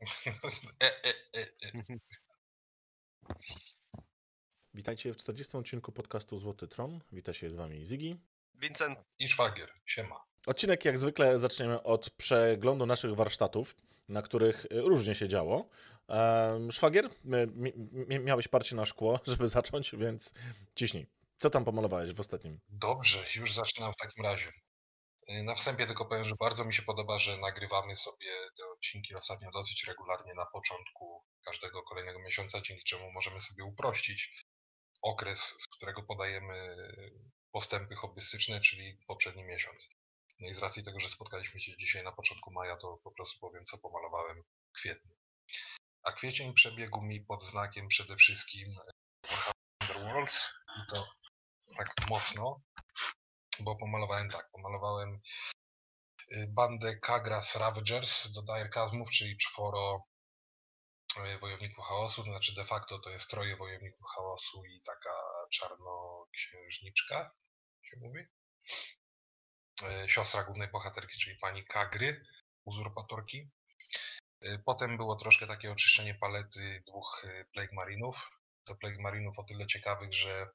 E, e, e. Witajcie w 40. odcinku podcastu Złoty Tron. Wita się z wami Ziggy. Vincent, I szwagier, siema. Odcinek jak zwykle zaczniemy od przeglądu naszych warsztatów, na których różnie się działo. Szwagier, miałeś parcie na szkło, żeby zacząć, więc ciśnij. Co tam pomalowałeś w ostatnim? Dobrze, już zaczynam w takim razie. Y, Na wstępie tylko powiem, że bardzo mi się podoba, że nagrywamy sobie te odcinki ostatnio dosyć regularnie na początku każdego kolejnego miesiąca, dzięki czemu możemy sobie uprościć okres, z którego podajemy postępy hobbystyczne, czyli poprzedni miesiąc. No i z racji tego, że spotkaliśmy się dzisiaj na początku maja, to po prostu powiem, co pomalowałem w kwietniu. A kwiecień przebiegł mi pod znakiem przede wszystkim Underworlds i to tak mocno, bo pomalowałem tak, pomalowałem y, bandę Kagras Ravagers do Dire Chasmów, czyli czworo y, wojowników chaosu, to znaczy de facto to jest troje wojowników chaosu i taka czarnoksiężniczka, się mówi. Y, Siostra głównej bohaterki, czyli pani Kagry, uzurpatorki. Potem było troszkę takie oczyszczenie palety dwóch Plague Marinów. To Plague Marinów o tyle ciekawych, że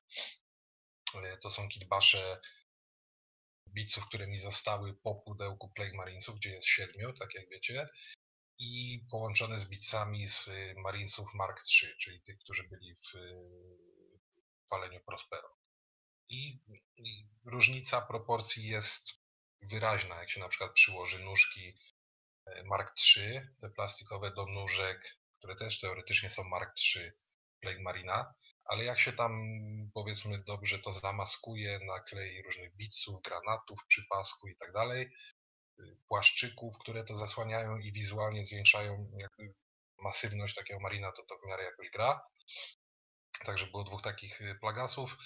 to są kilbasze biców, które mi zostały po pudełku Plague Marinesów, gdzie jest siedmiu, tak jak wiecie, i połączone z bicami z y, Marinesów Mark III, czyli tych, którzy byli w y, paleniu Prospero. I, I różnica proporcji jest wyraźna, jak się na przykład przyłoży nóżki y, Mark III, te plastikowe do nóżek, które też teoretycznie są Mark III Plague Marina, ale jak się tam powiedzmy dobrze to zamaskuje, naklei różnych biców, granatów przy pasku i tak dalej, y, płaszczyków, które to zasłaniają i wizualnie zwiększają masywność takiego marina, to to w miarę jakoś gra. Także było dwóch takich y, plagasów.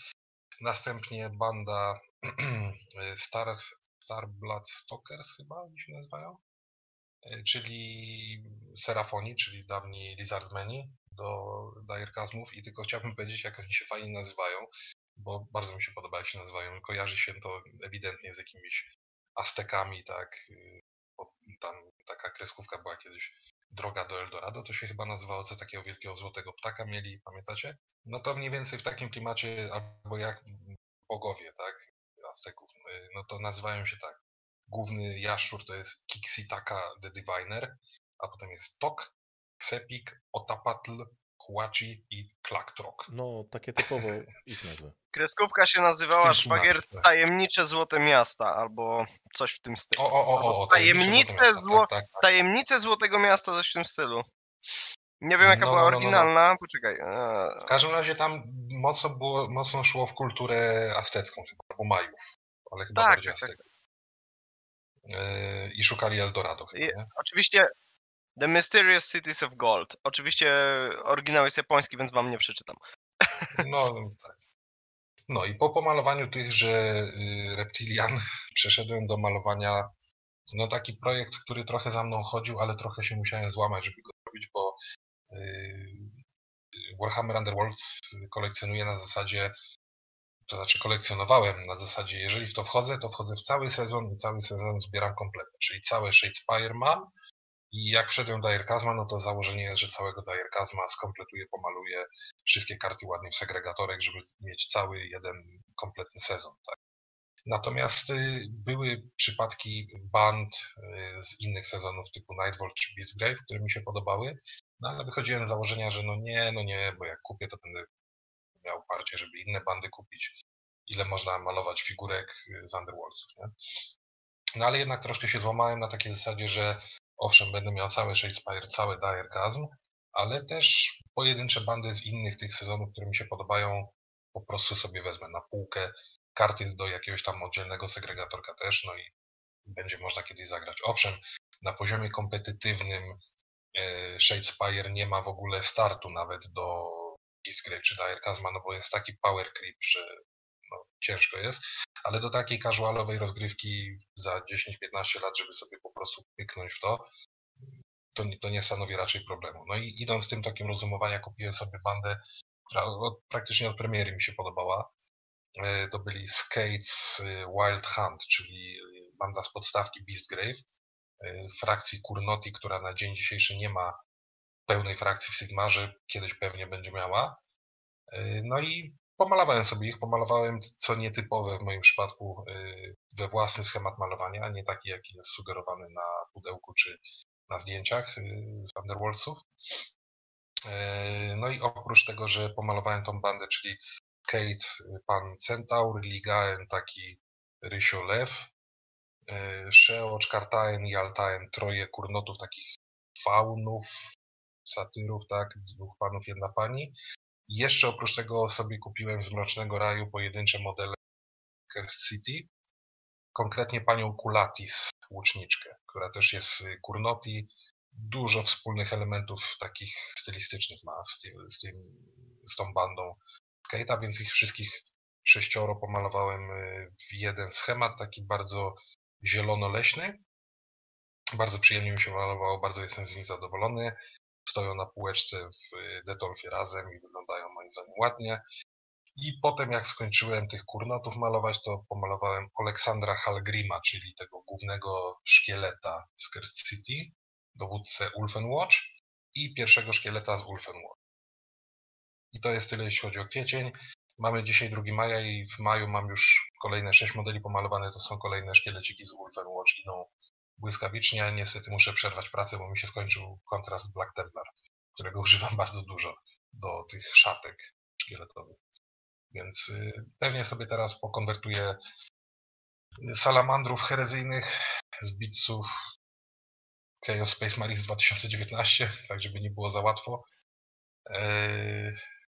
Następnie banda y, Star, Star Blood Stalkers chyba oni się nazywają, czyli Serafoni, czyli dawni Lizardmeni do Dire Chasmów i tylko chciałbym powiedzieć, jak oni się fajnie nazywają, bo bardzo mi się podoba, jak się nazywają. Kojarzy się to ewidentnie z jakimiś Aztekami, tak, y, tam taka kreskówka była kiedyś Droga do Eldorado, to się chyba nazywało, co takiego wielkiego złotego ptaka mieli, pamiętacie? No to mniej więcej w takim klimacie, albo jak bogowie, tak, Azteków, y, no to nazywają się tak. Główny jaszczur to jest Kixitaka the Diviner, a potem jest Tok, Sepik, Otapatl, Huachi i Klaktrok. No, takie typowo ich nazwy. kreskówka się nazywała W Szwagier. Tajemnicze Złote Miasta, albo coś w tym stylu. O, o, o, o, Tajemnice zło- Tak, tak, Tajemnice Złotego Miasta, coś w tym stylu. Nie wiem jaka No, była no, no, no, no. oryginalna, poczekaj. W eee, każdym razie tam mocno, było, mocno szło w kulturę aztecką, chyba, albo Majów, ale chyba Tak, bardziej tak, tak. Yy, I szukali Eldorado chyba, I- nie? Oczywiście The Mysterious Cities of Gold. Oczywiście oryginał jest japoński, więc wam nie przeczytam. No, tak. No i po pomalowaniu tychże y, reptilian przeszedłem do malowania no taki projekt, który trochę za mną chodził, ale trochę się musiałem złamać, żeby go zrobić, bo y, Warhammer Underworlds kolekcjonuję na zasadzie, to znaczy kolekcjonowałem na zasadzie, jeżeli w to wchodzę, to wchodzę w cały sezon i cały sezon zbieram kompletnie, czyli całe Shadespire mam i jak wszedłem do Dire Chasma, no to założenie jest, że całego Dire Chasma skompletuję, pomaluję wszystkie karty ładnie w segregatorek, żeby mieć cały jeden kompletny sezon. Tak? Natomiast y, były przypadki band y, z innych sezonów typu Nightvolt czy Beastgrave, które mi się podobały, no ale wychodziłem z założenia, że no nie, no nie, bo jak kupię, to będę miał parcie, żeby inne bandy kupić. Ile można malować figurek y, z Underworldsów, nie? No ale jednak troszkę się złamałem na takiej zasadzie, że owszem, będę miał całe Shadespire, całe Dire ale też pojedyncze bandy z innych tych sezonów, które mi się podobają, po prostu sobie wezmę na półkę, karty do jakiegoś tam oddzielnego segregatorka też, no i będzie można kiedyś zagrać. Owszem, na poziomie kompetytywnym e, Shadespire nie ma w ogóle startu nawet do Beastgrave czy Dire no bo jest taki power creep, że no, ciężko jest, ale do takiej casualowej rozgrywki za 10-15 lat, żeby sobie po prostu pyknąć w to, to, to nie stanowi raczej problemu. No i idąc tym takim rozumowania, kupiłem sobie bandę, która od, praktycznie od premiery mi się podobała. E, To byli Skates e, Wild Hunt, czyli e, banda z podstawki Beastgrave, frakcji Kurnoti, która na dzień dzisiejszy nie ma pełnej frakcji w Sigmarze, kiedyś pewnie będzie miała. No i pomalowałem sobie ich, pomalowałem co nietypowe w moim przypadku y, we własny schemat malowania, nie taki, jaki jest sugerowany na pudełku czy na zdjęciach y, z Underworldsów. Y, No i oprócz tego, że pomalowałem tą bandę, czyli Kate, pan Centaur, Ligaen, taki Rysio Lew, Szeo, Czkartaen i Altaen, troje kurnotów takich faunów, satyrów, tak, dwóch panów, jedna pani. I jeszcze oprócz tego sobie kupiłem z Mrocznego Raju pojedyncze modele Curse City, konkretnie panią Kulatis, łuczniczkę, która też jest y, kurnoti, dużo wspólnych elementów takich stylistycznych ma z, ty- z, tym, z tą bandą Skate'a, więc ich wszystkich sześcioro pomalowałem y, w jeden schemat, taki bardzo zielono-leśny. Bardzo przyjemnie mi się malowało, bardzo jestem z nich zadowolony. Stoją na półeczce w y, Detolfie razem i wyglądają moim zdaniem ładnie. I potem jak skończyłem tych kurnotów malować, to pomalowałem Aleksandra Halgrima, czyli tego głównego szkieleta z Curse City, dowódcę Ulfenwatch i pierwszego szkieleta z Ulfenwatch. I to jest tyle, jeśli chodzi o kwiecień. Mamy dzisiaj 2 maja i w maju mam już kolejne 6 modeli pomalowane. To są kolejne szkieleciki z Wolfenwatch. Idą błyskawicznie, a niestety muszę przerwać pracę, bo mi się skończył kontrast Black Templar, którego używam bardzo dużo do tych szatek szkieletowych. Więc y, pewnie sobie teraz pokonwertuję salamandrów herezyjnych z bitsów Chaos Space Marines 2019, tak żeby nie było za łatwo. Eee,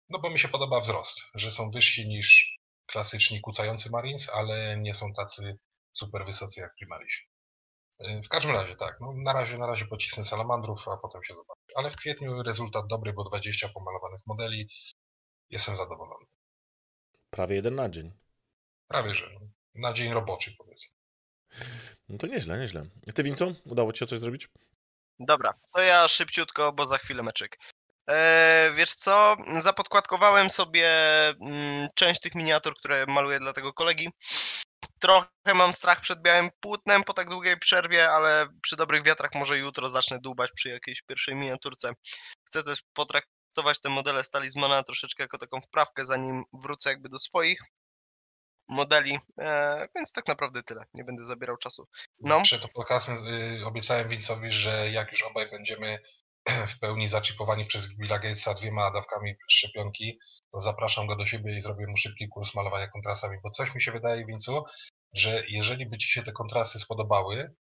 No bo mi się podoba wzrost, że są wyżsi niż klasyczni kucający Marines, ale nie są tacy super wysocy jak Primaris. Eee, W każdym razie tak, no na razie na razie pocisnę salamandrów, a potem się zobaczy. Ale w kwietniu rezultat dobry, bo 20 pomalowanych modeli. Jestem zadowolony. Prawie jeden na dzień. Prawie że. Na dzień roboczy powiedzmy. No to nieźle, nieźle. Ty, Winco, udało ci się coś zrobić? Dobra, to ja szybciutko, bo za chwilę meczyk. Eee, wiesz co, zapodkładkowałem sobie mm, część tych miniatur, które maluję dla tego kolegi. Trochę mam strach przed białym płótnem po tak długiej przerwie, ale przy dobrych wiatrach może jutro zacznę dłubać przy jakiejś pierwszej miniaturce. Chcę też potraktować te modele z talizmana troszeczkę jako taką wprawkę, zanim wrócę jakby do swoich modeli, eee, więc tak naprawdę tyle. Nie będę zabierał czasu. No. Przed podcastem y, obiecałem Vincowi, że jak już obaj będziemy w pełni zaczipowani przez Billa Gatesa dwiema dawkami szczepionki, to zapraszam go do siebie i zrobię mu szybki kurs malowania kontrastami, bo coś mi się wydaje, Vincu, że jeżeli by Ci się te kontrasty spodobały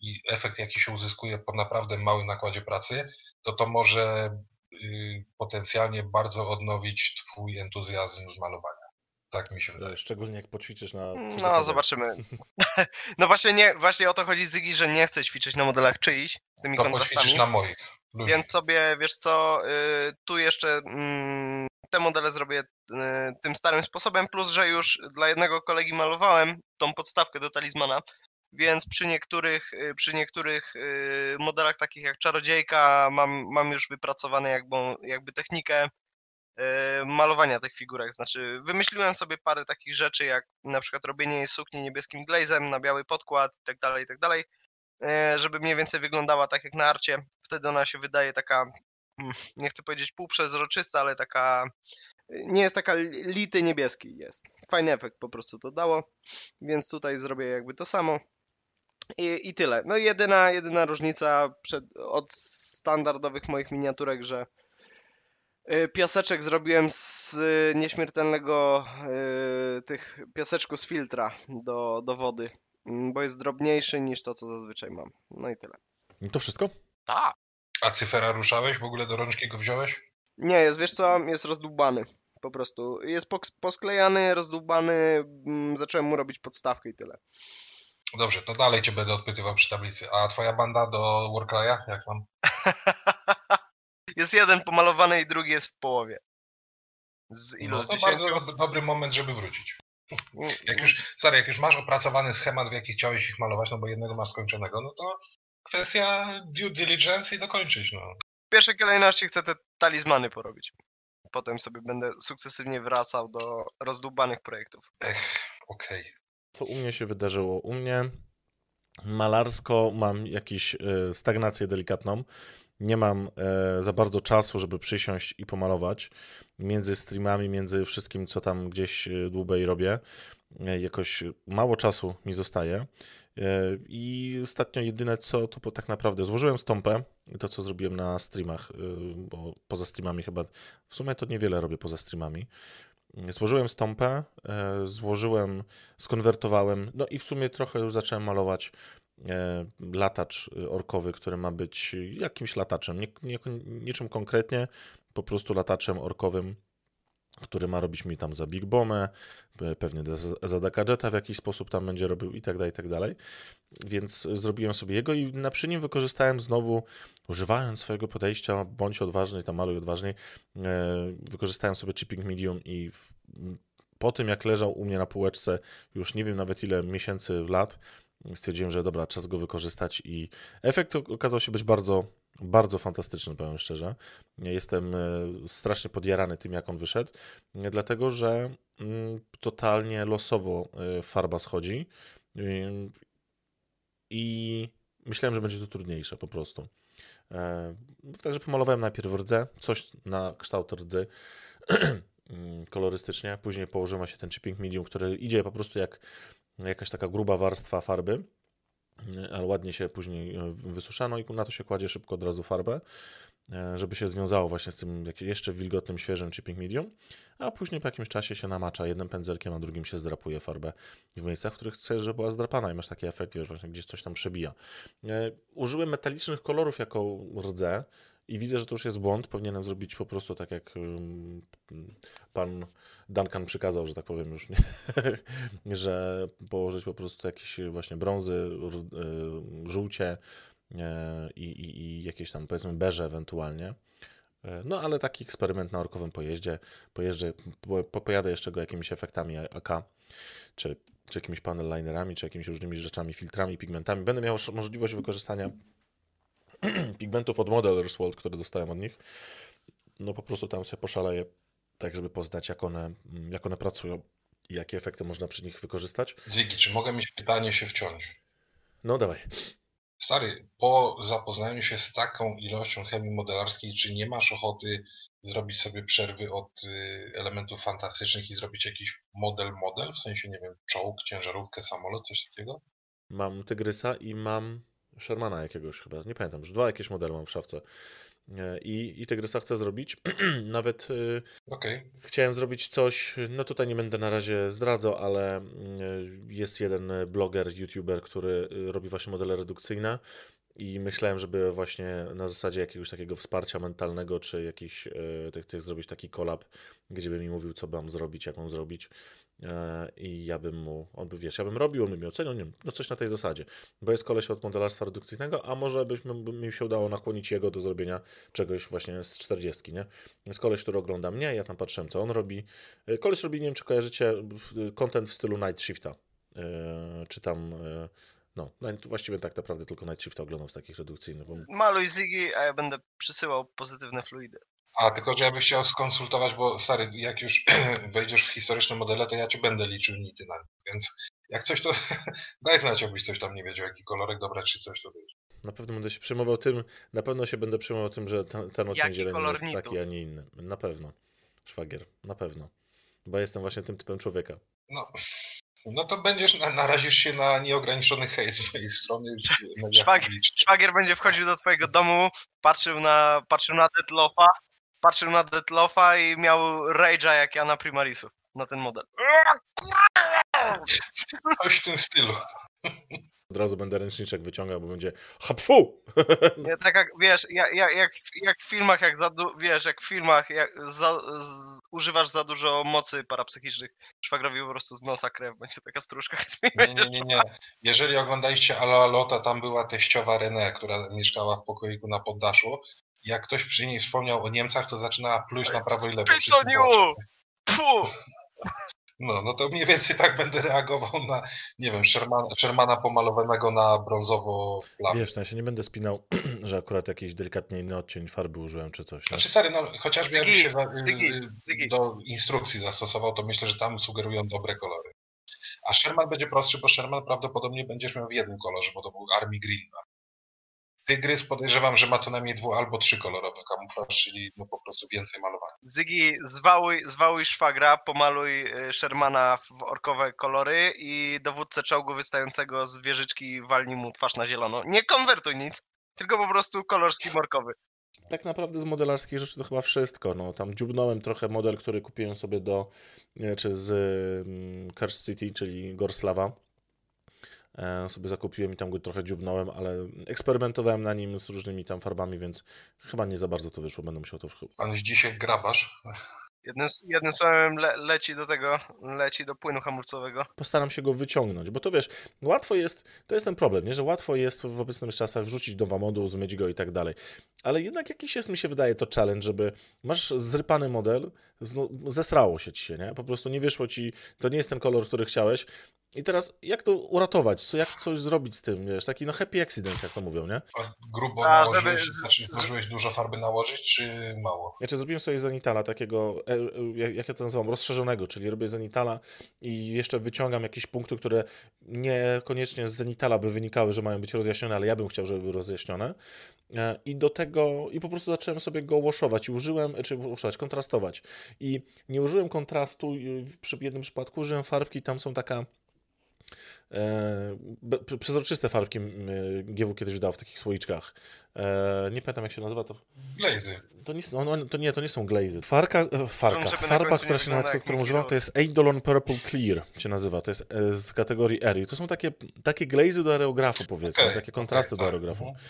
i efekt jaki się uzyskuje po naprawdę małym nakładzie pracy, to to może y, potencjalnie bardzo odnowić Twój entuzjazm z malowania. Tak mi się wydaje. Szczególnie jak poćwiczysz na... No, zobaczymy. No właśnie nie, właśnie o to chodzi Zygi, że nie chcę ćwiczyć na modelach czyichś tymi To kontrastami. poćwiczysz na moich. Więc sobie, wiesz co, y, tu jeszcze mm, te modele zrobię y, tym starym sposobem, plus że już dla jednego kolegi malowałem tą podstawkę do talizmana, więc przy niektórych, y, przy niektórych y, modelach takich jak Czarodziejka mam, mam już wypracowane jakby, jakby technikę malowania tych figurek. Znaczy wymyśliłem sobie parę takich rzeczy, jak na przykład robienie sukni niebieskim glazem na biały podkład i tak dalej, tak e, żeby mniej więcej wyglądała tak jak na arcie. Wtedy ona się wydaje taka, nie chcę powiedzieć półprzezroczysta, ale taka, nie jest taka li- lity niebieski jest. Fajny efekt po prostu to dało, więc tutaj zrobię jakby to samo. I, i tyle. No jedyna, jedyna różnica przed, od standardowych moich miniaturek, że y, piaseczek zrobiłem z y, nieśmiertelnego y, tych piaseczku z filtra do, do wody, bo jest drobniejszy niż to, co zazwyczaj mam. No i tyle. I to wszystko? Tak. A cyfera ruszałeś? W ogóle do rączki go wziąłeś? Nie, jest, wiesz co, jest rozdłubany. Po prostu. Jest posklejany, rozdłubany, mm, zacząłem mu robić podstawkę i tyle. Dobrze, to dalej cię będę odpytywał przy tablicy. A twoja banda do Warcry'a? Jak tam? jest jeden pomalowany i drugi jest w połowie. Z ilu? No, to 10? bardzo dob- dobry moment, żeby wrócić. Jak już, sorry, jak już masz opracowany schemat, w jaki chciałeś ich malować, no bo jednego masz skończonego, no to kwestia due diligence i dokończyć, no. W pierwszej kolejności chcę te talizmany porobić. Potem sobie będę sukcesywnie wracał do rozdłubanych projektów. Ech, okej. Co u mnie się wydarzyło? U mnie malarsko mam jakąś e, stagnację delikatną. nie mam e, za bardzo czasu, żeby przysiąść i pomalować. Między streamami, między wszystkim, co tam gdzieś e, dłubę i robię, jakoś mało czasu mi zostaje. I ostatnio jedyne co, to tak naprawdę złożyłem stąpę, to co zrobiłem na streamach, bo poza streamami chyba, w sumie to niewiele robię poza streamami. Złożyłem stąpę, złożyłem, skonwertowałem, no i w sumie trochę już zacząłem malować E, latacz orkowy, który ma być jakimś lataczem, nie, nie, niczym konkretnie, po prostu lataczem orkowym, który ma robić mi tam za Big Bombę, pewnie za Dakajeta w jakiś sposób tam będzie robił i tak dalej, i tak dalej. Więc zrobiłem sobie jego i na przy nim wykorzystałem znowu, używając swojego podejścia, bądź odważny, tam maluj odważniej, e, wykorzystałem sobie chipping medium i w, po tym jak leżał u mnie na półeczce już nie wiem nawet ile miesięcy, lat, stwierdziłem, że dobra, czas go wykorzystać i efekt okazał się być bardzo, bardzo fantastyczny, powiem szczerze. Jestem e, strasznie podjarany tym, jak on wyszedł, dlatego że mm, totalnie losowo e, farba schodzi i myślałem, że będzie to trudniejsze po prostu. E, także pomalowałem najpierw rdze, coś na kształt rdzy mm, kolorystycznie, później położyłem się ten chipping medium, który idzie po prostu jak jakaś taka gruba warstwa farby, ale ładnie się później e, wysuszano i na to się kładzie szybko od razu farbę, e, żeby się związało właśnie z tym jeszcze wilgotnym, świeżym chipping medium, a później po jakimś czasie się namacza jednym pędzelkiem, a drugim się zdrapuje farbę w miejscach, w których chcesz, żeby była zdrapana i masz taki efekt, wiesz, właśnie gdzieś coś tam przebija. E, użyłem metalicznych kolorów jako rdze, i widzę, że to już jest błąd. Powinienem zrobić po prostu tak, jak pan Duncan przykazał, że tak powiem już, nie? że położyć po prostu jakieś właśnie brązy, e, żółcie i, i, i jakieś tam powiedzmy beże ewentualnie. E, no ale taki eksperyment na orkowym pojeździe. Pojeżdżę, po, pojadę jeszcze go jakimiś efektami AK, czy, czy jakimiś panel linerami, czy jakimiś różnymi rzeczami, filtrami, pigmentami. Będę miał możliwość wykorzystania pigmentów od Modelers World, które dostałem od nich. No po prostu tam sobie poszaleję, tak żeby poznać, jak one, mm, jak one pracują i jakie efekty można przy nich wykorzystać. Ziggy, czy mogę mieć pytanie się wciąć? No dawaj. Stary, po zapoznaniu się z taką ilością chemii modelarskiej, czy nie masz ochoty zrobić sobie przerwy od y, elementów fantastycznych i zrobić jakiś model model, w sensie, nie wiem, czołg, ciężarówkę, samolot, coś takiego? Mam Tygrysa i mam Shermana jakiegoś chyba, nie pamiętam, już dwa jakieś modele mam w szafce. E, I, i Tygrysa chcę zrobić. Nawet y, okay. chciałem zrobić coś, no tutaj nie będę na razie zdradzał, ale y, jest jeden bloger, youtuber, który y, robi właśnie modele redukcyjne i myślałem, żeby właśnie na zasadzie jakiegoś takiego wsparcia mentalnego, czy jakiś tych, tych zrobić taki kolab, gdzie by mi mówił, co mam zrobić, jak mam zrobić. E, i ja bym mu, on by, wiesz, ja bym robił, on by mi ocenił, nie wiem, no coś na tej zasadzie, bo jest koleś od modelarstwa redukcyjnego, a może byśmy, by mi się udało nakłonić jego do zrobienia czegoś właśnie z 40, nie? Jest koleś, który ogląda mnie, ja tam patrzyłem, co on robi. E, koleś robi, nie wiem, czy kojarzycie, content w stylu Night Shifta, e, czy tam... No, no właściwie tak naprawdę tylko Night Shifta oglądam z takich redukcyjnych. Bo... Maluj Ziggy, a ja będę przysyłał pozytywne fluidy. A, tylko że ja bym chciał skonsultować, bo stary, jak już wejdziesz w historyczne modele, to ja cię będę liczył nity na nich, więc jak coś to daj znać, jakbyś coś tam nie wiedział, jaki kolorek dobra, czy coś to wiesz. Na pewno będę się przejmował tym, na pewno się będę przejmował tym, że ten, ten odcień zieleni jest taki, a nie inny. Na pewno. Szwagier, na pewno. Bo jestem właśnie tym typem człowieka. No, no to będziesz, na, narazisz się na nieograniczony hejt z mojej strony. Szwagier, szwagier będzie wchodził do twojego domu, patrzył na, patrzył na Deadlofa, patrzył na Deadlofa i miał rage'a jak ja na Primarisu, na ten model. Coś w tym stylu. Od razu będę ręczniczek wyciągał, bo będzie hatfu! Nie, tak jak, wiesz, jak, jak, jak w filmach, jak za, wiesz, jak w filmach jak za, z, używasz za dużo mocy parapsychicznych, szwagrowi po prostu z nosa krew, będzie taka stróżka. Nie, nie, nie, nie. Jeżeli oglądaliście Alo Alota, tam była teściowa René, która mieszkała w pokoiku na poddaszu jak ktoś przy niej wspomniał o Niemcach, to zaczyna pluć na prawo i lewo. No, no to mniej więcej tak będę reagował na, nie wiem, Shermana, Shermana pomalowanego na brązowo plamie. Wiesz, no ja się nie będę spinał, że akurat jakiś delikatnie inny odcień farby użyłem czy coś. Znaczy serio, no chociażby jakbyś się za, y, do instrukcji zastosował, to myślę, że tam sugerują dobre kolory. A Sherman będzie prostszy, bo Sherman prawdopodobnie będziesz miał w jednym kolorze, bo to był Army Green. Tygrys podejrzewam, że ma co najmniej dwu albo trzykolorowy kamuflaż, czyli no po prostu więcej malowania. Zygi, zwałuj, zwałuj szwagra, pomaluj y, Shermana w orkowe kolory i dowódcę czołgu wystającego z wieżyczki walnij mu twarz na zielono. Nie konwertuj nic, tylko po prostu kolor teamworkowy. Tak naprawdę z modelarskich rzeczy to chyba wszystko. No, tam dziubnąłem trochę model, który kupiłem sobie do, czy z um, Curse City, czyli Gorslawa. E, sobie zakupiłem i tam go trochę dziubnąłem, ale eksperymentowałem na nim z różnymi tam farbami, więc chyba nie za bardzo to wyszło. Będę musiał to Pan jest dzisiaj grabarz. Jednym, jednym słowem le, leci do tego, leci do płynu hamulcowego. postaram się go wyciągnąć, bo to wiesz, łatwo jest, to jest ten problem, nie? że łatwo jest w obecnych czasach wrzucić do wamodu, zmyć go i tak dalej, ale jednak jakiś jest, mi się wydaje, to challenge, żeby masz zrypany model, zesrało się ci się, nie? Po prostu nie wyszło ci, to nie jest ten kolor, który chciałeś i teraz jak to uratować, co, jak coś zrobić z tym, wiesz, taki no happy accident, jak to mówią, nie? A grubo A, nałożyłeś, żeby- znaczy zdążyłeś dużo farby nałożyć, czy mało? Znaczy zrobiłem sobie zenitala takiego, e, e, jak ja to nazywam, rozszerzonego, czyli robię zenitala i jeszcze wyciągam jakieś punkty, które niekoniecznie z zenitala by wynikały, że mają być rozjaśnione, ale ja bym chciał, żeby były rozjaśnione. E, I do tego, i po prostu zacząłem sobie go washować i użyłem, czy washować, kontrastować. I nie użyłem kontrastu, i przy jednym przypadku użyłem farbki, tam są taka e, przezroczyste farbki GW kiedyś wydał w takich słoiczkach. E, nie pamiętam jak się nazywa to. Glazy. To nie, są- on, to nie, to nie są glazy. Farka, e, farka, farba, która się, na, którą używam, to jest Eidolon Purple Clear się nazywa. To jest e, z kategorii R. I to są takie, takie glazy do aerografu, powiedzmy, Okej, takie kontrasty okej, do tak. aerografu. Mhm.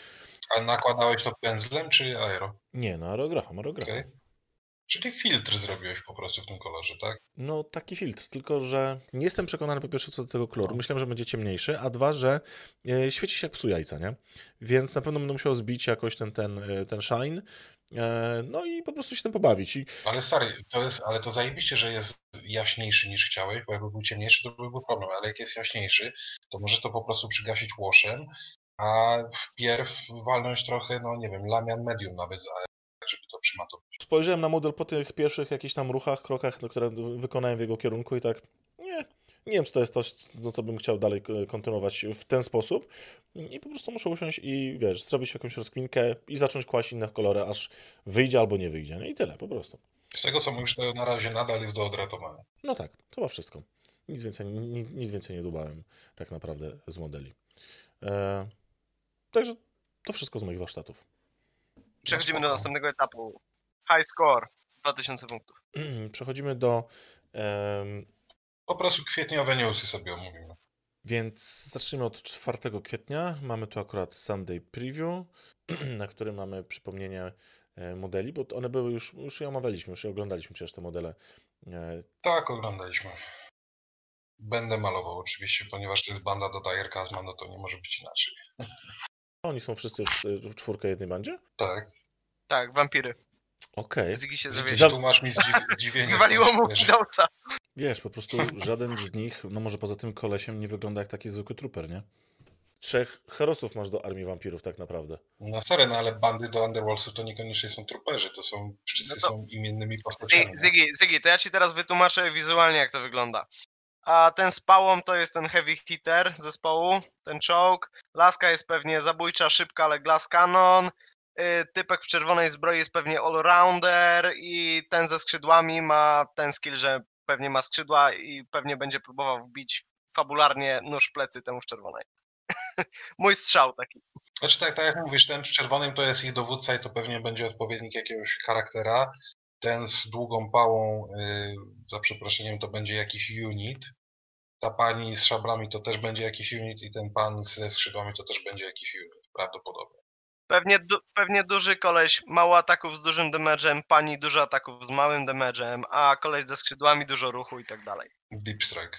A nakładałeś to pędzlem, czy aero? Nie, no aerografem, aerografem. Okej. Czyli filtr zrobiłeś po prostu w tym kolorze, tak? No taki filtr, tylko że nie jestem przekonany po pierwsze co do tego koloru. Myślałem, że będzie ciemniejszy, a dwa, że e, świeci się jak psu jajca, nie? Więc na pewno będę musiał zbić jakoś ten, ten, e, ten shine. E, no i po prostu się tym pobawić. I Ale stary, to jest, ale to zajebiście, że jest jaśniejszy niż chciałeś, bo jakby był ciemniejszy, to by był problem, ale jak jest jaśniejszy, to może to po prostu przygasić łosem, a wpierw walnąć trochę, no nie wiem, lamian medium nawet za żeby to przymatować. spojrzałem na model po tych pierwszych jakichś tam ruchach, krokach, no, które wykonałem w jego kierunku i tak, nie, nie wiem, czy to jest to, no, co bym chciał dalej e, kontynuować w ten sposób. I po prostu muszę usiąść i, wiesz, zrobić jakąś rozkminkę i zacząć kłaść inne kolory, aż wyjdzie albo nie wyjdzie. nie? I tyle, po prostu. Z tego co mówisz, to na razie nadal jest do odratowania. No tak, to chyba wszystko. Nic więcej, nic, nic więcej nie dubałem tak naprawdę z modeli. E, także to wszystko z moich warsztatów. Przechodzimy do spoko. następnego etapu. High score, 2000 punktów. Przechodzimy do... em, Po prostu kwietniowe newsy sobie omówimy. Więc zacznijmy od 4 kwietnia. Mamy tu akurat Sunday Preview, na którym mamy przypomnienie e, modeli, bo one były już, już je omawialiśmy, już je oglądaliśmy przecież te modele. E, Tak, oglądaliśmy. Będę malował oczywiście, ponieważ to jest banda do Dire Kazma, no to nie może być inaczej. Oni są wszyscy w, czwórkę jednej bandzie? Tak. Tak, wampiry. Okej. Zygi się Ziggy, zawiedził. Tłumacz mi zdziwi- zdziwienie. Wywaliło mu. Widowsa. Wiesz, po prostu żaden z nich, no może poza tym kolesiem, nie wygląda jak taki zwykły trooper, nie? Trzech herosów masz do armii wampirów tak naprawdę. No sorry, no ale bandy do Underworldsów to niekoniecznie są truperzy, to są, wszyscy No to- są imiennymi postaciami. Zygi, Zygi, to ja ci teraz wytłumaczę wizualnie, jak to wygląda. A ten z pałą to jest ten heavy hitter zespołu, ten czołg. Laska jest pewnie zabójcza, szybka, ale glass cannon. Y, Typek w czerwonej zbroi jest pewnie all-rounder i ten ze skrzydłami ma ten skill, że pewnie ma skrzydła i pewnie będzie próbował wbić fabularnie nóż w plecy temu w czerwonej. Mój strzał taki. Znaczy tak, tak jak mówisz, ten w czerwonym to jest ich dowódca i to pewnie będzie odpowiednik jakiegoś charaktera. Ten z długą pałą, yy, za przeproszeniem, to będzie jakiś unit. Ta pani z szablami to też będzie jakiś unit i ten pan ze skrzydłami to też będzie jakiś unit, prawdopodobnie. Pewnie, du- pewnie duży koleś, mało ataków z dużym damage'em, pani dużo ataków z małym damage'em, a koleś ze skrzydłami dużo ruchu i tak dalej. Deep Strike.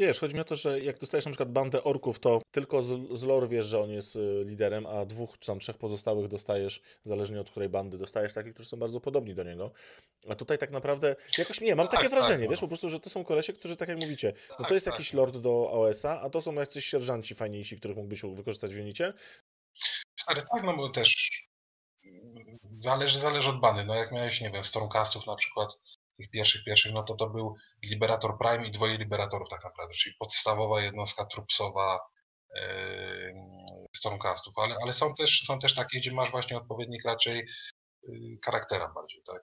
Wiesz, chodzi mi o to, że jak dostajesz na przykład bandę orków, to tylko z, z lore wiesz, że on jest y, liderem, a dwóch czy tam trzech pozostałych dostajesz, zależnie od której bandy dostajesz, takich, którzy są bardzo podobni do niego. A tutaj tak naprawdę, jakoś nie, mam Tak, takie tak, wrażenie, no. wiesz, po prostu, że to są kolesie, którzy, tak jak mówicie, no to Tak, jest tak. jakiś lord do OS-a, a to są jacyś sierżanci fajniejsi, których mógłbyś wykorzystać w unicie. Stary, tak, no bo też mm, zależy, zależy od bandy. No jak miałeś, nie wiem, Stormcastów na przykład, tych pierwszych, pierwszych, no to to był Liberator Prime i dwoje Liberatorów tak naprawdę, czyli podstawowa jednostka trupsowa yy, Stormcastów, ale, ale są, też, są też takie, gdzie masz właśnie odpowiednik raczej y, charaktera bardziej, tak?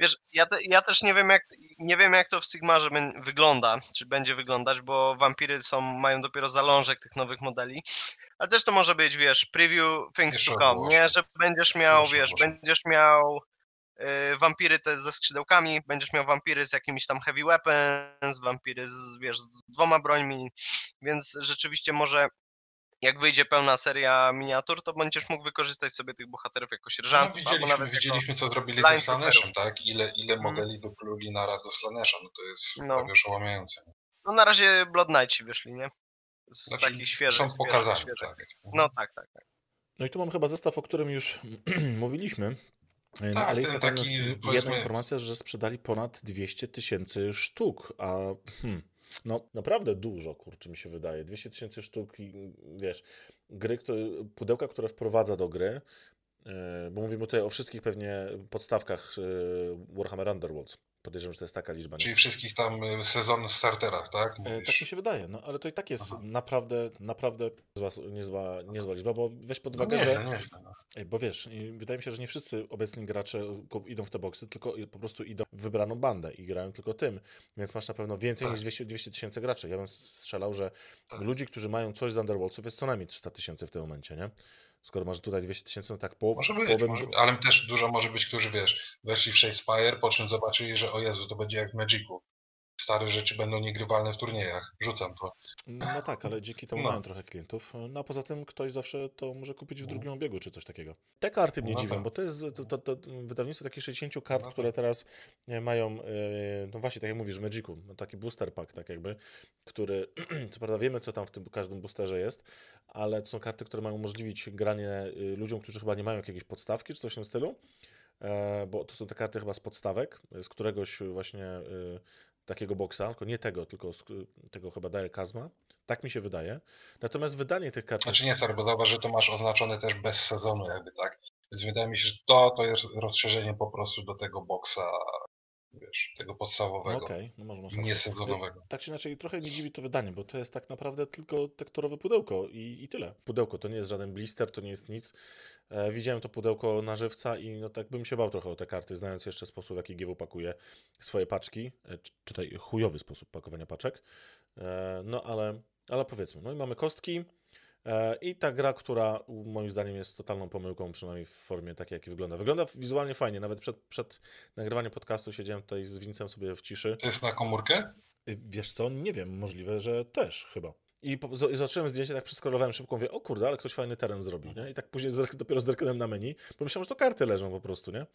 Wiesz, ja, te, ja też nie wiem, jak, nie wiem, jak to w Sigmarze wygląda, czy będzie wyglądać, bo wampiry są, mają dopiero zalążek tych nowych modeli. Ale też to może być, wiesz, preview things Jeszcze to come, nie? Że będziesz miał, Jeszcze wiesz, będziesz miał wampiry te ze skrzydełkami, będziesz miał wampiry z jakimiś tam heavy weapons, wampiry z, wiesz, z dwoma brońmi, więc rzeczywiście może jak wyjdzie pełna seria miniatur, to będziesz mógł wykorzystać sobie tych bohaterów jako No, sierżantów, albo widzieliśmy, nawet jako... widzieliśmy co zrobili ze Slaneshem, tak? Ile, ile Mhm. modeli wypluli naraz do Slanesha, no to jest No. prawie oszałamiające. No na razie Blood Knights wyszli, nie? Z Znaczy, takich świeżych. Są pokazani, świeżych. tak. No tak, tak. tak. No i tu mam chyba zestaw, o którym już mówiliśmy. No, Tak, ale jest taka taki, jedna powiedzmy- informacja, że sprzedali ponad 200 tysięcy sztuk, a hmm, no naprawdę dużo, kurczę mi się wydaje. 200 tysięcy sztuk i wiesz, gry, które, pudełka, które wprowadza do gry, bo mówimy tutaj o wszystkich pewnie podstawkach yy, Warhammer Underworlds. Podejrzewam, że to jest taka liczba. nie? Czyli wszystkich tam y, sezon starterach, tak? E, Mówisz? Tak mi się wydaje, no ale to i tak jest Aha. naprawdę, naprawdę niezła, niezła, niezła liczba, bo weź pod No uwagę, nieźle, że nieźle. no. Ej, Bo wiesz, wydaje mi się, że nie wszyscy obecni gracze idą w te boksy, tylko po prostu idą w wybraną bandę i grają tylko tym. Więc masz na pewno więcej Tak. niż 200 200 tysięcy graczy. Ja bym strzelał, że Tak. ludzi, którzy mają coś z Underworldsów jest co najmniej 300 tysięcy w tym momencie, nie? Skoro masz tutaj 200 tysięcy, no tak połowę. Może być, połowę może ale też dużo może być, którzy wiesz, weszli w Shadespire, po czym zobaczyli, że o Jezu, to będzie jak w Magicu. Stare rzeczy będą niegrywalne w turniejach. Rzucam to. No tak, ale dzięki temu No. mają trochę klientów. No a poza tym ktoś zawsze to może kupić w No. drugim obiegu czy coś takiego. Te karty mnie No dziwią, tak. bo to jest to, to, to wydawnictwo takich 60 kart, No które tak. teraz e, mają, e, no właśnie tak jak mówisz, w Magicu, no taki booster pack tak jakby, który, co prawda wiemy co tam w tym każdym boosterze jest, ale to są karty, które mają umożliwić granie y, ludziom, którzy chyba nie mają jakiejś podstawki czy coś w tym stylu, e, bo to są te karty chyba z podstawek, z któregoś właśnie takiego boksa, tylko nie tego, tylko tego chyba daje Kazma. Tak mi się wydaje. Natomiast wydanie tych kart. Znaczy nie, stary, bo zauważ, że to masz oznaczone też bez sezonu jakby, tak? Więc wydaje mi się, że to, to jest rozszerzenie po prostu do tego boksa, wiesz, tego podstawowego, okej, no może masz nie rację. sezonowego. Tak czy inaczej, trochę mnie dziwi to wydanie, bo to jest tak naprawdę tylko tektorowe pudełko i, i tyle. Pudełko to nie jest żaden blister, to nie jest nic. E, widziałem to pudełko na żywca i no tak bym się bał trochę o te karty, znając jeszcze sposób, w jaki GW pakuje swoje paczki, e, czy, czy tutaj chujowy sposób pakowania paczek. E, no ale, ale powiedzmy, no i mamy kostki. E, I ta gra, która moim zdaniem jest totalną pomyłką, przynajmniej w formie takiej, jak wygląda. Wygląda wizualnie fajnie, nawet przed, przed nagrywaniem podcastu siedziałem tutaj z Wincem sobie w ciszy. To jest na komórkę? Y, Wiesz co, nie wiem, możliwe, że też chyba. I po, i zobaczyłem zdjęcie, tak przeskrolowałem szybko, mówię, o kurde, ale ktoś fajny teren zrobił, nie? I tak później dopiero zerknąłem na menu, pomyślałem, że to karty leżą po prostu, nie?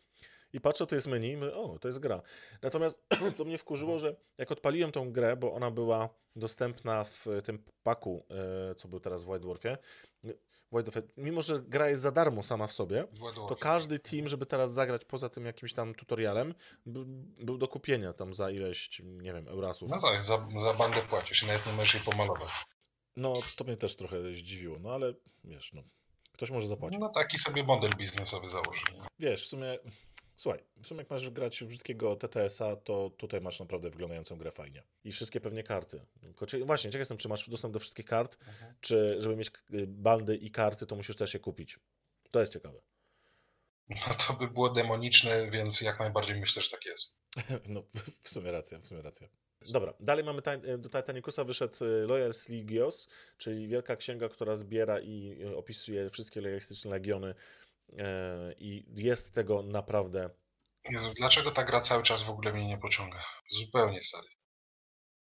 I patrzę, to jest menu i mówię, o, to jest gra. Natomiast co mnie wkurzyło, że jak odpaliłem tą grę, bo ona była dostępna w tym paku, e, co był teraz w White Dwarfie, White Dwarfie, mimo że gra jest za darmo sama w sobie, to każdy team, żeby teraz zagrać poza tym jakimś tam tutorialem, był, do kupienia tam za ileś, nie wiem, eurasów. No tak, za, za bandę płacisz i nawet nie możesz jej pomalować. No, to mnie też trochę zdziwiło, no ale wiesz, no, ktoś może zapłacić. No taki sobie model biznesowy założyli. Wiesz, w sumie, słuchaj, w sumie jak masz grać w brzydkiego TTS-a, to tutaj masz naprawdę wyglądającą grę fajnie. I wszystkie pewnie karty. Czy, właśnie, ciekaw jestem, czy masz dostęp do wszystkich kart, czy żeby mieć y, bandy i karty, to musisz też je kupić. To jest ciekawe. No to by było demoniczne, więc jak najbardziej myślę, że tak jest. No, w sumie racja, w sumie racja. Dobra, dalej mamy Ti- do Titanicusa wyszedł y, Loyals Legios, czyli wielka księga, która zbiera i y, opisuje wszystkie lojalistyczne legiony i jest tego naprawdę Jezu, dlaczego ta gra cały czas w ogóle mnie nie pociąga? Zupełnie stary.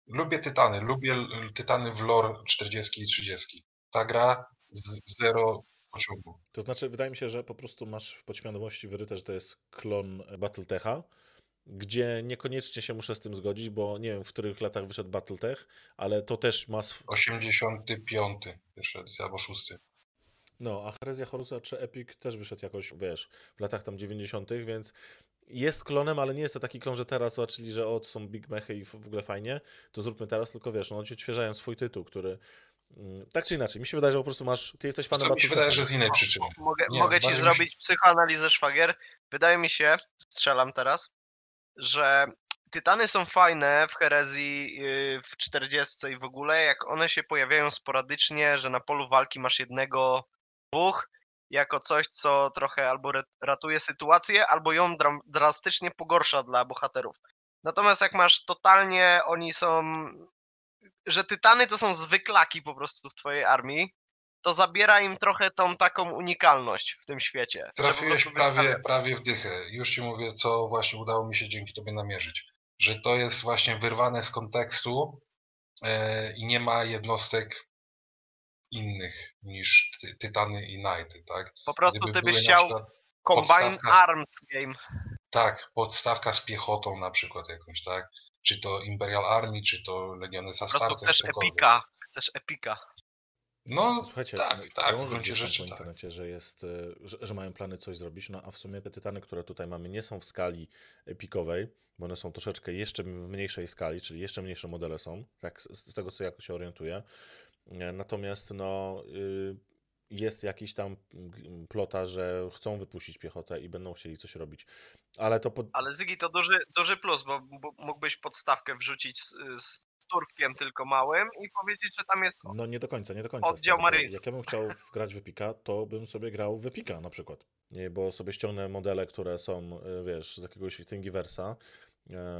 Lubię Tytany, lubię Tytany w lore 40 i 30. Ta gra z zero pociągu. To znaczy, wydaje mi się, że po prostu masz w podświadomości wyryte, że to jest klon Battletecha, gdzie niekoniecznie się muszę z tym zgodzić, bo nie wiem, w których latach wyszedł Battletech, ale to też ma. Sw... 85. Pierwsza edycja albo 6. No, a Herezja Horusa czy Epic też wyszedł jakoś, wiesz, w latach tam 90., więc jest klonem, ale nie jest to taki klon, że teraz zobaczyli, że o, to są big mechy i w ogóle fajnie, to zróbmy teraz, tylko wiesz, no, oni odświeżają swój tytuł, który. mm, Tak czy inaczej, mi się wydaje, że po prostu masz. Ty jesteś fanem Co mi się wydaje, że Battletecha. z innej przyczyny. Mogę, Nie, mogę ci mi się- zrobić psychoanalizę szwagier. Wydaje mi się, strzelam teraz, że tytany są fajne w herezji, yy, w 40 i w ogóle, jak one się pojawiają sporadycznie, że na polu walki masz jednego, dwóch, jako coś, co trochę albo ratuje sytuację, albo ją dram- drastycznie pogorsza dla bohaterów. Natomiast jak masz totalnie, oni są, że tytany to są zwyklaki po prostu w twojej armii, to zabiera im trochę tą taką unikalność w tym świecie. Trafiłeś prawie, prawie w dychę. Już ci mówię, co właśnie udało mi się dzięki tobie namierzyć. Że to jest właśnie wyrwane z kontekstu e, i nie ma jednostek innych niż ty, Tytany i Knighty, tak? Po prostu Gdyby ty byś chciał Combine Arms Game. Tak, podstawka z piechotą na przykład jakąś, tak? Czy to Imperial Army, czy to Legiony Po prostu Zastarte, chcesz cokolwiek. epika. Chcesz epika. No, Słuchajcie, tak, no, tak, w gruncie rzeczy po tak. internecie, że, jest, e, że, że mają plany coś zrobić, no a w sumie te tytany, które tutaj mamy, nie są w skali pikowej, bo one są troszeczkę jeszcze w mniejszej skali, czyli jeszcze mniejsze modele są, tak z, z tego co ja się orientuję. E, Natomiast no, y, jest jakiś tam plota, że chcą wypuścić piechotę i będą chcieli coś robić. Ale to pod... Ale Zygi to duży, duży plus, bo, bo mógłbyś podstawkę wrzucić z, z turkiem tylko małym i powiedzieć, że tam jest No nie do końca, nie do końca. Oddział. Jak ja bym chciał grać w Epika, to bym sobie grał w Epika na przykład. Bo sobie ściągnę modele, które są, y, wiesz, z jakiegoś Thingiversa, e,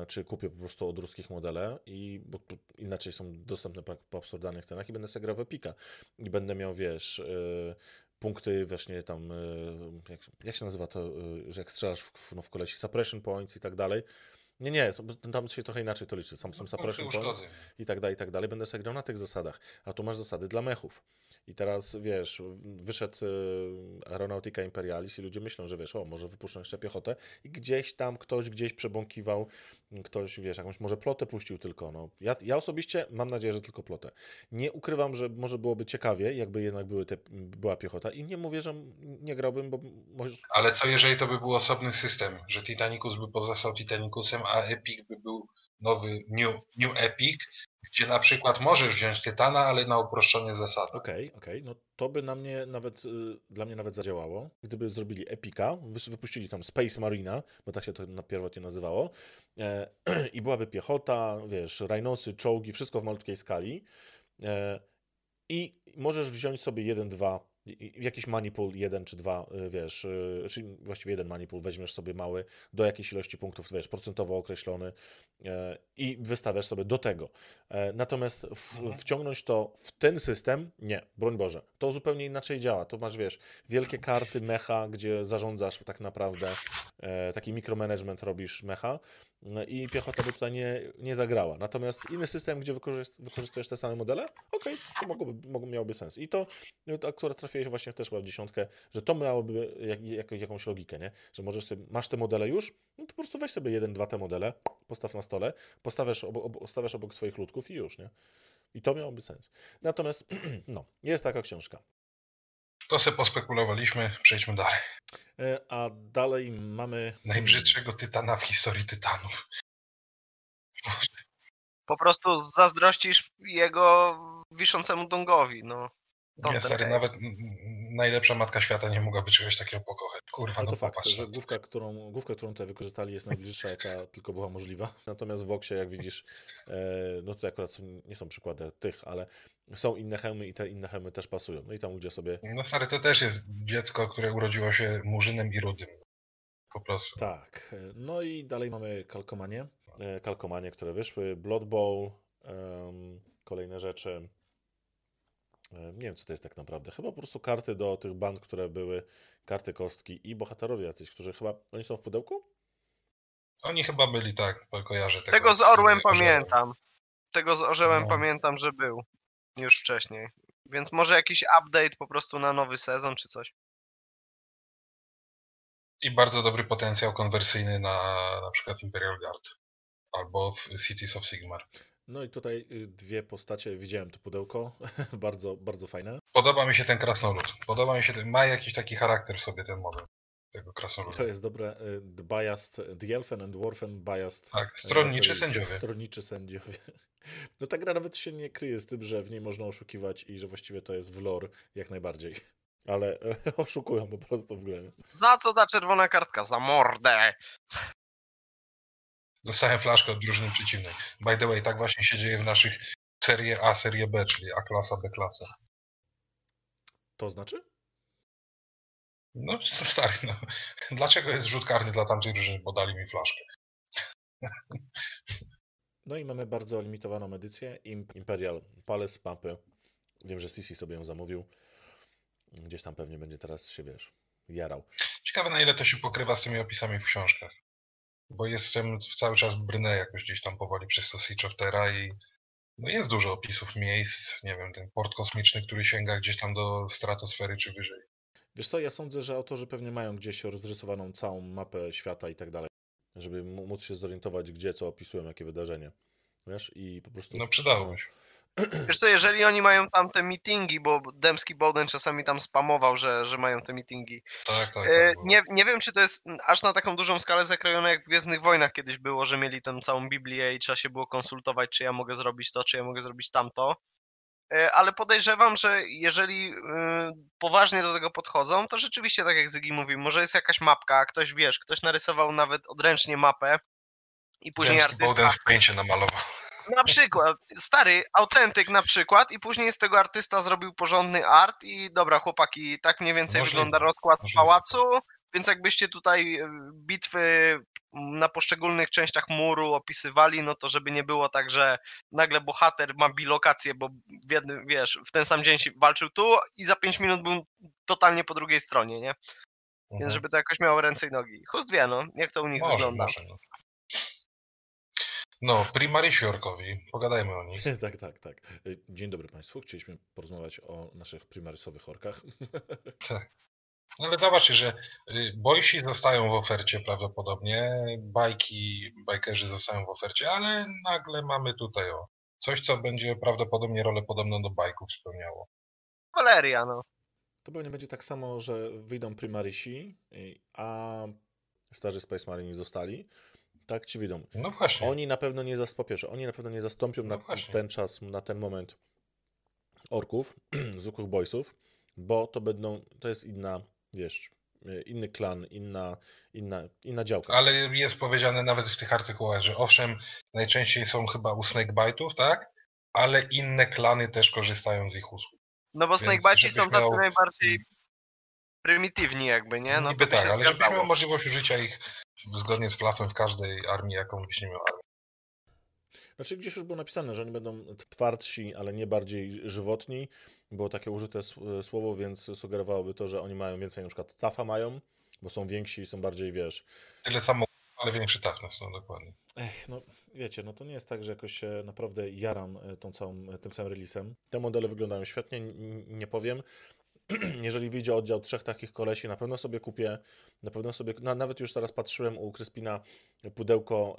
czy kupię po prostu od ruskich modele i bo inaczej są dostępne po, po absurdalnych cenach i będę sobie grał w Epika. I będę miał, wiesz, y, punkty właśnie tam, y, jak, jak się nazywa to, że jak strzelasz w, no, w kolesi, suppression points i tak dalej. Nie, nie, tam się trochę inaczej to liczy. Są, są punkty suppression points i tak dalej, i tak dalej. Będę sobie grał na tych zasadach. A tu masz zasady dla mechów. I teraz, wiesz, wyszedł y, Aeronautica Imperialis i ludzie myślą, że wiesz, o, może wypuszczą jeszcze piechotę i gdzieś tam ktoś gdzieś przebąkiwał, ktoś, wiesz, jakąś może plotę puścił tylko, no. Ja, ja osobiście mam nadzieję, że tylko plotę. Nie ukrywam, że może byłoby ciekawie, jakby jednak były te, była piechota i nie mówię, że nie grałbym, bo może... Ale co jeżeli to by był osobny system, że Titanicus by pozostał Titanicusem, a Epic by był nowy New, new Epic, gdzie na przykład możesz wziąć Tytana, ale na uproszczone zasady. Okej, okej, no to by na mnie nawet, y, dla mnie nawet zadziałało. Gdyby zrobili Epika, wypuścili tam Space Marina, bo tak się to na pierwotnie nazywało, e, i byłaby piechota, wiesz, rajnosy, czołgi, wszystko w malutkiej skali. E, I możesz wziąć sobie jeden, dwa, jakiś manipul, jeden czy dwa, y, wiesz, y, czyli właściwie jeden manipul weźmiesz sobie mały, do jakiejś ilości punktów, wiesz, procentowo określony e, i wystawiasz sobie do tego. E, Natomiast w, Mhm. wciągnąć to w ten system, nie, broń Boże. To zupełnie inaczej działa. To masz, wiesz, wielkie karty mecha, gdzie zarządzasz tak naprawdę, e, taki mikromanagement robisz mecha i piechota by tutaj nie, nie zagrała. Natomiast inny system, gdzie wykorzyst, wykorzystujesz te same modele, okej, to mogłoby, mogło, miałoby sens. I to, no, to akurat trafiłeś właśnie też w dziesiątkę, że to miałoby jak, jak, jakąś logikę, nie? Że możesz sobie, masz te modele już, no to po prostu weź sobie jeden, dwa te modele, postaw na stole, postawiasz stawiasz obok swoich ludków i już, nie? I to miałoby sens. Natomiast, no, jest taka książka. To se pospekulowaliśmy, przejdźmy dalej. E, A dalej mamy... Najbrzydszego Tytana w historii Tytanów. po prostu zazdrościsz jego wiszącemu dongowi, no. Don't Nie, stary, nawet najlepsza matka świata nie mogłaby czegoś takiego pokochać. Kurwa, No no, to fakt, popatrz. że główka którą, główka, którą tutaj wykorzystali jest najbliższa, jaka tylko była możliwa. Natomiast w boksie, jak widzisz, e, no tutaj akurat nie są przykłady tych, ale są inne hełmy i te inne hełmy też pasują. No i tam ludzie sobie No stary, to też jest dziecko, które urodziło się murzynem i rudym. Po prostu. Tak, no i dalej mamy kalkomanie, e, kalkomanie, które wyszły, Blood Bowl, em, kolejne rzeczy. E, Nie wiem, co to jest tak naprawdę. Chyba po prostu karty do tych band, które były, karty kostki i bohaterowie jacyś, którzy chyba, oni są w pudełku? Oni chyba byli tak, kojarzę tego. Tego z Orłem pamiętam. Tego z Orzełem No. pamiętam, że był już wcześniej. Więc może jakiś update po prostu na nowy sezon czy coś. I bardzo dobry potencjał konwersyjny na na przykład Imperial Guard. Albo w Cities of Sigmar. No i tutaj y, dwie postacie, widziałem to pudełko, bardzo, bardzo fajne. Podoba mi się ten krasnolud. Podoba mi się ten, ma jakiś taki charakter w sobie ten model tego krasnoluda. To jest dobre, y, the biased, the Elfen and Dwarfen biased. Tak, stronniczy referees, sędziowie. Stronniczy sędziowie. No ta gra nawet się nie kryje z tym, że w niej można oszukiwać i że właściwie to jest w lore jak najbardziej. Ale e, oszukują po prostu w grę. Za co ta czerwona kartka? Za mordę! Dostałem flaszkę od drużyny przeciwnej. By the way, tak właśnie się dzieje w naszych serie A, serie B, czyli A klasa, B klasa. To znaczy? No stary, no. Dlaczego jest rzut karny dla tamtej drużyny, bo dali mi flaszkę? No i mamy bardzo limitowaną edycję Imp- Imperial Palace mapy. Wiem, że Sisi sobie ją zamówił. Gdzieś tam pewnie będzie teraz się, wiesz, jarał. Ciekawe na ile to się pokrywa z tymi opisami w książkach. Bo jestem cały czas brnę jakoś gdzieś tam powoli przez to Siege of Terra i no jest dużo opisów miejsc, nie wiem, ten port kosmiczny, który sięga gdzieś tam do stratosfery czy wyżej. Wiesz co, ja sądzę, że autorzy pewnie mają gdzieś rozrysowaną całą mapę świata i tak dalej, żeby móc się zorientować, gdzie co opisują, jakie wydarzenie. Wiesz, i po prostu... No przydałoby się. Wiesz co, jeżeli oni mają tam te meetingi, bo Demski Bowden czasami tam spamował, że, że mają te meetingi. Tak, tak. E, tak nie, nie wiem, czy to jest aż na taką dużą skalę zakrojone, jak w Gwiezdnych Wojnach kiedyś było, że mieli tę całą Biblię i trzeba się było konsultować, czy ja mogę zrobić to, czy ja mogę zrobić tamto. E, Ale podejrzewam, że jeżeli e, poważnie do tego podchodzą, to rzeczywiście, tak jak Zygi mówił, może jest jakaś mapka, ktoś wiesz, ktoś narysował nawet odręcznie mapę i później Dęski artysta... Bowden w pęcie namalował. Na przykład, stary, autentyk na przykład i później z tego artysta zrobił porządny art i dobra chłopaki, tak mniej więcej Możliwe, wygląda rozkład możliwe. pałacu, więc jakbyście tutaj e, bitwy na poszczególnych częściach muru opisywali, no to żeby nie było tak, że nagle bohater ma bilokację, bo w jednym, wiesz, w ten sam dzień się walczył tu i za 5 minut był totalnie po drugiej stronie, nie? Więc Mhm. żeby to jakoś miało ręce i nogi. Chust wie, no, jak to u nich Może, wygląda. może. No. no, Primarisi Orkowi, pogadajmy o nich. tak, tak, tak. Y, Dzień dobry Państwu. Chcieliśmy porozmawiać o naszych primarysowych orkach. No ale zobaczcie, że y, boysi zostają w ofercie prawdopodobnie, bajki, bajkerzy zostają w ofercie, ale nagle mamy tutaj o coś, co będzie prawdopodobnie rolę podobną do bajków spełniało. Waleria, no. To pewnie będzie tak samo, że wyjdą primarysi, y, a starzy Space Marine zostali. Tak ci wyjdą. No właśnie. Oni na pewno nie zas- po pierwsze, oni na pewno nie zastąpią No na właśnie. ten czas, na ten moment orków, zwykłych boysów, bo to będą, to jest inna, wiesz, y, inny klan, inna, inna, inna działka. Ale jest powiedziane nawet w tych artykułach, że owszem, najczęściej są chyba u Snakebite'ów, tak? Ale inne klany też korzystają z ich usług. No bo Więc Snakebite żebyś są tacy miał- najbardziej prymitywni jakby, nie? No Niby tak, ale żebyś miał możliwość użycia ich zgodnie z flafem w każdej armii, jaką byś nie miał. Znaczy gdzieś już było napisane, że oni będą twardsi, ale nie bardziej żywotni. Było takie użyte s- słowo, więc sugerowałoby to, że oni mają więcej, na przykład tafa mają, bo są więksi i są bardziej, wiesz, Tyle samo, ale większy toughness, no dokładnie. Ech, no wiecie, no to nie jest tak, że jakoś się naprawdę jaram e, tą całą, e, tym całym releasem. Te modele wyglądają świetnie, nie powiem. Jeżeli wyjdzie oddział trzech takich kolesi, na pewno sobie kupię, na pewno sobie, na, nawet już teraz patrzyłem u Kryspina pudełko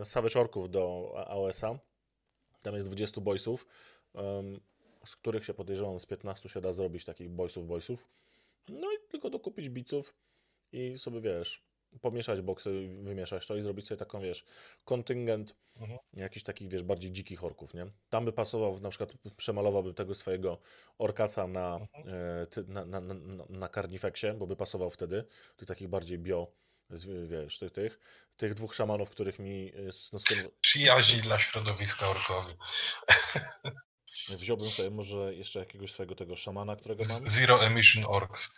e, Savage Orków do AOS-a. Tam jest 20 boysów, em, z których się podejrzewam z 15 się da zrobić takich boysów, boysów. No i tylko dokupić biców i sobie, wiesz, pomieszać boksy, wymieszać to i zrobić sobie taką, wiesz, kontyngent Mhm. jakichś takich, wiesz, bardziej dzikich orków, nie? Tam by pasował, na przykład przemalowałbym tego swojego orkaca na, e, ty, na, na, na, na- Carnifexie, bo by pasował wtedy, tych takich bardziej bio, wiesz, tych, tych, tych dwóch szamanów, których mi e, no, skon- Przyjaźni dla środowiska orkowi. wziąłbym sobie może jeszcze jakiegoś swojego tego szamana, którego mam. Zero Emission Orks.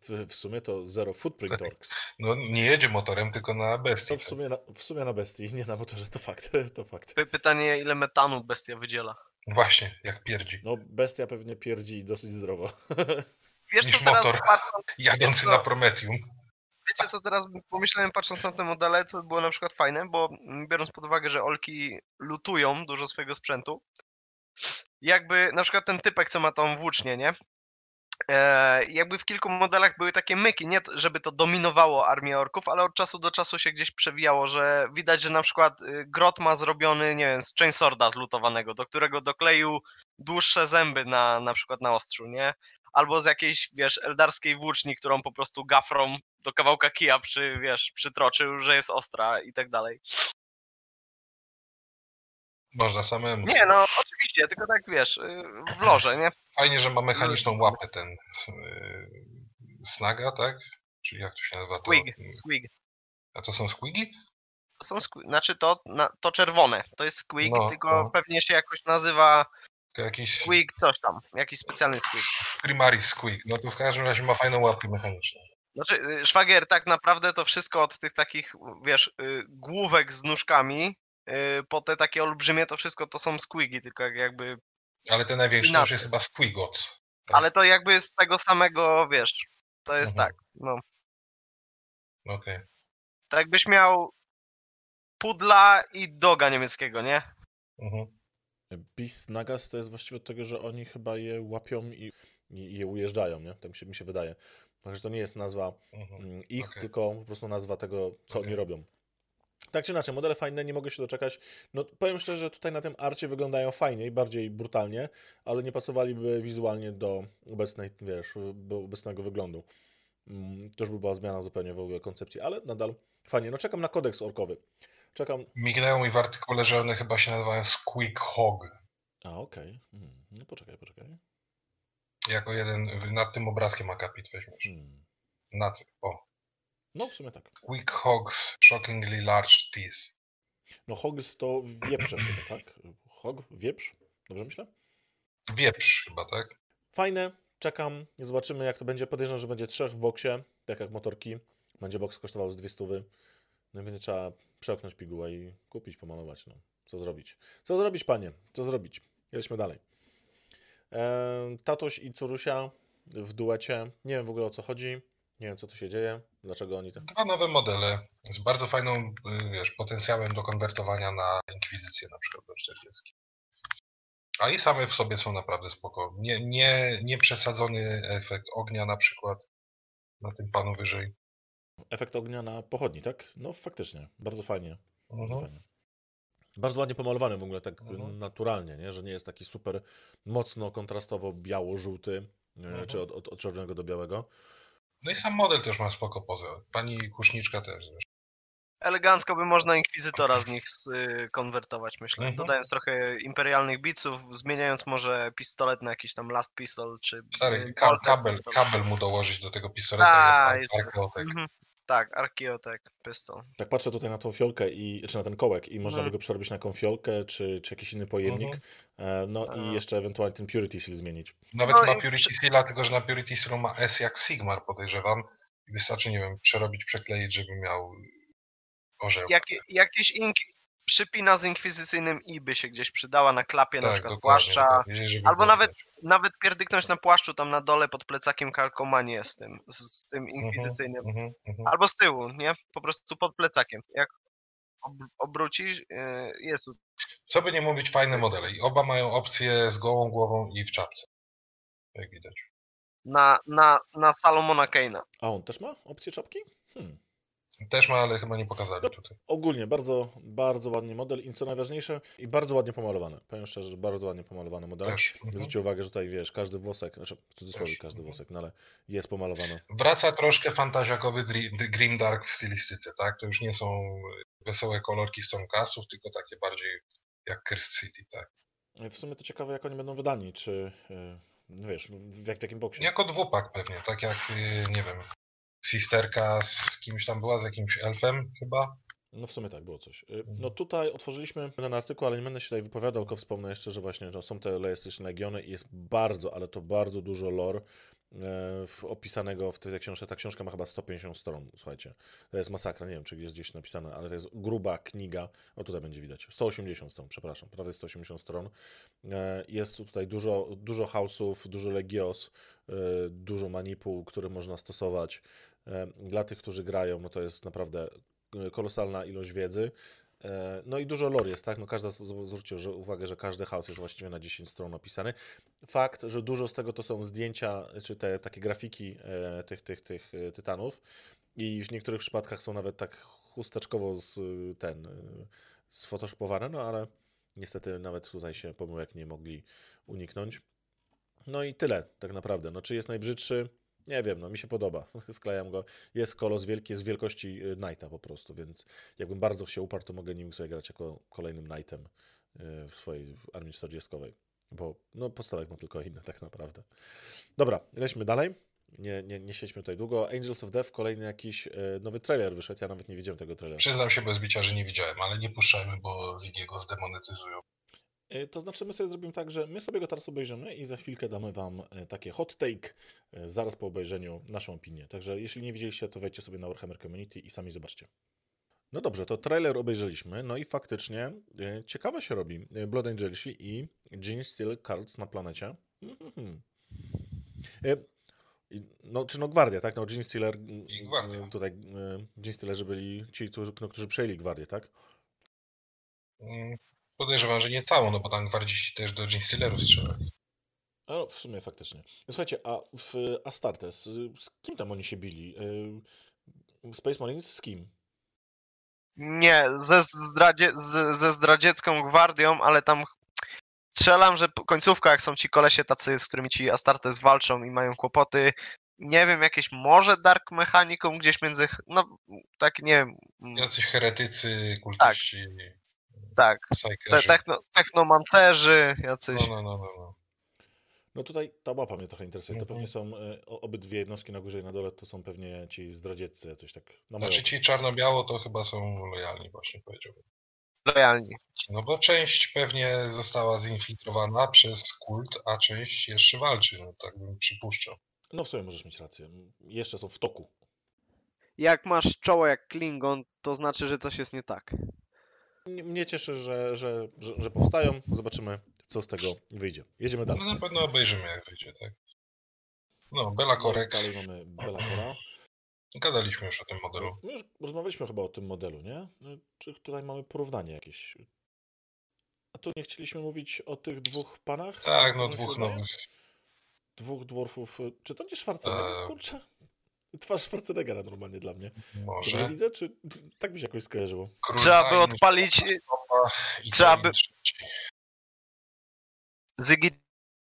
W, w sumie to Zero Footprint Orcs. No nie jedzie motorem, tylko na bestii. To w sumie, na, w sumie na bestii, nie na motorze, to fakt, to fakt. Py- Pytanie, ile metanu bestia wydziela? Właśnie, jak pierdzi. No bestia pewnie pierdzi dosyć zdrowo. Wiesz Niż co teraz motor. patrząc, Jadący na Prometium. wiecie co teraz pomyślałem patrząc na te modele, co było na przykład fajne, bo biorąc pod uwagę, że Olki lutują dużo swojego sprzętu, jakby na przykład ten typek, co ma tą włócznię, nie? E, jakby w kilku modelach były takie myki, nie żeby to dominowało armię orków, ale od czasu do czasu się gdzieś przewijało, że widać, że na przykład y, Grot ma zrobiony, nie wiem, z chainsworda zlutowanego, do którego dokleił dłuższe zęby na, na przykład na ostrzu, nie? Albo z jakiejś, wiesz, eldarskiej włóczni, którą po prostu gafrą do kawałka kija przy, wiesz, przytroczył, że jest ostra i tak dalej. Można samemu. Nie, no oczywiście, tylko tak, wiesz, y, w loże, nie? Fajnie, że ma mechaniczną łapę ten s- y, snaga, tak? Czyli jak to się nazywa? To, Squig, squig. A to są squigi? To są squeak, znaczy to, na, to czerwone, to jest squeak, No, tylko no. pewnie się jakoś nazywa Jakiś squeak coś tam, jakiś specjalny squeak. Primaris Squeak. No to w każdym razie ma fajną łapkę mechaniczną. Znaczy, y, szwagier, tak naprawdę to wszystko od tych takich, wiesz, y, główek z nóżkami, y, po te takie olbrzymie, to wszystko to są squeaky, tylko jak- jakby, Ale ten największy to już jest chyba Squigot. Tak. ale to jakby z tego samego, wiesz, to jest Mhm. tak, no. Okej. Tak jakbyś miał pudla i doga niemieckiego, nie? Mhm. Beast Nagas to jest właściwie od tego, że oni chyba je łapią i, i je ujeżdżają, nie? Tak mi się, mi się wydaje. Także to nie jest nazwa Mhm. mm, ich, Okej. tylko po prostu nazwa tego, co oni Okej. robią. Tak czy inaczej, modele fajne, nie mogę się doczekać. No powiem szczerze, że tutaj na tym arcie wyglądają fajniej, bardziej brutalnie, ale nie pasowaliby wizualnie do obecnej, wiesz, do obecnego wyglądu. Mm, To już by była zmiana zupełnie w ogóle koncepcji, ale nadal fajnie. No czekam na kodeks orkowy. Czekam. Mignęło mi w artykule, że one chyba się nazywają Squeak Hog. A, okej. Mm, No poczekaj, poczekaj. Jako jeden, nad tym obrazkiem akapit weźmiesz. Hmm. Nad, o. No w sumie tak. Squeak Hogs Shockingly Large Teeth. No hogs to wieprze chyba, tak? Hog? Wieprz? Dobrze myślę? Wieprz chyba, tak? Fajne, czekam, zobaczymy jak to będzie. Podejrzewam, że będzie trzech w boksie, tak jak motorki. Będzie boks kosztował z dwie stówy. No i będzie trzeba przeoknąć pigułę i kupić, pomalować. No. Co zrobić? Co zrobić, panie? Co zrobić? Jedźmy dalej. Eee, tatuś i Curusia w duecie. Nie wiem w ogóle o co chodzi. Nie wiem co tu się dzieje. Dlaczego oni tak... Dwa nowe modele z bardzo fajną, y, wiesz, potencjałem do konwertowania na Inkwizycję na przykład do 40. A i same w sobie są naprawdę spoko. Nie, nie, nie przesadzony efekt ognia na przykład na tym panu wyżej. Efekt ognia na pochodni, tak? No faktycznie. Bardzo fajnie. Bardzo Mhm. fajnie. Bardzo ładnie pomalowany w ogóle, tak Mhm. naturalnie, nie? że nie jest taki super mocno kontrastowo biało-żółty, e, Mhm. czy od, od, od czerwonego do białego. No i sam model też ma spoko pozę. Pani Kuszniczka też zresztą. Elegancko by można Inkwizytora z nich konwertować, myślę. Mhm. Dodając trochę imperialnych biców, zmieniając może pistolet na jakiś tam last pistol, czy... Stary, y, ka kabel, kabel mu dołożyć do tego pistoleta A, jest i- arkeotek. Mhm. Tak, Archeotek pistol. Tak patrzę tutaj na tą fiolkę, i, czy na ten kołek i można by Mhm. go przerobić na jaką fiolkę, czy, czy jakiś inny pojemnik. E, No A. i jeszcze ewentualnie ten Purity Seal zmienić. Nawet No ma i Purity Seala, tylko że na Purity Sealu ma S jak Sigmar podejrzewam. I wystarczy, nie wiem, przerobić, przekleić, żeby miał orzeł. Jakie, jakieś ink... Przypina z inkwizycyjnym i by się gdzieś przydała na klapie na tak, przykład dokładnie. płaszcza. Jeżeli, żeby Albo nawet-. Nawet pierdyknąć na płaszczu tam na dole pod plecakiem kalkomanie z tym, z, z tym inkwizycyjnym. Mhm, mhm. Albo z tyłu, nie? Po prostu pod plecakiem. Jak ob, obrócisz, yy, jest. Co by nie mówić, fajne modele. I oba mają opcję z gołą głową i w czapce. Jak widać. Na, na, na Salomona Kane'a. A on też ma opcję czapki? Hmm. Też ma, ale chyba nie pokazali tutaj. Ogólnie bardzo, bardzo ładny model i co najważniejsze, i bardzo ładnie pomalowany. Powiem szczerze, że bardzo ładnie pomalowany model. Też. Mhm. Zwróćcie uwagę, że tutaj wiesz, każdy włosek, znaczy w cudzysłowie Też, każdy mhm. włosek, no ale jest pomalowany. Wraca troszkę fantaziakowy dri- Grim Dark w stylistyce, tak? To już nie są wesołe kolorki Stormcastów, tylko takie bardziej jak Cursed City, tak? W sumie to ciekawe, jak oni będą wydani, czy yy, no wiesz, w, jak, w jakim boksie. Jako dwupak pewnie, tak jak, y, nie wiem, Sisterka z kimś tam była, z jakimś elfem chyba. No w sumie tak, było coś. Y, Mhm. No tutaj otworzyliśmy ten artykuł, ale nie będę się tutaj wypowiadał, tylko wspomnę jeszcze, że właśnie że są te lejestyczne legiony i jest bardzo, ale to bardzo dużo lore e, opisanego w tej książce. Ta książka ma chyba 150 stron, słuchajcie. To jest masakra, nie wiem, czy jest gdzieś napisane, ale to jest gruba kniga. O, tutaj będzie widać. 180 stron, przepraszam, prawie 180 stron. E, Jest tu tutaj dużo, dużo house'ów, dużo legios, e, dużo manipuł, które można stosować. E, Dla tych, którzy grają, no to jest naprawdę e, kolosalna ilość wiedzy. E, No i dużo lore jest, tak? No każda, z- zwróćcie że uwagę, że każdy house jest właściwie na 10 stron opisany. Fakt, że dużo z tego to są zdjęcia, czy te takie grafiki e, tych, tych, tych e, tytanów i w niektórych przypadkach są nawet tak chusteczkowo z, ten, sfotoshopowane, no ale niestety nawet tutaj się pomyłek nie mogli uniknąć. No i tyle tak naprawdę. No czy jest najbrzydszy? Nie wiem, no mi się podoba. Sklejam go. Jest kolos wielki, jest wielkości y, Knighta po prostu, więc jakbym bardzo się uparł, to mogę nim sobie grać jako kolejnym Knightem y, w swojej armii 40. Bo no podstawek ma tylko inne tak naprawdę. Dobra, lećmy dalej. nie, nie, nie siedźmy tutaj długo. Angels of Death, kolejny jakiś e, nowy trailer wyszedł, ja nawet nie widziałem tego trailera. Przyznam się bez bicia, że nie widziałem, ale nie puszczajmy, bo Zigiego zdemonetyzują. E, To znaczy, my sobie zrobimy tak, że my sobie go teraz obejrzymy i za chwilkę damy wam e, takie hot take e, zaraz po obejrzeniu naszą opinię. Także jeśli nie widzieliście, to wejdźcie sobie na Warhammer Community i sami zobaczcie. No dobrze, to trailer obejrzeliśmy, no i faktycznie ciekawe się robi. Blood Angelsi i Gene Steel Cards na planecie. Mhm. No, czy no Gwardia, tak? No, Gene Stealer. Tutaj Gene Stealerzy byli ci, którzy, no, którzy przejęli Gwardię, tak? Podejrzewam, że nie całą, no bo tam gwardziści też do Gene Stealerów strzelali. A w sumie faktycznie. Słuchajcie, a w Astartes, z kim tam oni się bili? Y, Space Marines z kim? Nie, ze, zdradzie, ze zdradziecką gwardią, ale tam strzelam, że p- końcówka, jak są ci kolesie tacy, z którymi ci Astartes walczą i mają kłopoty, nie wiem, jakieś może Dark Mechanicum gdzieś między, no tak, nie wiem, Jacyś heretycy, kultyści, tak, te, psykerzy. techno, technomancerzy, jacyś. No, no, no, no, no. No tutaj ta mapa mnie trochę interesuje. To Mhm. pewnie są y, obydwie jednostki na górze i na dole, to są pewnie ci zdradzieccy, coś tak. Moją Znaczy ci czarno-biało to chyba są lojalni właśnie powiedziałbym. lojalni. No bo część pewnie została zinfiltrowana przez kult, a część jeszcze walczy, no tak bym przypuszczał. No w sumie możesz mieć rację. Jeszcze są w toku. Jak masz czoło jak Klingon, to znaczy, że coś jest nie tak. Mnie- cieszy, że, że, że, że powstają. Zobaczymy, co z tego wyjdzie. Jedziemy dalej. No na pewno obejrzymy jak wyjdzie, tak. No, Bela Korek. Dalej mamy Belakora. Gadaliśmy już o tym modelu. My już rozmawialiśmy chyba o tym modelu, nie? No, Czy tutaj mamy porównanie jakieś? A tu nie chcieliśmy mówić o tych dwóch panach? Tak, no dwóch nowych. Dwóch dwarfów. Czy to nie Schwarzenegger, Eee. kurczę? Twarz Schwarzeneggera normalnie dla mnie. Dobrze Może. widzę, czy tak mi się jakoś skojarzyło? Król Trzeba by odpalić, trzeba by-. Zygi,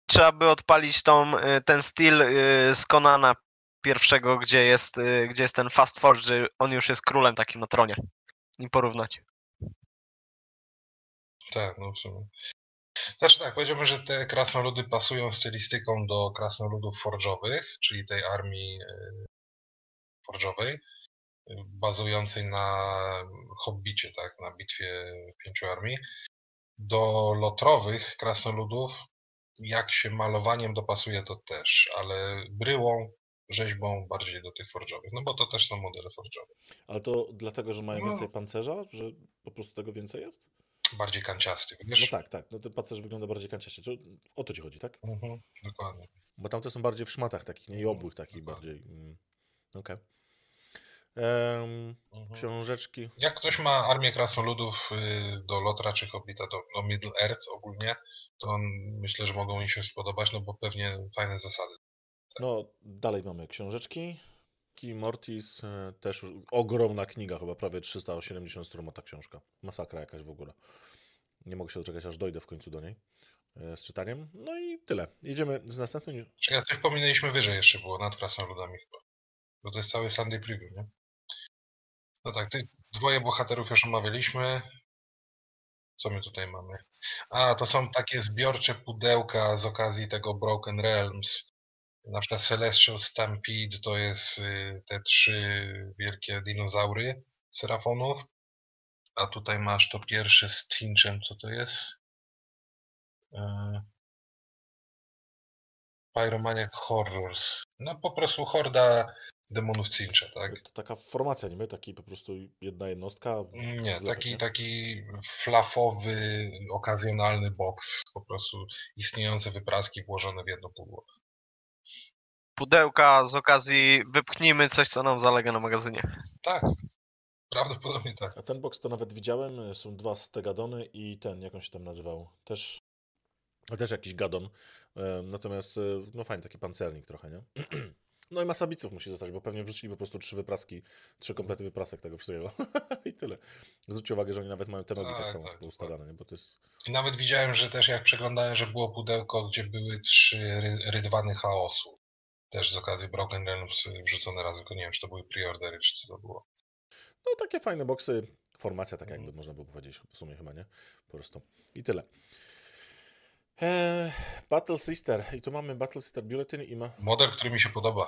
trzeba by odpalić tą, y, ten styl y, z Konana pierwszego, gdzie jest, y, gdzie jest ten Fast Forge, że on już jest królem takim na tronie. I porównać. Tak, no w sumie. Znaczy tak, powiedziałbym, że te krasnoludy pasują stylistyką do krasnoludów forżowych, czyli tej armii forżowej, bazującej na hobbicie, tak, na bitwie pięciu armii. Do lotrowych krasnoludów, jak się malowaniem dopasuje, to też, ale bryłą, rzeźbą bardziej do tych forżowych, no bo to też są modele forżowe. Ale to dlatego, że mają No. więcej pancerza, że po prostu tego więcej jest? Bardziej kanciasty, No wiesz? tak, tak. No ten pancerz wygląda bardziej kanciaście. Czy O to ci chodzi, tak? Mhm, dokładnie. Bo tamte są bardziej w szmatach takich, nie? I Mhm, obłych takich bardziej. Mm. Okej. Em, Mhm. Książeczki. Jak ktoś ma armię krasnoludów y, do Lotra czy Hobbita, do, do Middle Earth ogólnie, to on, myślę, że mogą im się spodobać, no bo pewnie fajne zasady. No, dalej mamy książeczki. Key Mortis, e, też ogromna kniga, chyba prawie 370 stron ma ta książka. Masakra jakaś w ogóle. Nie mogę się doczekać, aż dojdę w końcu do niej e, z czytaniem. No i tyle. Jedziemy z następnym. Czy ja coś pominęliśmy wyżej jeszcze było, nad krasnoludami chyba. Bo to jest cały Sunday Preview, nie? No tak, tych dwoje bohaterów już omawialiśmy. Co my tutaj mamy? A, to są takie zbiorcze pudełka z okazji tego Broken Realms. Na przykład Celestial Stampede to jest y, te trzy wielkie dinozaury serafonów. A tutaj masz to pierwsze z Tinchem, co to jest? Pyromaniac Horrors. No po prostu horda demonów Cincha, tak? To taka formacja, nie my, taki po prostu jedna jednostka. Nie, taki, nie? taki flafowy, okazjonalny boks. Po prostu istniejące wypraski włożone w jedno pudło. Pudełka z okazji wypchnijmy coś, co nam zalega na magazynie. Tak, prawdopodobnie tak. A ten box to nawet widziałem. Są dwa stegadony i ten, jak on się tam nazywał? Też, a też jakiś gadon. E, Natomiast, e, no fajny, taki pancernik trochę, nie? No i masa biców musi zostać, bo pewnie wrzucili po prostu trzy wypraski, trzy komplety wyprasek tego wszystkiego. I tyle. Zwróćcie uwagę, że oni nawet mają te nogi tak Tak, samo tak, ustawiane, nie? Bo to jest... I nawet widziałem, że też jak przeglądałem, że było pudełko, gdzie były trzy ry rydwany chaosu. Też z okazji Broken Realms wrzucone razem, tylko nie wiem, czy to były preordery, czy co to było. No takie fajne boksy. Formacja tak jakby Mhm. można było powiedzieć. W sumie chyba, nie? Po prostu. I tyle. Eee, Battle Sister. I tu mamy Battle Sister Bulletin i ma... Model, który mi się podoba.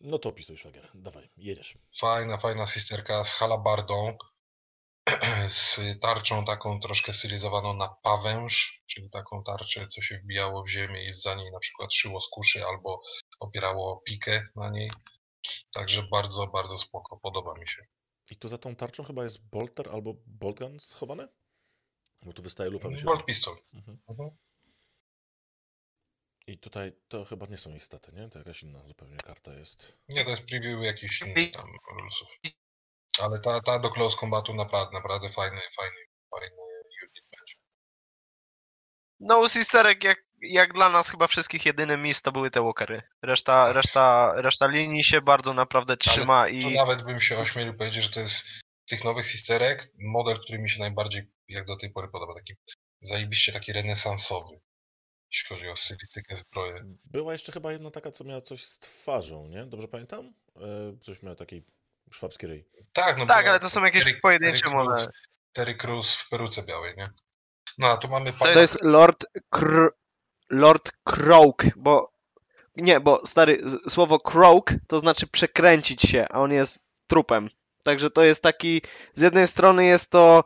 No to opisuj szwagier, dawaj, jedziesz. Fajna, fajna sisterka z halabardą, z tarczą taką troszkę stylizowaną na pawęż, czyli taką tarczę, co się wbijało w ziemię i za niej na przykład szyło z kuszy albo opierało pikę na niej. Także bardzo, bardzo spoko, podoba mi się. I tu za tą tarczą chyba jest bolter albo boltgun schowane? Bo tu wystaje lufa mi się. Bolt pistol. Mhm. Mhm. I tutaj to chyba nie są ich staty, nie? To jakaś inna zupełnie karta jest. Nie, to jest preview jakichś innych tam rulesów. Ale ta, ta do close combatu naprawdę, naprawdę fajny, fajny, fajny unit będzie. No, u sisterek jak, jak dla nas chyba wszystkich jedyny miss to były te walkery. Reszta, reszta, reszta linii się bardzo naprawdę trzyma Tu i nawet bym się ośmielił powiedzieć, że to jest z tych nowych sisterek model, który mi się najbardziej jak do tej pory podoba. Taki zajebiście taki renesansowy, jeśli chodzi o stylistykę zbroję. Była jeszcze chyba jedna taka, co miała coś z twarzą, nie? Dobrze pamiętam? E, Coś miała taki szwabski ryj. Tak, no tak, ale to są jakieś Terry- pojedyncze modele. Terry Crews w peruce białej, nie? No a tu mamy To To jest Lord Kr... Lord Croak, bo... Nie, bo stary, słowo croak to znaczy przekręcić się, a on jest trupem. Także to jest taki, z jednej strony jest to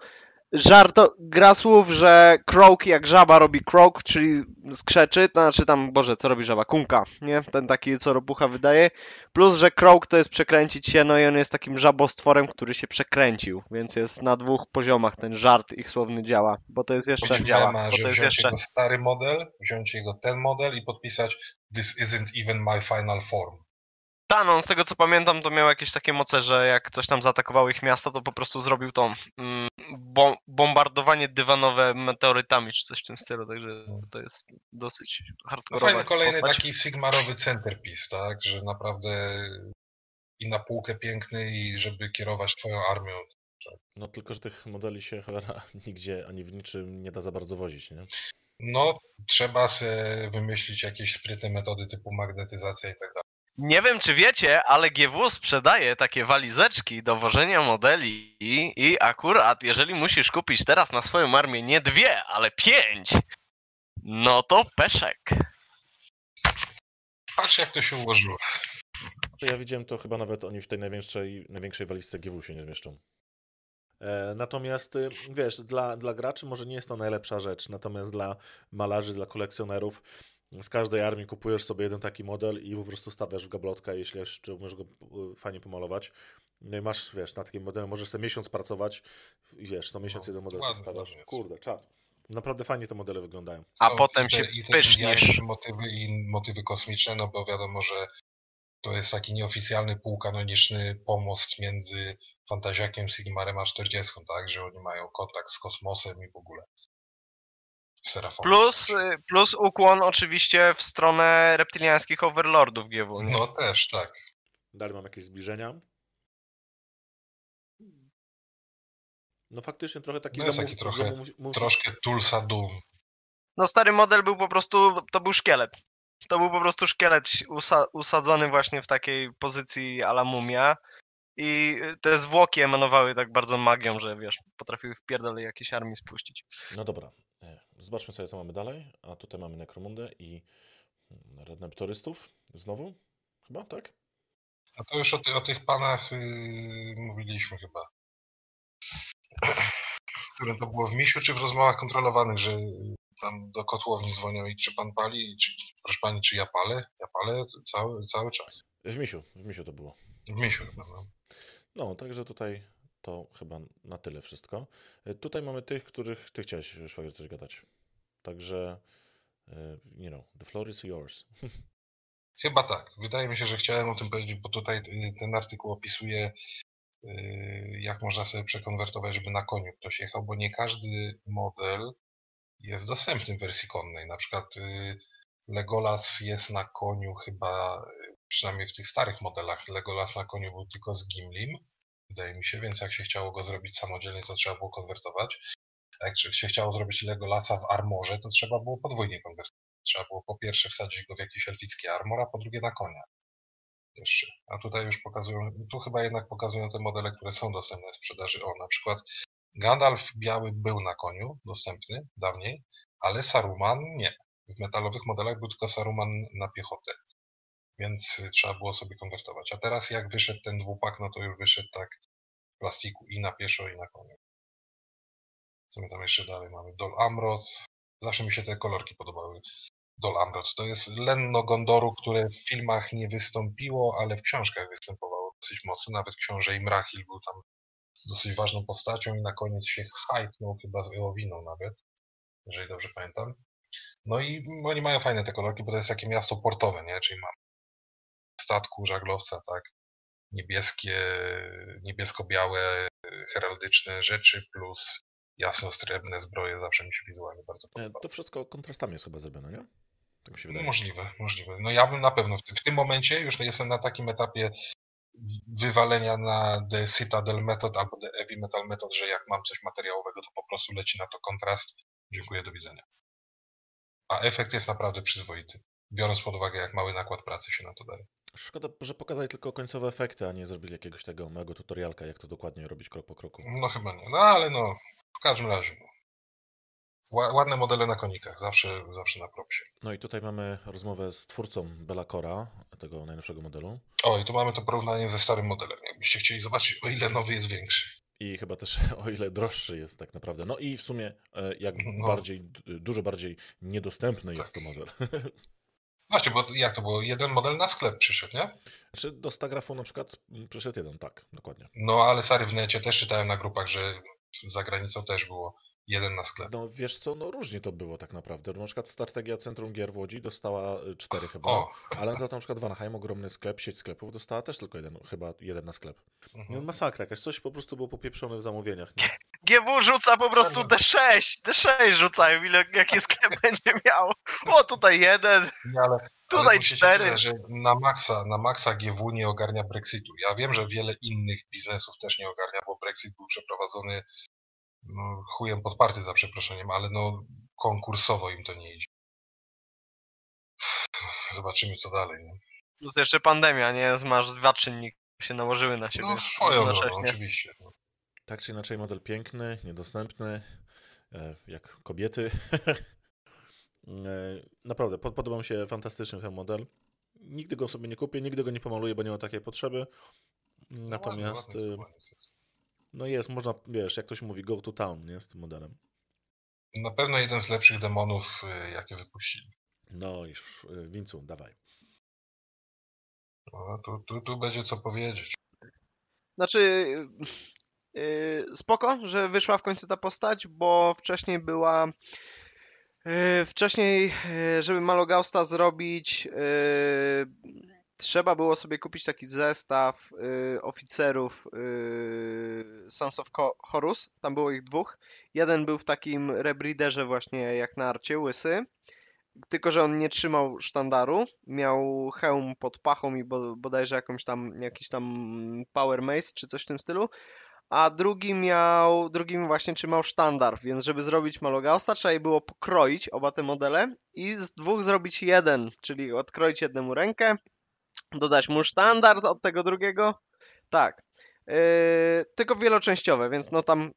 żarto, gra słów, że croak jak żaba robi croak, czyli skrzeczy, to znaczy tam, boże, co robi żaba? Kunka, nie? Ten taki, co robucha wydaje. Plus, że croak to jest przekręcić się, no i on jest takim żabostworem, który się przekręcił, więc jest na dwóch poziomach ten żart ich słowny działa, bo to jest jeszcze... Działa, że jest wziąć jeszcze- jego stary model, wziąć jego ten model i podpisać This isn't even my final form. Ta, no, z tego co pamiętam, to miał jakieś takie moce, że jak coś tam zaatakowało ich miasto, to po prostu zrobił to mm, bom- bombardowanie dywanowe meteorytami, czy coś w tym stylu, także to jest dosyć No hardkorowa fajny kolejny postać. taki sigmarowy centerpiece, tak? Że naprawdę i na półkę piękny i żeby kierować twoją armią. No tylko, że tych modeli się cholera nigdzie ani w niczym nie da za bardzo wozić, nie? No, trzeba sobie wymyślić jakieś sprytne metody typu magnetyzacja i tak dalej. Nie wiem, czy wiecie, ale GW sprzedaje takie walizeczki do wożenia modeli i, i akurat, jeżeli musisz kupić teraz na swoją armię nie dwie, ale pięć, no to peszek. Patrz jak to się ułożyło. To ja widziałem to chyba nawet oni w tej największej, największej walizce GW się nie zmieszczą. E, natomiast y, wiesz, dla, dla graczy może nie jest to najlepsza rzecz, natomiast dla malarzy, dla kolekcjonerów z każdej armii kupujesz sobie jeden taki model i po prostu stawiasz w gablotka, jeśli jeszcze umiesz go y, fajnie pomalować. No i masz, wiesz, na takim modelu możesz sobie miesiąc pracować i wiesz, co miesiąc No, jeden model stawiasz. Kurde, czad. Naprawdę fajnie te modele wyglądają. A Są potem i te, się i te pyszniesz. motywy i motywy kosmiczne, no bo wiadomo, że to jest taki nieoficjalny półkanoniczny pomost między Fantaziakiem, Sigmarem a 40, tak? Że oni mają kontakt z kosmosem i w ogóle. Serafon. Plus, y, plus ukłon oczywiście w stronę reptyliańskich overlordów GW. Nie? No też, tak. Dalej mam jakieś zbliżenia. No faktycznie trochę taki No jest zamów, taki trochę- zamów, mów- Troszkę Tulsa Doom. No stary model był po prostu, to był szkielet. To był po prostu szkielet usa usadzony właśnie w takiej pozycji ala mumia. I te zwłoki emanowały tak bardzo magią, że wiesz, potrafiły w pierdolę jakiejś armii spuścić. No dobra, e, zobaczmy sobie, co mamy dalej. A tutaj mamy Necromundę i mm, Redemptorystów. Znowu? Chyba, tak? A to już o, ty, o tych panach yy, mówiliśmy chyba. Które to było w misiu, czy w rozmowach kontrolowanych, że tam do kotłowni dzwonią i czy pan pali, czy, proszę pani, czy ja palę? Ja palę cały, cały czas. W misiu, w misiu to było. W misiu chyba, no. No, także tutaj to chyba na tyle wszystko. E, Tutaj mamy tych, których ty chciałeś, szwagier, coś gadać. Także, e, you know, the floor is yours. Chyba tak. Wydaje mi się, że chciałem o tym powiedzieć, bo tutaj ten artykuł opisuje, jak można sobie przekonwertować, żeby na koniu ktoś jechał, bo nie każdy model jest dostępny w wersji konnej. Na przykład Legolas jest na koniu chyba, przynajmniej w tych starych modelach, Legolas na koniu był tylko z Gimlim, wydaje mi się, więc jak się chciało go zrobić samodzielnie, to trzeba było konwertować. Jak się chciało zrobić Legolasa w armorze, to trzeba było podwójnie konwertować. Trzeba było po pierwsze wsadzić go w jakiś elficki armor, a po drugie na konia. Jeszcze. A tutaj już pokazują, tu chyba jednak pokazują te modele, które są dostępne w sprzedaży. O, na przykład Gandalf biały był na koniu, dostępny dawniej, ale Saruman nie. W metalowych modelach był tylko Saruman na piechotę. Więc y, trzeba było sobie konwertować. A teraz jak wyszedł ten dwupak, no to już wyszedł tak w plastiku i na pieszo, i na koniu. Co my tam jeszcze dalej mamy? Dol Amrod. Zawsze mi się te kolorki podobały. Dol Amrod. To jest Lenno Gondoru, które w filmach nie wystąpiło, ale w książkach występowało dosyć mocno. Nawet książę Imrahil był tam dosyć ważną postacią i na koniec się hypnął chyba z Eowiną nawet, jeżeli dobrze pamiętam. No i oni mają fajne te kolorki, bo to jest takie miasto portowe, nie? Czyli mam statku, żaglowca, tak? Niebieskie, niebiesko-białe, heraldyczne rzeczy plus jasno-srebrne zbroje zawsze mi się wizualnie bardzo E, podobało. To wszystko kontrastami jest chyba zrobione, nie? Tak mi się wydaje. możliwe, możliwe. No ja bym na pewno w tym, w tym momencie już jestem na takim etapie wywalenia na The Citadel Method albo The Heavy Metal Method, że jak mam coś materiałowego, to po prostu leci na to kontrast. Dziękuję, do widzenia. A efekt jest naprawdę przyzwoity. Biorąc pod uwagę, jak mały nakład pracy się na to daje. Szkoda, że pokazali tylko końcowe efekty, a nie zrobili jakiegoś tego małego tutorialka, jak to dokładnie robić krok po kroku. No chyba nie. No ale no, w każdym razie. No. Ła- Ładne modele na konikach, zawsze, zawsze na propsie. No i tutaj mamy rozmowę z twórcą Bellacora, tego najnowszego modelu. O, i tu mamy to porównanie ze starym modelem. Jakbyście chcieli zobaczyć, o ile nowy jest większy. I chyba też o ile droższy jest tak naprawdę. No i w sumie e, jak No. bardziej, dużo bardziej niedostępny jest to model. Właśnie, bo jak to było? Jeden model na sklep przyszedł, nie? Czy do Stagrafu na przykład przyszedł jeden, tak, dokładnie. No ale sary w necie też czytałem na grupach, że za granicą też było jeden na sklep. No wiesz co, no różnie to było tak naprawdę. Na przykład Strategia Centrum Gier w Łodzi dostała y, cztery chyba, O, ale za to na przykład Vanaheim, ogromny sklep, sieć sklepów, dostała też tylko jeden, chyba jeden na sklep. No, mhm. masakra, jakaś coś po prostu było popieprzone w zamówieniach, nie? GW rzuca po prostu Serio? D6, D6 rzucają, ile, jaki sklep będzie miał. O, tutaj jeden, Nie, ale, tutaj ale cztery. tyle, że na maksa, na maksa GW nie ogarnia Brexitu. Ja wiem, że wiele innych biznesów też nie ogarnia, bo Brexit był przeprowadzony no, chujem podparty za przeproszeniem, ale no konkursowo im to nie idzie. Zobaczymy co dalej. Nie? Plus jeszcze pandemia, nie? Masz dwa czynniki się nałożyły na siebie. No swoją drogą, oczywiście. No. Tak czy inaczej model piękny, niedostępny, e, jak kobiety. E, Naprawdę, pod- podoba mi się fantastycznie ten model. Nigdy go sobie nie kupię, nigdy go nie pomaluję, bo nie ma takiej potrzeby. No Natomiast, ładny, ładny, ładny jest. No jest, można, wiesz, jak ktoś mówi, go to town, nie, z tym modelem. Na pewno jeden z lepszych demonów, y, jakie wypuścili. No już, e, Wincu, dawaj. No, tu, tu, tu będzie co powiedzieć. Znaczy, yy, spoko, że wyszła w końcu ta postać, bo wcześniej była. Yy, wcześniej, yy, żeby Malogausta zrobić, yy, trzeba było sobie kupić taki zestaw yy, oficerów yy, Sons of Ho- Horus. Tam było ich dwóch. Jeden był w takim rebreederze właśnie jak na arcie, łysy. Tylko, że on nie trzymał sztandaru, miał hełm pod pachą i bo, bodajże jakąś tam, jakiś tam power mace czy coś w tym stylu, a drugi miał, drugim właśnie trzymał sztandar, więc żeby zrobić Malogausta trzeba je było pokroić oba te modele i z dwóch zrobić jeden, czyli odkroić jednemu rękę, dodać mu sztandar od tego drugiego, tak, yy, tylko wieloczęściowe, więc no tam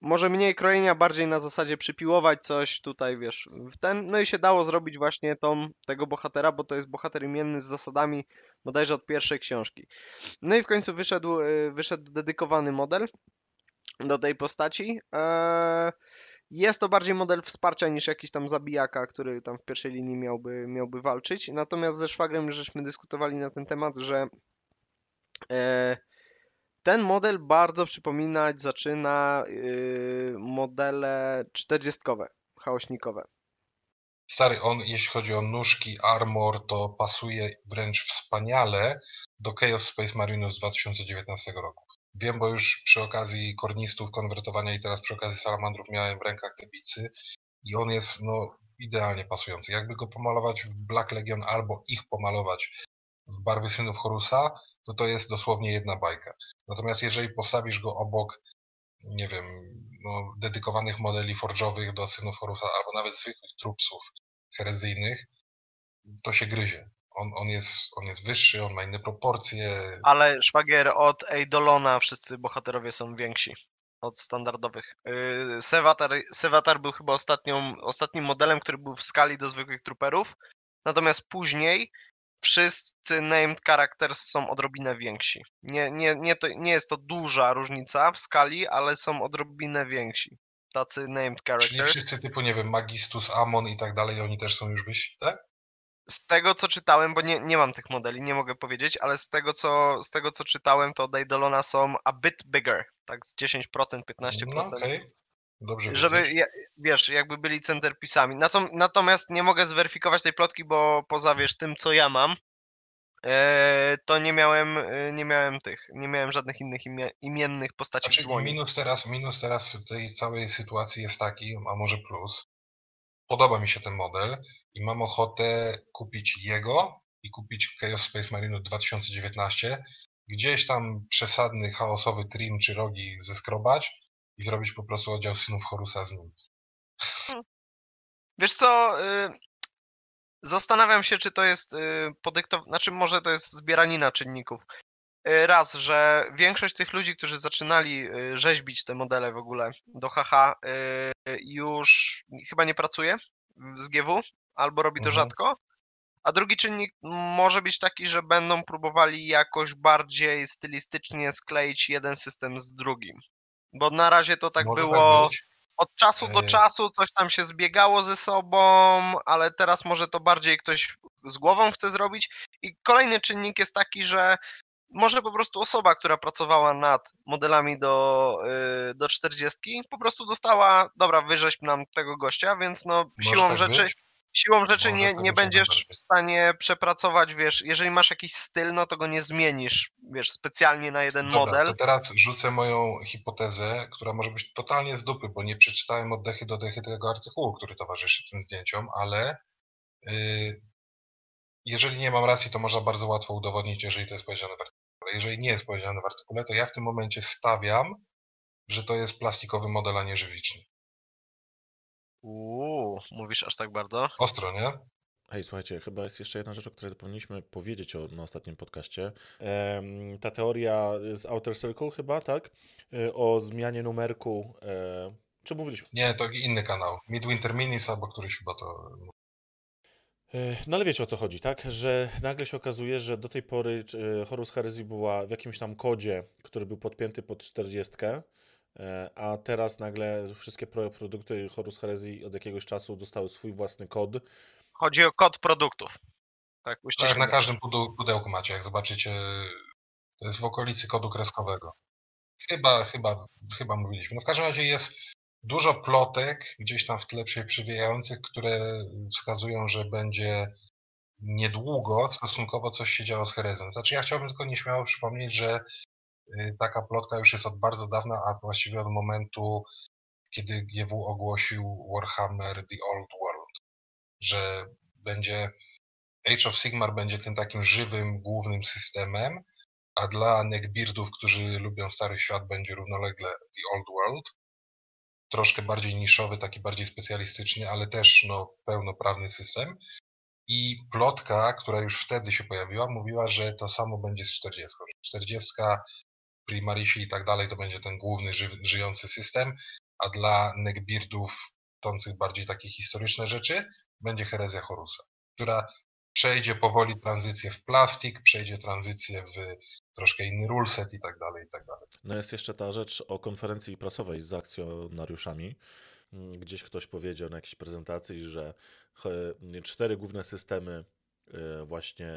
może mniej krojenia, bardziej na zasadzie przypiłować coś tutaj, wiesz, w ten. No i się dało zrobić właśnie tą, tego bohatera, bo to jest bohater imienny z zasadami bodajże od pierwszej książki. No i w końcu wyszedł, y, wyszedł dedykowany model do tej postaci. Eee, Jest to bardziej model wsparcia niż jakiś tam zabijaka, który tam w pierwszej linii miałby, miałby walczyć. Natomiast ze szwagrem żeśmy dyskutowali na ten temat, że e, ten model bardzo przypominać zaczyna y, modele 40 chaośnikowe. Stary, on, jeśli chodzi o nóżki, armor, to pasuje wręcz wspaniale do Chaos Space Marinus z 2019 roku. Wiem, bo już przy okazji kornistów, konwertowania i teraz przy okazji salamandrów miałem w rękach te bicy i on jest no, idealnie pasujący. Jakby go pomalować w Black Legion albo ich pomalować w barwy synów Horusa, to to jest dosłownie jedna bajka. Natomiast jeżeli postawisz go obok, nie wiem, no, dedykowanych modeli forge'owych do synów Horusa albo nawet zwykłych trupsów herezyjnych, to się gryzie. On, on, jest, on jest wyższy, on ma inne proporcje. Ale szwagier od Eidolona wszyscy bohaterowie są więksi od standardowych. Yy, Sevatar, Sevatar był chyba ostatnią, ostatnim modelem, który był w skali do zwykłych truperów. Natomiast później wszyscy named characters są odrobinę więksi. Nie, nie, nie, to, nie jest to duża różnica w skali, ale są odrobinę więksi. Tacy named Czyli characters. wszyscy typu, nie wiem, Magistus, Amon i tak dalej, oni też są już wyżsi, tak? Z tego co czytałem, bo nie, nie mam tych modeli, nie mogę powiedzieć, ale z tego co, z tego co czytałem, to od Eidolona są a bit bigger, tak z 10%, 15%. No okej. Dobrze Żeby, wiesz, jakby byli centerpisami. Natom- Natomiast nie mogę zweryfikować tej plotki, bo poza, wiesz, tym, co ja mam, e, to nie miałem, e, nie miałem tych, nie miałem żadnych innych imie- imiennych postaci Znaczy, minus teraz, minus teraz tej całej sytuacji jest taki, a może plus. Podoba mi się ten model i mam ochotę kupić jego i kupić Chaos Space Marine 2019. Gdzieś tam przesadny, chaosowy trim czy rogi zeskrobać i zrobić po prostu oddział synów Horusa z nim. Wiesz co, y, zastanawiam się, czy to jest y, podyktowane, znaczy może to jest zbieranina czynników. Y, Raz, że większość tych ludzi, którzy zaczynali y, rzeźbić te modele w ogóle do HH, y, już chyba nie pracuje z GW, albo robi to Mhm. rzadko. A drugi czynnik może być taki, że będą próbowali jakoś bardziej stylistycznie skleić jeden system z drugim. Bo na razie to tak Może było być. od czasu do E, czasu coś tam się zbiegało ze sobą, ale teraz może to bardziej ktoś z głową chce zrobić. I kolejny czynnik jest taki, że może po prostu osoba, która pracowała nad modelami do, y, do 40, po prostu dostała, dobra, wyrzeźb nam tego gościa, więc no Może siłą tak rzeczy, być. siłą rzeczy Może nie, tak nie będziesz najbardziej. w stanie przepracować, wiesz, jeżeli masz jakiś styl, no to go nie zmienisz, wiesz, specjalnie na jeden Dobra, model. to teraz rzucę moją hipotezę, która może być totalnie z dupy, bo nie przeczytałem od dechy do dechy tego artykułu, który towarzyszy tym zdjęciom, ale yy, jeżeli nie mam racji, to można bardzo łatwo udowodnić, jeżeli to jest powiedziane w artykule. Jeżeli nie jest powiedziane w artykule, to ja w tym momencie stawiam, że to jest plastikowy model, a nie żywiczny. Uuu, mówisz aż tak bardzo? Ostro, nie? Hej, słuchajcie, chyba jest jeszcze jedna rzecz, o której zapomnieliśmy powiedzieć o, na ostatnim podcaście. Em, ta teoria z Outer Circle chyba, tak? Y, O zmianie numerku. E, czy mówiliśmy? Nie, to inny kanał. Midwinter Minis albo któryś chyba to... E, No ale wiecie o co chodzi, tak? Że nagle się okazuje, że do tej pory e, Horus Heresy była w jakimś tam kodzie, który był podpięty pod 40, e, a teraz nagle wszystkie pro- produkty Horus Heresy od jakiegoś czasu dostały swój własny kod. Chodzi o kod produktów. Tak, Tak, na każdym pudeł- pudełku macie, jak zobaczycie, to jest w okolicy kodu kreskowego. Chyba, chyba, chyba mówiliśmy. No w każdym razie jest dużo plotek gdzieś tam w tle się przywijających, które wskazują, że będzie niedługo stosunkowo coś się działo z Herezem. Znaczy ja chciałbym tylko nieśmiało przypomnieć, że y, taka plotka już jest od bardzo dawna, a właściwie od momentu, kiedy GW ogłosił Warhammer The Old World, że będzie Age of Sigmar będzie tym takim żywym, głównym systemem, a dla neckbeardów, którzy lubią Stary Świat, będzie równolegle The Old World. Troszkę bardziej niszowy, taki bardziej specjalistyczny, ale też no, pełnoprawny system. I plotka, która już wtedy się pojawiła, mówiła, że to samo będzie z 40. że 40, Primarisi i tak dalej to będzie ten główny ży, żyjący system, a dla neckbeardów chcących bardziej takie historyczne rzeczy będzie herezja Horusa, która przejdzie powoli tranzycję w plastik, przejdzie tranzycję w troszkę inny ruleset i tak dalej, i tak dalej. No jest jeszcze ta rzecz o konferencji prasowej z akcjonariuszami. Gdzieś ktoś powiedział na jakiejś prezentacji, że cztery główne systemy y, właśnie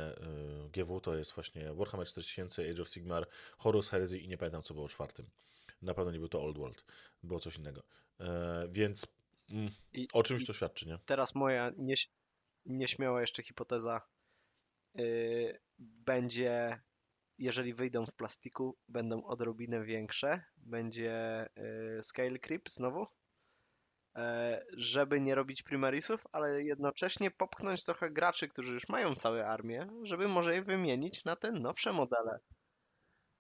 y, GW to jest właśnie Warhammer 4000, Age of Sigmar, Horus Heresy i nie pamiętam co było czwartym. Na pewno nie był to Old World, było coś innego. E, Więc mm, I- o czymś to świadczy, nie? Teraz moja nieś- nieśmiała jeszcze hipoteza yy, będzie, jeżeli wyjdą w plastiku, będą odrobinę większe, będzie yy, scale creep znowu, e, żeby nie robić primarisów, ale jednocześnie popchnąć trochę graczy, którzy już mają całe armię, żeby może je wymienić na te nowsze modele.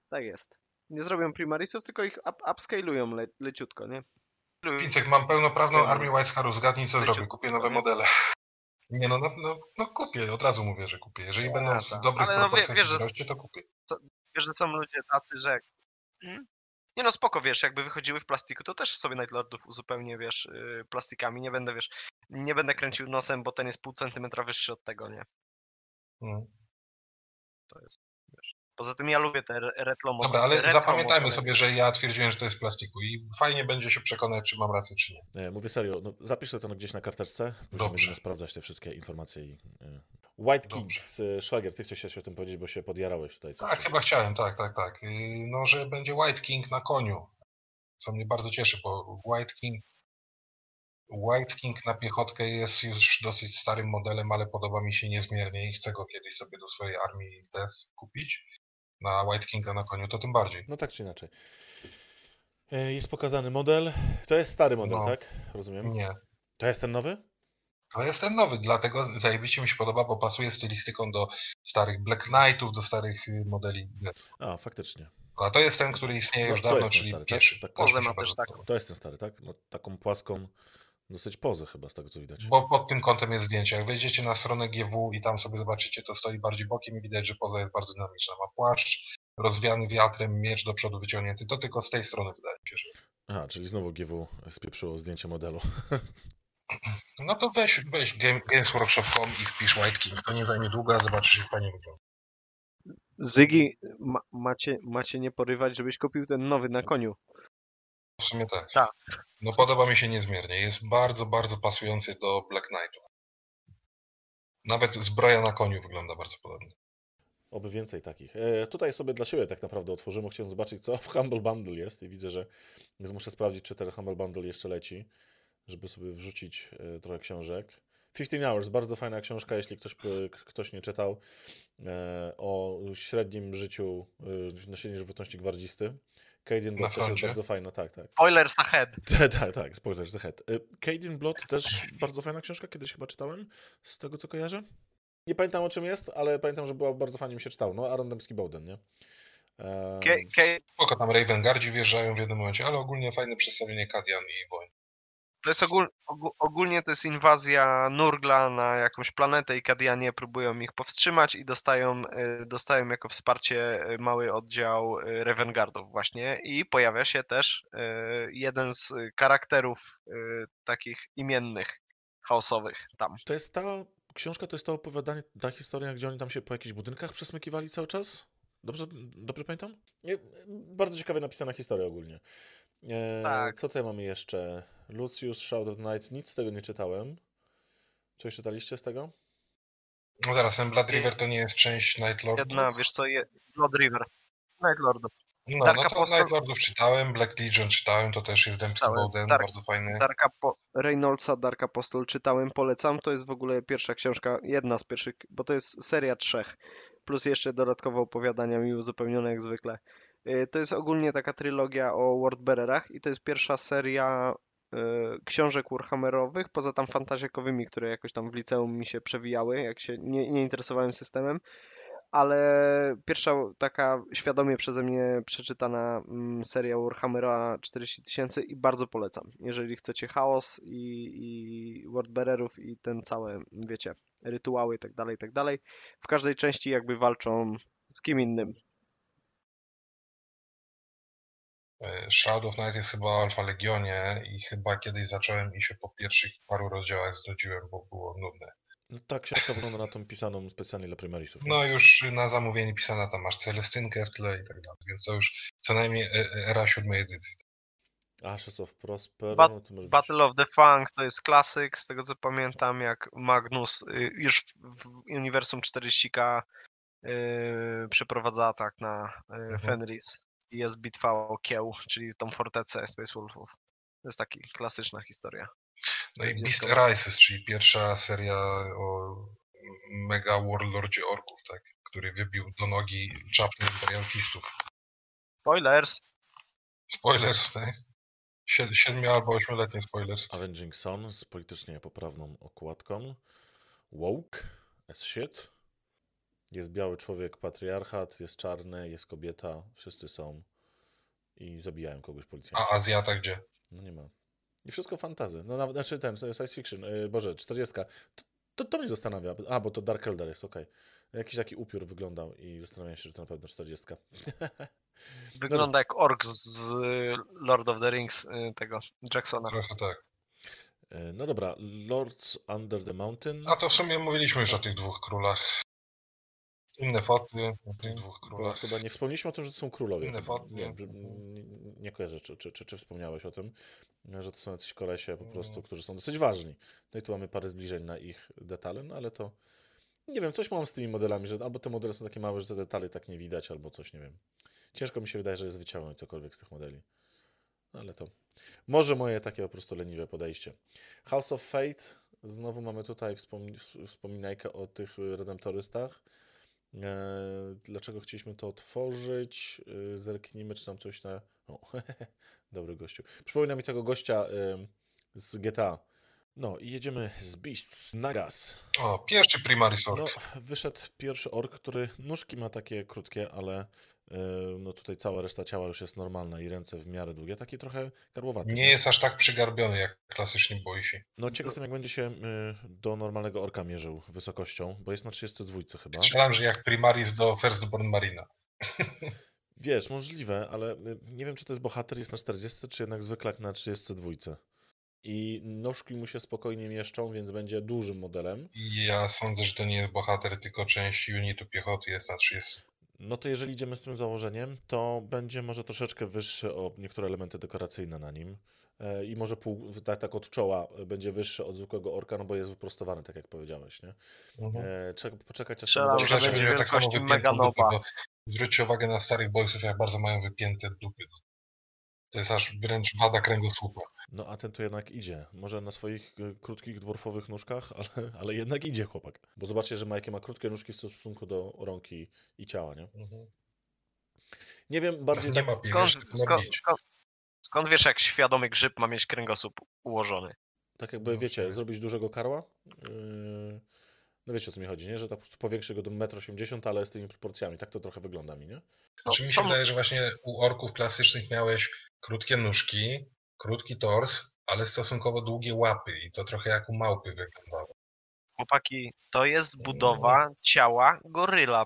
Tak jest. Nie zrobią primarisów, tylko ich up upscalują le leciutko, nie? Wincek, mam pełnoprawną armię Whiteharu, zgadnij co zrobię, kupię nowe modele. Nie no, no, no, no kupię, od razu mówię, że kupię. Jeżeli Ja, będą w dobrych Ale no wie- wiesz, że- to kupię. Wiesz, że są ludzie tacy, że... Hmm? Nie no, spoko, wiesz, jakby wychodziły w plastiku, to też sobie Nightlordów uzupełnię, wiesz, yy, plastikami, nie będę, wiesz, nie będę kręcił nosem, bo ten jest pół centymetra wyższy od tego, nie? Mm. To jest. Poza tym ja lubię te re- retro modele. Dobra, ale zapamiętajmy sobie, że ja twierdziłem, że to jest plastiku i fajnie będzie się przekonać, czy mam rację, czy nie. E, Mówię serio, no, zapisz to gdzieś na karteczce, później Dobrze. będziemy sprawdzać te wszystkie informacje. I, e, White Dobrze. Kings, e, Szwagier, ty chciałeś o tym powiedzieć, bo się podjarałeś tutaj. coś Tak, tam. chyba chciałem, tak, tak, tak. Yy, No, że będzie White King na koniu, co mnie bardzo cieszy, bo White King White King na piechotkę jest już dosyć starym modelem, ale podoba mi się niezmiernie i chcę go kiedyś sobie do swojej armii Death kupić. Na White Kinga na koniu to tym bardziej. No tak czy inaczej. E, Jest pokazany model. To jest stary model, No. tak? Rozumiem. Nie. To jest ten nowy? To jest ten nowy, dlatego zajebiście mi się podoba, bo pasuje stylistyką do starych Black Knightów, do starych y, modeli. A, faktycznie. A to jest ten, który istnieje No, już to dawno, jest ten czyli stary, tak? pierwszy. Tak, podoba. To jest ten stary, tak? No, taką płaską, dosyć pozę chyba z tego co widać. Bo pod tym kątem jest zdjęcie. Jak wejdziecie na stronę GW i tam sobie zobaczycie, to stoi bardziej bokiem i widać, że poza jest bardzo dynamiczna. Ma płaszcz, rozwiany wiatrem, miecz do przodu wyciągnięty. To tylko z tej strony wydaje mi się, że jest. Aha, czyli znowu GW spieprzyło zdjęcie modelu. No to weź, weź game- gamesworkshop.com i wpisz White King. To nie zajmie długo, a zobaczysz, jak fajnie wygląda. Zygi, ma, macie, macie nie porywać, żebyś kupił ten nowy na koniu. W sumie tak. Tak. No podoba mi się niezmiernie. Jest bardzo, bardzo pasujący do Black Knightów. Nawet zbroja na koniu wygląda bardzo podobnie. Oby więcej takich. E, tutaj sobie dla siebie tak naprawdę otworzymy. bo Chciałem zobaczyć, co w Humble Bundle jest i widzę, że więc muszę sprawdzić, czy ten Humble Bundle jeszcze leci, żeby sobie wrzucić e, trochę książek. 15 Hours, bardzo fajna książka, jeśli ktoś, ktoś nie czytał, e, o średnim życiu, e, nosieniu żywotności gwardzisty. Cadian Blood też jest bardzo fajna, tak, tak. Spoilers ahead. Tak, tak, tak, spoilers ahead. Y, Cadian Blood też bardzo fajna książka, kiedyś chyba czytałem, z tego co kojarzę. Nie pamiętam o czym jest, ale pamiętam, że była bardzo fajnie mi się czytało. No, Aaron Dembski Bowden, nie? Eee, Spoko, tam Ravengardzi wjeżdżają w jednym momencie, ale ogólnie fajne przedstawienie Kadian i wojen. To jest ogól, ogó- ogólnie to jest inwazja Nurgla na jakąś planetę i Kadianie próbują ich powstrzymać i dostają, y, dostają jako wsparcie y, mały oddział y, Revengardów właśnie i pojawia się też jeden z charakterów takich imiennych, chaosowych tam. To jest ta książka, to jest to opowiadanie, ta historia, gdzie oni tam się po jakichś budynkach przesmykiwali cały czas? Dobrze, dobrze pamiętam? Bardzo ciekawie napisana historia ogólnie. Eee, Tak. Co tutaj mamy jeszcze? Lucius, Shout of Night, nic z tego nie czytałem. Coś czytaliście z tego? No zaraz, ten Blood River to nie jest część Night Lordów? Jedna, wiesz co, je, Blood River. Night Lordów. No, Dark no to Apostle- Night Lordów czytałem, Black Legion czytałem, to też jest Dempsey. Bowden, Dark- bardzo fajny. Dark Apo- Reynoldsa Dark Apostle czytałem, polecam. To jest w ogóle pierwsza książka, jedna z pierwszych, bo to jest seria trzech. Plus jeszcze dodatkowe opowiadania mi uzupełnione jak zwykle. Y, To jest ogólnie taka trylogia o Wordbearerach i to jest pierwsza seria y, książek Warhammerowych, poza tam fantazjakowymi, które jakoś tam w liceum mi się przewijały, jak się nie, nie interesowałem systemem. Ale pierwsza taka świadomie przeze mnie przeczytana mm, seria Warhammera 40 tysięcy i bardzo polecam. Jeżeli chcecie chaos i, i Wordbearerów i ten całe, wiecie, rytuały i tak dalej, tak dalej. W każdej części jakby walczą z kim innym. Shroud of Night jest chyba o Alfa Legionie i chyba kiedyś zacząłem i się po pierwszych paru rozdziałach znudziłem, bo było nudne. No, ta książka wygląda na tą pisaną specjalnie dla Primarisów. No już na zamówienie pisana tam masz Celestynkę w tle i tak dalej, więc to już co najmniej e- e- era siódmej edycji. Ashes of Prosper, Bat- no to może być... Battle of the Fang to jest klasyk, z tego co pamiętam, jak Magnus y, już w uniwersum 40k y, przeprowadza atak na y, Mhm. Fenris i jest bitwa o Kieł, czyli tą fortecę Space Wolfów. To jest taka klasyczna historia. No i Beast. Rises, czyli pierwsza seria o mega warlordzie orków, tak, który wybił do nogi czapny imperialistów. Spoilers! Spoilers, tak? Sie- Siedmiu albo ośmioletnie spoilers. Avenging Son z politycznie niepoprawną okładką. Woke as shit. Jest biały człowiek, patriarchat, jest czarny, jest kobieta, wszyscy są i zabijają kogoś policjanci. A Azjata gdzie? No nie ma. I wszystko fantazy. No nawet, znaczy ten, science fiction, yy, Boże, 40. To, to, to mnie zastanawia. A, bo to Dark Elder jest, okej. Jakiś taki upiór wyglądał i zastanawiam się, że to na pewno 40. Wygląda jak ork z y, Lord of the Rings y, tego Jacksona. Trochę tak. Yy, No dobra, Lords Under the Mountain. A to w sumie mówiliśmy już o tych dwóch królach. Inne foty o tych dwóch królach. chyba nie wspomnieliśmy o tym, że to są królowie. Inne foty. Nie, nie, nie kojarzę, czy, czy, czy, czy wspomniałeś o tym, że to są jacyś kolesie po prostu, Mm. którzy są dosyć ważni. No i tu mamy parę zbliżeń na ich detale, no ale to nie wiem, coś mam z tymi modelami, że albo te modele są takie małe, że te detale tak nie widać, albo coś, nie wiem. Ciężko mi się wydaje, że jest wyciągnąć cokolwiek z tych modeli. No, Ale to może moje takie po prostu leniwe podejście. House of Fate. Znowu mamy tutaj wspom- wspominajkę o tych redemptorystach. E, Dlaczego chcieliśmy to otworzyć? E, Zerknijmy, czy tam coś na. O, dobry gościu. Przypomina mi tego gościa z GTA. No i jedziemy z Beasts Nagas. O, pierwszy Primaris Orc. No, wyszedł pierwszy ork, który nóżki ma takie krótkie, ale no tutaj cała reszta ciała już jest normalna i ręce w miarę długie, takie trochę karłowaty. Nie jest aż tak przygarbiony jak klasyczni boysi. No ciekaw jestem, jak będzie się y, do normalnego orka mierzył wysokością, bo jest na 32 chyba. Strzelam, że jak Primaris do Firstborn Marina. Wiesz, możliwe, ale y, nie wiem, czy to jest bohater, jest na 40, czy jednak zwykle na 32. I nóżki mu się spokojnie mieszczą, więc będzie dużym modelem. Ja sądzę, że to nie jest bohater, tylko część unitu piechoty jest na 30. No to jeżeli idziemy z tym założeniem, to będzie może troszeczkę wyższy o niektóre elementy dekoracyjne na nim. E, I może pół, tak, tak od czoła będzie wyższy od zwykłego orka, no bo jest wyprostowany, tak jak powiedziałeś, nie? Mhm. E, Trzeba poczekać aż Strzelam, że będzie tak samo dupę, Meganowa. bo zwróćcie uwagę na starych boysów, jak bardzo mają wypięte dupy. To jest aż wręcz wada kręgosłupa. No a ten tu jednak idzie. Może na swoich y, krótkich, dwarfowych nóżkach, ale, ale jednak idzie chłopak. Bo zobaczcie, że ma jakie ma krótkie nóżki w stosunku do rąki i ciała, nie? Nie wiem, bardziej Nie tak... ma pieniędzy, Skąd, skąd, skąd, skąd wiesz, jak świadomy grzyb ma mieć kręgosłup ułożony? Tak jakby, No, wiecie, zrobić dużego karła. Yy, No wiecie o co mi chodzi, nie? Że tak po prostu powiększy go do 1,80 m, ale z tymi proporcjami. Tak to trochę wygląda mi, nie? Znaczy mi się wydaje, że właśnie u orków klasycznych miałeś krótkie nóżki, krótki tors, ale stosunkowo długie łapy i to trochę jak u małpy wyglądało. Chłopaki, to jest budowa ciała goryla.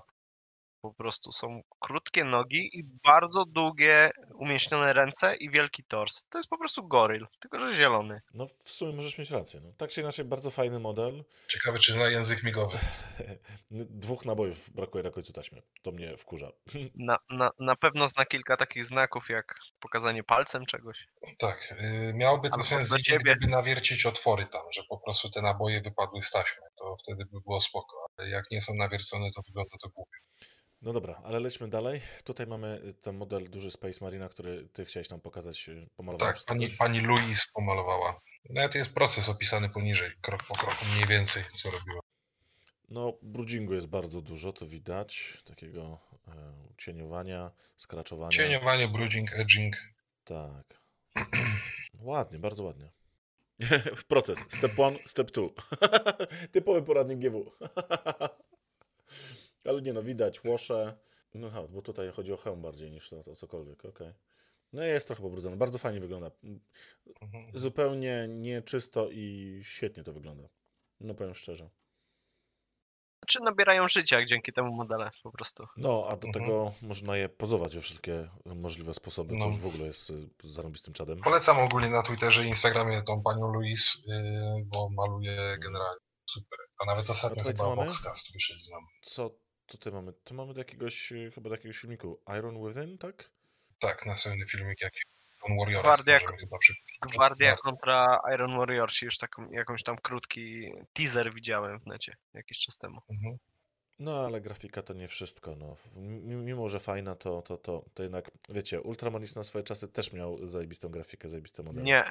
Po prostu są krótkie nogi i bardzo długie, umięśnione ręce i wielki tors. To jest po prostu goryl, tylko że zielony. No w sumie możesz mieć rację. No. Tak czy inaczej, bardzo fajny model. Ciekawe, czy zna język migowy. Dwóch nabojów brakuje na końcu taśmy. To mnie wkurza. Na, na, na pewno zna kilka takich znaków, jak pokazanie palcem czegoś. Tak, y, miałoby to Albo sens, gdyby nawiercić otwory tam, że po prostu te naboje wypadły z taśmy, to wtedy by było spoko, ale jak nie są nawiercone, to wygląda to głupio. No dobra, ale lećmy dalej. Tutaj mamy y, ten model duży Space Marina, który ty chciałeś nam pokazać, y, pomalowałeś Tak, pani, pani Louise pomalowała. Nawet jest proces opisany poniżej, krok po kroku mniej więcej, co robiła. No, brudzingu jest bardzo dużo, to widać. Takiego e, cieniowania, skraczowania. Cieniowanie, brooding, edging. Tak. Ładnie, bardzo ładnie. Proces. Step one, step two. Typowy poradnik GW. Ale nie no, widać łosze. No ha, bo tutaj chodzi o hełm bardziej niż to, to cokolwiek, okej. No jest trochę pobrudzony, bardzo fajnie wygląda. Mhm. Zupełnie nieczysto i świetnie to wygląda. No powiem szczerze. Czy nabierają życia dzięki temu modele po prostu. No, a do Mhm. tego można je pozować we wszystkie możliwe sposoby. To No. już w ogóle jest y, zarąbistym czadem. Polecam ogólnie na Twitterze i Instagramie tą panią Louise, yy, bo maluje generalnie super. A nawet ostatnio chyba? Boxcast wyszedł z nami. Co tutaj mamy? Tu mamy do jakiegoś, y, chyba do jakiegoś filmiku. Iron Within, tak? Tak, następny filmik jakiś Warrior. Gwardia- przy... Gwardia kontra Iron Warriorsi, już taką, jakąś tam krótki teaser widziałem w necie jakiś czas temu. Mhm. No, ale grafika to nie wszystko. No. Mimo, że fajna, to, to, to, to jednak, wiecie, Ultramarines na swoje czasy też miał zajebistą grafikę, zajebiste modele. Nie,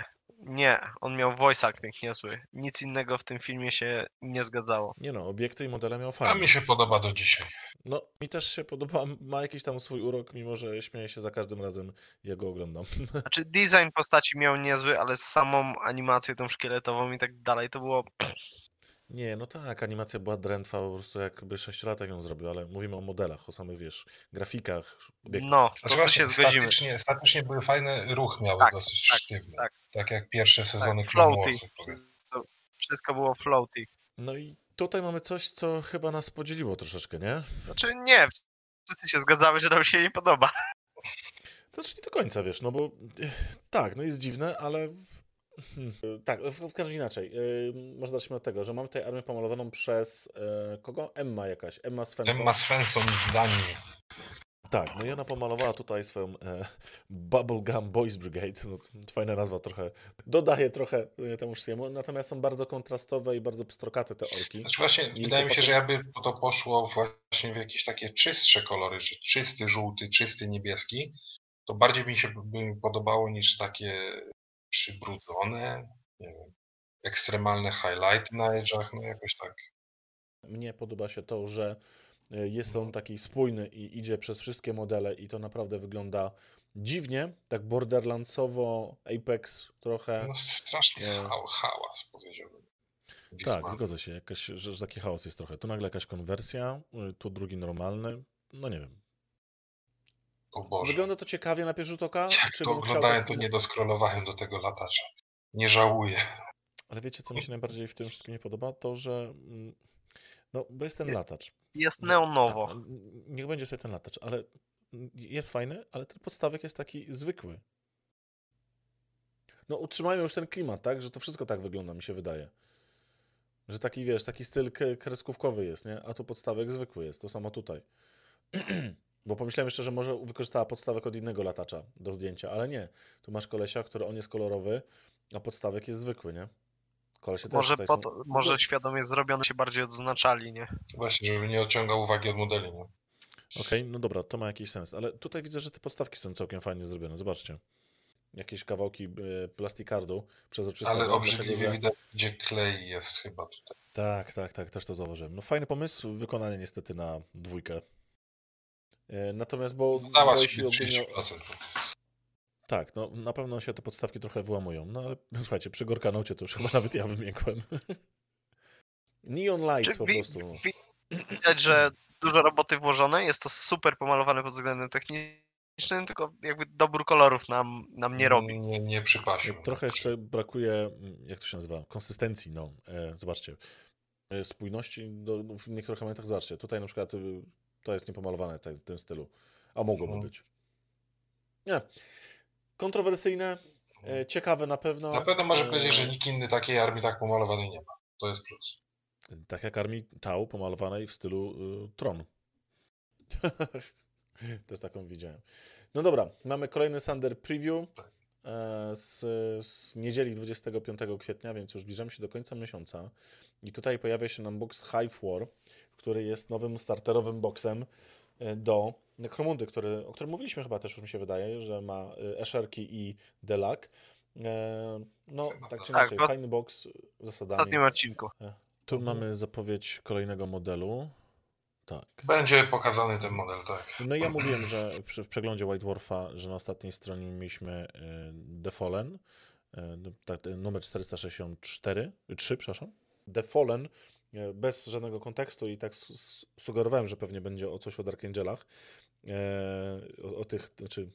nie, on miał voice acting niezły. Nic innego w tym filmie się nie zgadzało. Nie no, obiekty i modele miał A fajne. mi się podoba do dzisiaj. No, mi też się podoba, ma jakiś tam swój urok, mimo że śmieję się za każdym razem, jak go oglądam. Znaczy design postaci miał niezły, ale samą animację tą szkieletową i tak dalej to było... Nie, no tak, animacja była drętwa, po prostu jakby sześciolatek ją zrobił, ale mówimy o modelach, o samych, wiesz, grafikach, obiektach. No, to Znaczy się zgodzimy. statycznie, statycznie były fajne, ruch miały Tak, dosyć tak, sztywny. tak. Tak jak pierwsze sezony Tak, powiedzmy. Co- Wszystko było floaty. No i tutaj mamy coś, co chyba nas podzieliło troszeczkę, nie? Znaczy nie, wszyscy się zgadzały, że nam się nie podoba. To znaczy nie do końca, wiesz, no bo eh, tak, no jest dziwne, ale, Hmm, Tak, w każdym inaczej. Yy, może zacznijmy od tego, że mamy tutaj armię pomalowaną przez e, kogo? Emma jakaś. Emma Svensson. Emma Svensson z Danii. Tak, no i ona pomalowała tutaj swoją e, Bubblegum Boys Brigade. No, fajna nazwa trochę. Dodaje trochę e, temu wszystkiemu. Natomiast są bardzo kontrastowe i bardzo pstrokate te orki. Znaczy właśnie, I wydaje mi się, że jakby to poszło właśnie w jakieś takie czystsze kolory, że czysty żółty, czysty niebieski, to bardziej mi się by podobało niż takie przybrudzone, nie wiem, ekstremalne highlighty na edge'ach, no jakoś tak. Mnie podoba się to, że e, jest on taki spójny i idzie przez wszystkie modele i to naprawdę wygląda dziwnie, tak borderlandsowo, Apex trochę. No strasznie Nie. hał, hałas powiedziałbym. Tak, Wizualny. zgodzę się, jakaś, że, taki chaos jest trochę. Tu nagle jakaś konwersja, y, tu drugi normalny, no nie wiem. O Boże. Wygląda to ciekawie na pierwszy rzut oka. Jak czy to oglądałem, tak- to nie doskrolowałem do tego latacza. Nie żałuję. Ale wiecie, co mi się najbardziej w tym wszystkim nie podoba? To, że mm, no, bo jest ten Nie. latacz. Jest Tak, neonowo. n- niech będzie sobie ten latacz, ale mm, jest fajny, ale ten podstawek jest taki zwykły. No utrzymajmy już ten klimat, tak? Że to wszystko tak wygląda, mi się wydaje. Że taki, wiesz, taki styl kreskówkowy jest, nie? A tu podstawek zwykły jest, to samo tutaj. Bo pomyślałem jeszcze, że może wykorzystała podstawek od innego latacza do zdjęcia, ale nie. Tu masz kolesia, który on jest kolorowy, a podstawek jest zwykły, nie? Kolesie też Może, tutaj po są... to, może świadomie zrobione się bardziej odznaczali, nie? Właśnie, żeby nie odciągał uwagi od modeli. Nie? Okej, no dobra, to ma jakiś sens, ale tutaj widzę, że te podstawki są całkiem fajnie zrobione. Zobaczcie. Jakieś kawałki e, plastikardu przezroczystego. Ale dlatego, obrzydliwie że- widać, gdzie klej jest chyba tutaj. Tak, tak, tak, też to zauważyłem. No fajny pomysł, wykonanie niestety na dwójkę. E, Natomiast, bo Dała boję sobie się ogólnie... 30%. Tak, no na pewno się te podstawki trochę wyłamują. No ale słuchajcie, przy Gorkanaucie to już chyba nawet ja wymiękłem. Neon lights po prostu. no. wi- Widać, że dużo roboty włożone, jest to super pomalowane pod względem technicznym, tylko jakby dobór kolorów nam, nam nie robi. Nie, nie przypasił. Trochę jeszcze brakuje, jak to się nazywa, konsystencji, no. E, zobaczcie. E, spójności do, w niektórych momentach, zobaczcie. Tutaj na przykład y, to jest niepomalowane w tym stylu. A mogłoby Mhm. być. Nie. Kontrowersyjne, e, ciekawe na pewno. Na pewno może E, powiedzieć, że nikt inny takiej armii tak pomalowanej nie ma. To jest plus. Tak jak armii Tau pomalowanej w stylu y, Tron. Też taką widziałem. No dobra, mamy kolejny Sander Preview Tak. e, z, z niedzieli 25 kwietnia, więc już zbliżamy się do końca miesiąca. I tutaj pojawia się nam box Hive War, który jest nowym starterowym boxem e, do Necromundy, który, o którym mówiliśmy chyba też, już mi się wydaje, że ma e, Eszerki i Delak. E, no, tak czy Tak, inaczej, bo- fajny box z W zasadami. ostatnim odcinku. Tu Mhm. mamy zapowiedź kolejnego modelu. Tak. Będzie pokazany ten model, tak. No i ja mówiłem, że w przeglądzie White Dwarfa, że na ostatniej stronie mieliśmy The Fallen, no, tak, numer 464, 3, przepraszam. The Fallen, bez żadnego kontekstu i tak sugerowałem, że pewnie będzie o coś o Dark Angelach. E, o, o tych, znaczy,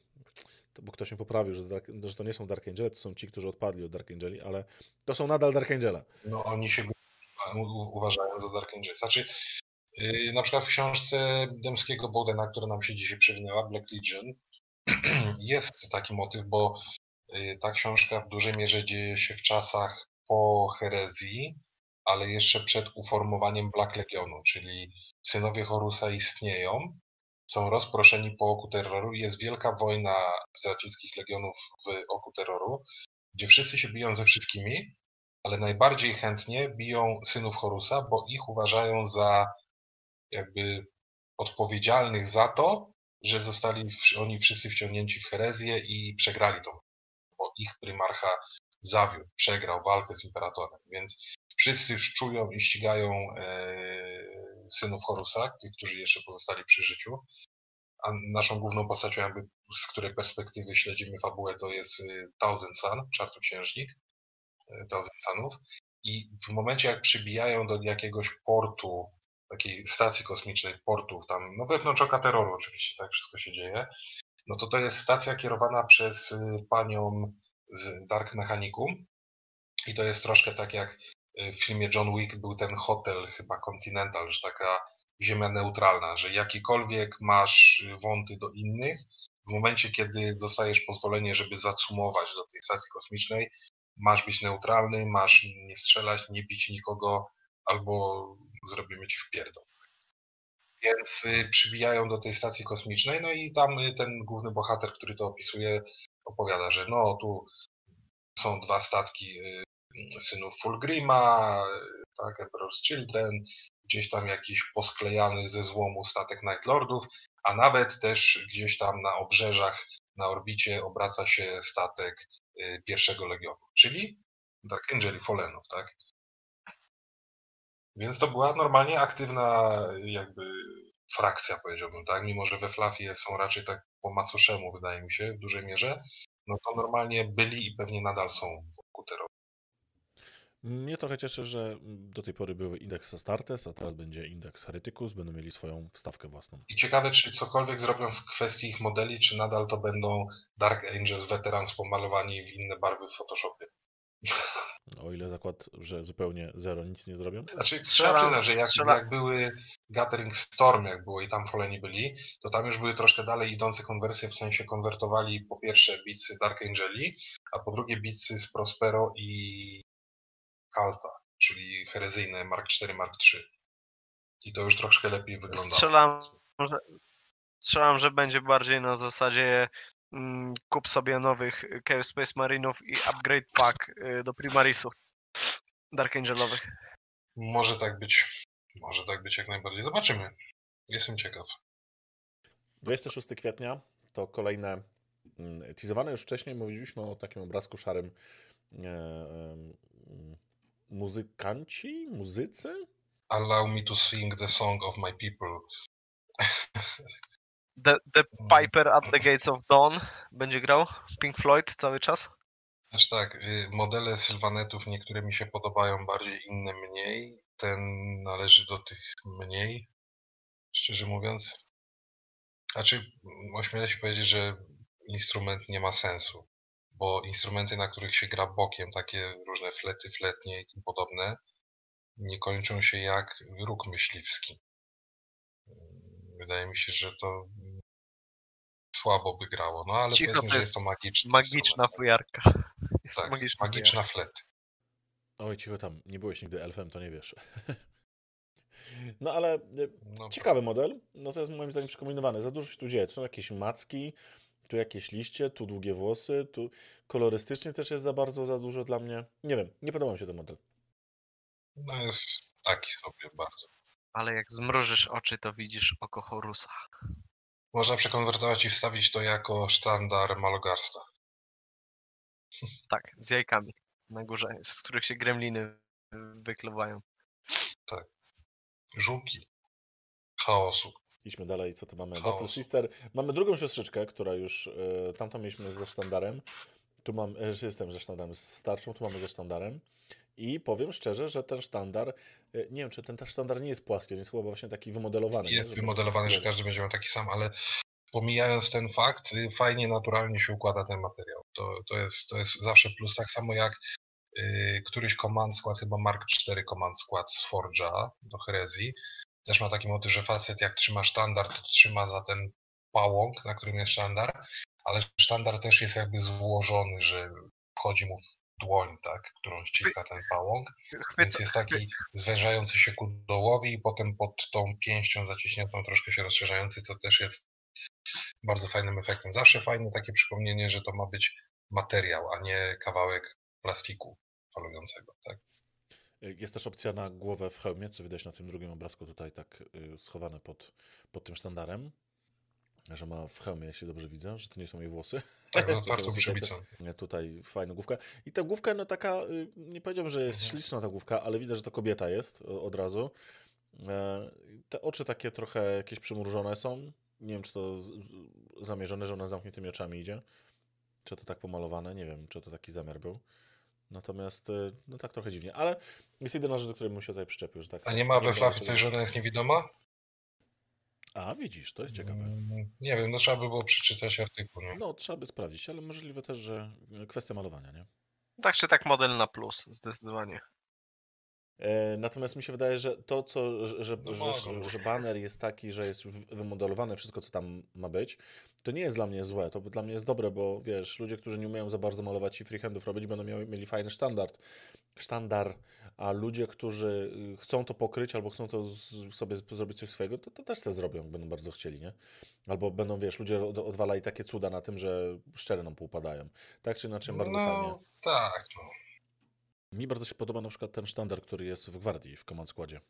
bo ktoś mnie poprawił, że, Dark, że to nie są Dark Angele, to są ci, którzy odpadli od Dark Angeli, ale to są nadal Dark Angele. No oni się uważają za Dark Angels. Znaczy, yy, na przykład w książce Demskiego Bowdena, która nam się dzisiaj przewinęła, Black Legion, jest taki motyw, bo yy, ta książka w dużej mierze dzieje się w czasach po herezji, ale jeszcze przed uformowaniem Black Legionu, czyli synowie Horusa istnieją, są rozproszeni po oku terroru jest wielka wojna zdradzieckich legionów w oku terroru, gdzie wszyscy się biją ze wszystkimi, ale najbardziej chętnie biją synów Horusa, bo ich uważają za jakby odpowiedzialnych za to, że zostali oni wszyscy wciągnięci w herezję i przegrali to, bo ich prymarcha zawiódł, przegrał walkę z imperatorem, więc wszyscy już czują i ścigają e, synów Horusa, tych, którzy jeszcze pozostali przy życiu, a naszą główną postacią, jakby, z której perspektywy śledzimy fabułę, to jest y, Thousand Sun, czarnoksiężnik, y, Thousand Sunów. I w momencie, jak przybijają do jakiegoś portu, takiej stacji kosmicznej, portów, tam, no wewnątrz oka terroru oczywiście, tak wszystko się dzieje, no to to jest stacja kierowana przez panią z Dark Mechanicum i to jest troszkę tak jak y, w filmie John Wick był ten hotel chyba Continental, że taka ziemia neutralna, że jakikolwiek masz y, wąty do innych, w momencie, kiedy dostajesz pozwolenie, żeby zacumować do tej stacji kosmicznej, masz być neutralny, masz nie strzelać, nie bić nikogo, albo zrobimy ci wpierdol. Więc y, przybijają do tej stacji kosmicznej, no i tam ten główny bohater, który to opisuje, opowiada, że no tu są dwa statki y, synów Fulgrima, tak, Emperor's Children, gdzieś tam jakiś posklejany ze złomu statek Night Lordów, a nawet też gdzieś tam na obrzeżach, na orbicie obraca się statek y, pierwszego Legionu, czyli Dark Angeli Fallenów, tak? Więc to była normalnie aktywna jakby frakcja, powiedziałbym, tak? Mimo, że we Flafie są raczej tak po macoszemu, wydaje mi się, w dużej mierze, no to normalnie byli i pewnie nadal są wokół terroru. Mnie trochę cieszy, że do tej pory były indeks Astartes, a teraz będzie indeks Heretykus, będą mieli swoją wstawkę własną. I ciekawe, czy cokolwiek zrobią w kwestii ich modeli, czy nadal to będą Dark Angels Veterans pomalowani w inne barwy w Photoshopie. O ile zakład, że zupełnie zero nic nie zrobią. Znaczy, trzeba przyznać, że jak, jak były Gathering Storm, jak było i tam Foleni byli, to tam już były troszkę dalej idące konwersje, w sensie konwertowali po pierwsze bicy Dark Angeli, a po drugie bicy z Prospero i Kalta, czyli herezyjne Mark IV, Mark III. I to już troszkę lepiej wyglądało. Strzelam, że, strzelam, że będzie bardziej na zasadzie kup sobie nowych Chaos Space Marinów i upgrade pack y, do Primarisów Dark Angelowych. Może tak być. Może tak być jak najbardziej. Zobaczymy. Jestem ciekaw. 26 kwietnia to kolejne mm, teasowane już wcześniej mówiliśmy o takim obrazku szarym e, em, mm, muzykanci, muzycy? Allow me to sing the song of my people. The, the Piper at the Gates of Dawn będzie grał Pink Floyd cały czas. Tak, y, modele sylwanetów niektóre mi się podobają bardziej, inne mniej. Ten należy do tych mniej, szczerze mówiąc. Znaczy, ośmielę się powiedzieć, że instrument nie ma sensu, bo instrumenty, na których się gra bokiem, takie różne flety, fletnie i tym podobne, nie kończą się jak róg myśliwski. Wydaje mi się, że to mm, słabo by grało, no ale Cicho, powiedzmy, to że jest jest to magiczny Magiczna instrument. fujarka. Jest Tak, magiczna, magiczna flet. Oj, cicho tam, nie byłeś nigdy elfem, to nie wiesz. No ale e, No, ciekawy model, no to jest moim zdaniem przekombinowany. Za dużo się tu dzieje. Tu są jakieś macki, tu jakieś liście, tu długie włosy, tu kolorystycznie też jest za bardzo, za dużo dla mnie. Nie wiem, nie podoba mi się ten model. No jest taki sobie bardzo. Ale jak zmrużysz oczy, to widzisz oko Horusa. Można przekonwertować i wstawić to jako sztandar Malogarsta. Tak, z jajkami na górze, z których się gremliny wykluwają. Żółki. Chaosu. Idźmy dalej, co tu mamy? Chaos. Battle Sister. Mamy drugą siostrzyczkę, która już, e, tamtą mieliśmy ze sztandarem. Tu mam, e, jestem ze sztandarem z starczą, tu mamy ze sztandarem. I powiem szczerze, że ten sztandar, e, nie wiem, czy ten sztandar nie jest płaski, on jest chyba właśnie taki wymodelowany. nie? Jest Żeby- wymodelowany, że każdy będzie miał taki sam, ale pomijając ten fakt, y, fajnie, naturalnie się układa ten materiał. To, to, jest, to jest zawsze plus, tak samo jak y, któryś command skład, chyba Mark IV command skład z Forge'a do herezji, też ma taki motyw, że facet jak trzyma sztandar, to trzyma za ten pałąk, na którym jest sztandar, ale sztandar też jest jakby złożony, że wchodzi mu w dłoń, tak, którą ściska ten pałąk. Więc jest taki zwężający się ku dołowi i potem pod tą pięścią zaciśniętą troszkę się rozszerzający, co też jest bardzo fajnym efektem. Zawsze fajne takie przypomnienie, że to ma być materiał, a nie kawałek plastiku falującego, tak? Jest też opcja na głowę w hełmie, co widać na tym drugim obrazku tutaj tak y, schowane pod, pod tym sztandarem. Że ma w hełmie, jeśli dobrze widzę, że to nie są jej włosy. Tak, Tylko otwartą tutaj przybicą. Tutaj fajna główka. I ta główka, no taka, y, nie powiedziałbym, że jest Mhm. śliczna ta główka, ale widać, że to kobieta jest o- od razu. E, Te oczy takie trochę jakieś przymrużone są. Nie wiem, czy to zamierzone, że ona z zamkniętymi oczami idzie. Czy to tak pomalowane, nie wiem, czy to taki zamiar był. Natomiast, y, no tak trochę dziwnie. Ale jest jedyna rzecz, do której mu się tutaj przyczepił, że tak. A nie ma we coś, że ona jest niewidoma? A, widzisz, to jest ciekawe. Mm, Nie wiem, no trzeba by było przeczytać artykuł. Nie? No, trzeba by sprawdzić, ale możliwe też, że e, kwestia malowania, nie? Tak czy tak model na plus, zdecydowanie. E, Natomiast mi się wydaje, że to, co, że, No że, że, że banner jest taki, że jest już wymodelowane wszystko, co tam ma być, to nie jest dla mnie złe, to dla mnie jest dobre, bo wiesz, ludzie, którzy nie umieją za bardzo malować i freehandów robić, będą mieli, mieli fajny standard, sztandar, a ludzie, którzy y, chcą to pokryć albo chcą to z, sobie zrobić coś swojego, to, to też sobie zrobią, będą bardzo chcieli, nie? Albo będą, wiesz, ludzie od, odwalali takie cuda na tym, że szczere nam poupadają. Tak czy inaczej, bardzo fajnie. No tak, no. Mi bardzo się podoba na przykład ten sztandar, który jest w Gwardii, w Command Składzie.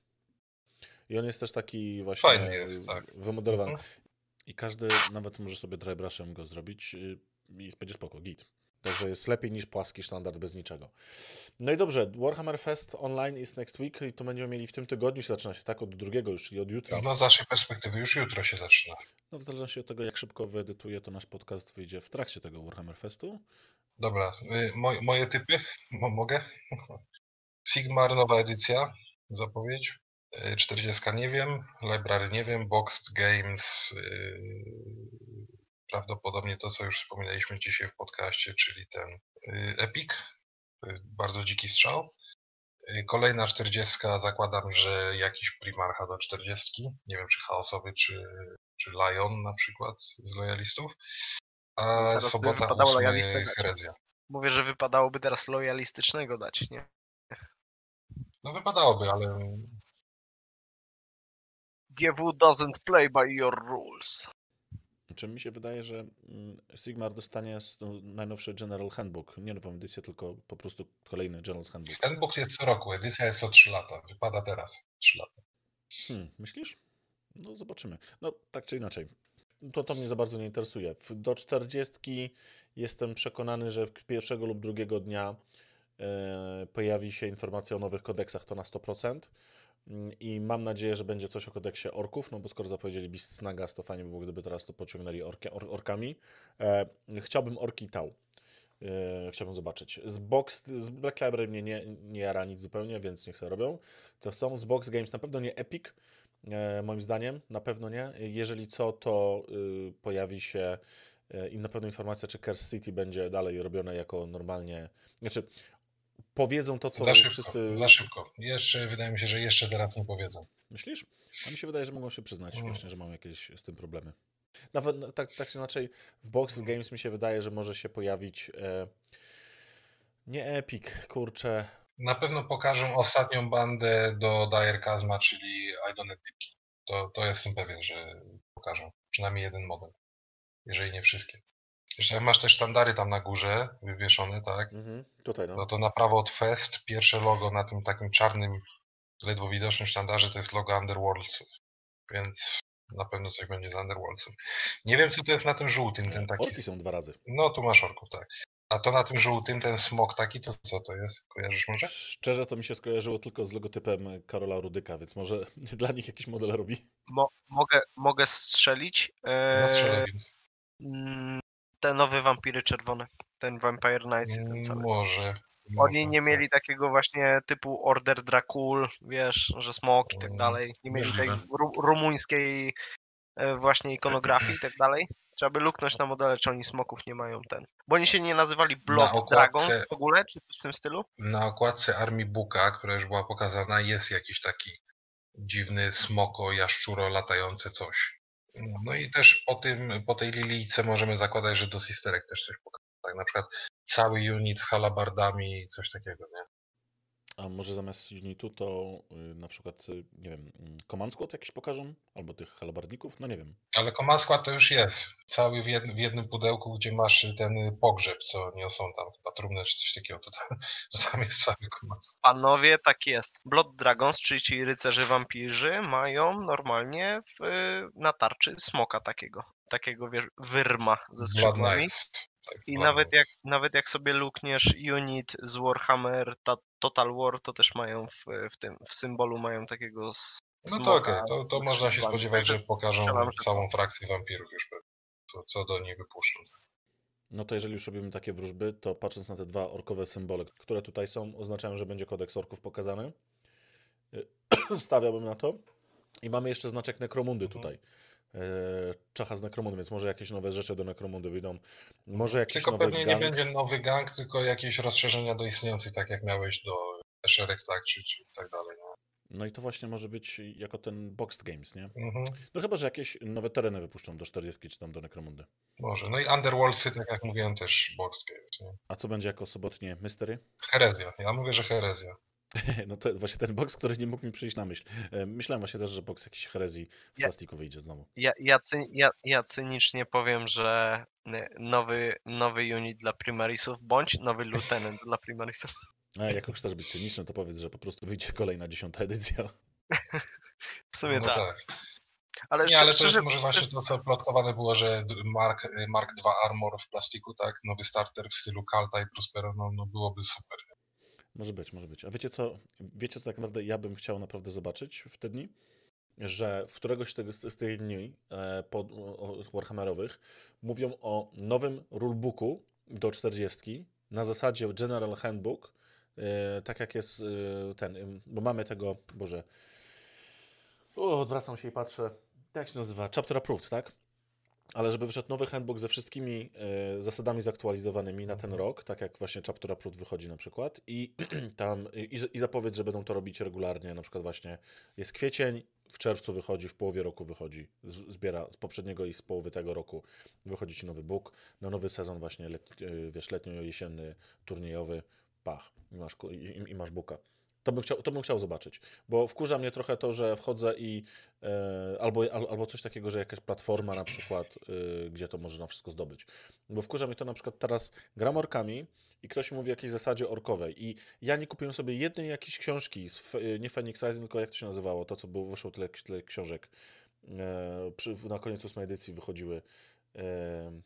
I on jest też taki właśnie jest, tak. wymodelowany. Mhm. I każdy nawet może sobie drybrushem go zrobić y, i będzie spoko, git. Także jest lepiej niż płaski standard bez niczego. No i dobrze, Warhammer Fest online jest next week i to będziemy mieli w tym tygodniu, się zaczyna się tak od drugiego już, czyli od jutra. No z naszej perspektywy już jutro się zaczyna. No w zależności od tego, jak szybko wyedytuję, to nasz podcast wyjdzie w trakcie tego Warhammer Festu. Dobra, y, moj, moje typy, Mo- mogę? Sigmar, nowa edycja, zapowiedź. Y, 40 nie wiem, Library nie wiem, Boxed Games, y, prawdopodobnie to, co już wspominaliśmy dzisiaj w podcaście, czyli ten y, Epic, jest bardzo dziki strzał. Y, Kolejna 40 zakładam, że jakiś Primarcha do 40, nie wiem czy chaosowy, czy, czy Lion na przykład z lojalistów. A Teraz by sobota wypadało 8 lojalistę. herezja. Mówię, że wypadałoby teraz lojalistycznego dać, nie? No wypadałoby, ale GW doesn't play by your rules. Czy mi się wydaje, że mm, Sigmar dostanie no, najnowszy General Handbook, nie nową edycję, tylko po prostu kolejny General Handbook. Handbook jest co roku, edycja jest co 3 lata. Wypada teraz 3 lata. Hmm, myślisz? No zobaczymy. No tak czy inaczej. To, to mnie za bardzo nie interesuje. Do 40 jestem przekonany, że pierwszego lub drugiego dnia e, pojawi się informacja o nowych kodeksach, to na 100%. Mm, I mam nadzieję, że będzie coś o kodeksie orków, no bo skoro zapowiedzieli Beast Snagas, to fajnie by było, gdyby teraz to pociągnęli orkie, or, orkami. E, chciałbym orki tał. E, chciałbym zobaczyć. Z Box, z Black Library mnie nie, nie jara nic zupełnie, więc niech sobie robią. Co chcą. Z Box Games na pewno nie Epic, e, moim zdaniem, na pewno nie. Jeżeli co, to y, pojawi się y, i na pewno informacja, czy Curse City będzie dalej robione jako normalnie. Znaczy, powiedzą to, co Za szybko, wszyscy. za szybko. Jeszcze, wydaje mi się, że jeszcze teraz nie powiedzą. Myślisz? A mi się wydaje, że mogą się przyznać Mm. właśnie, że mam jakieś z tym problemy. Nawet no, tak, tak czy inaczej, w Box Games mi się wydaje, że może się pojawić e, nie Epic, kurczę. Na pewno pokażą ostatnią bandę do Dire Kazma, czyli Idonet Dipki. To, to jestem pewien, że pokażą. Przynajmniej jeden model. Jeżeli nie wszystkie. Jak masz te sztandary tam na górze wywieszone, tak? Mhm, tutaj no. No to na prawo od Fest pierwsze logo na tym takim czarnym, ledwo widocznym sztandarze to jest logo Underworldsów. Więc na pewno coś będzie z Underworldsem. Nie wiem co to jest na tym żółtym, ten taki. Orki są dwa razy. No tu masz orków, tak. A to na tym żółtym, ten smok taki, to co to jest? Kojarzysz może? Szczerze to mi się skojarzyło tylko z logotypem Karola Rudyka, więc może dla nich jakiś model robi. Mo mogę, mogę strzelić. E, No strzelę więc. Te nowe wampiry czerwone. Ten Vampire Knights i ten Mm, cały. Może. Oni nie tak. mieli takiego właśnie typu Order Dracul, wiesz, że smok i tak Mm, dalej. Nie mieli tej ru rumuńskiej e, właśnie ikonografii i tak dalej. Trzeba by luknąć na modele, czy oni smoków nie mają ten. Bo oni się nie nazywali Blood okładce- Dragon w ogóle, czy coś w tym stylu? Na okładce Armii Booka, która już była pokazana, jest jakiś taki dziwny smoko, jaszczuro, latające coś. No, i też po tym, po tej lilijce możemy zakładać, że do sisterek też coś pokażą. Tak, na przykład cały unit z halabardami coś takiego, nie? A może zamiast unitu to y, na przykład, y, nie wiem, mm, Command Squad jakiś pokażą? Albo tych halabardników? No nie wiem. Ale Command Squad to już jest. Cały w, jednym, w jednym pudełku, gdzie masz ten pogrzeb, co niosą tam chyba trumnę czy coś takiego, to tam, to tam jest cały Command Panowie, tak jest. Blood Dragons, czyli ci rycerze wampirzy, mają normalnie w, na tarczy smoka takiego. Takiego wiesz, wyrma ze skrzydłami. Tak, I nawet jak, nawet jak sobie lukniesz unit z Warhammer ta, Total War, to też mają w, w tym, w symbolu mają takiego No to okej, to, to z można się spodziewać, że pokażą że całą frakcję wampirów już pewnie, co, co do niej wypuszczą. No to jeżeli już robimy takie wróżby, to patrząc na te dwa orkowe symbole, które tutaj są, oznaczają, że będzie kodeks orków pokazany. Y, Stawiałbym na to. I mamy jeszcze znaczek Nekromundy Mhm. tutaj. E, Czacha z Nekromundy, więc może jakieś nowe rzeczy do Nekromundy wyjdą. Może jakiś Tylko nowy pewnie gang. nie będzie nowy gang, tylko jakieś rozszerzenia do istniejących, tak jak miałeś do szereg, tak, czy, czy tak dalej. No. No i to właśnie może być jako ten Boxed Games, nie? Mhm. No chyba, że jakieś nowe tereny wypuszczą do 40 czy tam do Necromundy. Może. No i Underworldsy, tak jak mówiłem, też Box Games. Nie? A co będzie jako sobotnie Mystery? Herezja. Ja mówię, że herezja. No to właśnie ten box, który nie mógł mi przyjść na myśl. E, Myślałem właśnie też, że box jakiś herezji w Ja- plastiku wyjdzie znowu. Ja, ja, cy, ja, ja cynicznie powiem, że nowy, nowy unit dla Primarisów bądź nowy lieutenant dla Primarisów. A jako chcesz być cyniczny, to powiedz, że po prostu wyjdzie kolejna dziesiąta edycja. W sumie No tak. tak. Ale, Nie, ale to szczerze, jest może właśnie to, co plotkowane było, że Mark, Mark II Armor w plastiku, tak? Nowy starter w stylu Kalta i Prospero, no, no byłoby super. Może być, może być. A wiecie co, wiecie co tak naprawdę ja bym chciał naprawdę zobaczyć w te dni? Że w któregoś z, tych dni e, pod, o, Warhammerowych mówią o nowym rulebooku do 40 na zasadzie General Handbook, e, tak jak jest e, ten, bo mamy tego, Boże, o, odwracam się i patrzę, jak się nazywa? Chapter Approved, tak? Ale żeby wyszedł nowy handbook ze wszystkimi e, zasadami zaktualizowanymi na ten rok, tak jak właśnie Chapter Approved wychodzi na przykład i tam i, i zapowiedź, że będą to robić regularnie, na przykład właśnie jest kwiecień, w czerwcu wychodzi, w połowie roku wychodzi, zbiera z poprzedniego i z połowy tego roku wychodzi ci nowy book, na nowy sezon właśnie, let, e, wiesz, letnio-jesienny, turniejowy, pach, i masz, i- i masz booka. To bym, chciał, to bym chciał zobaczyć, bo wkurza mnie trochę to, że wchodzę i e, albo, al, albo coś takiego, że jakaś platforma na przykład, e, gdzie to można wszystko zdobyć. Bo wkurza mnie to na przykład teraz gram orkami i ktoś mówi o jakiejś zasadzie orkowej i ja nie kupiłem sobie jednej jakiejś książki, z, nie Phoenix Rising, tylko jak to się nazywało, to co było, wyszło tyle, tyle książek. E, przy, na koniec ósmej edycji wychodziły. E,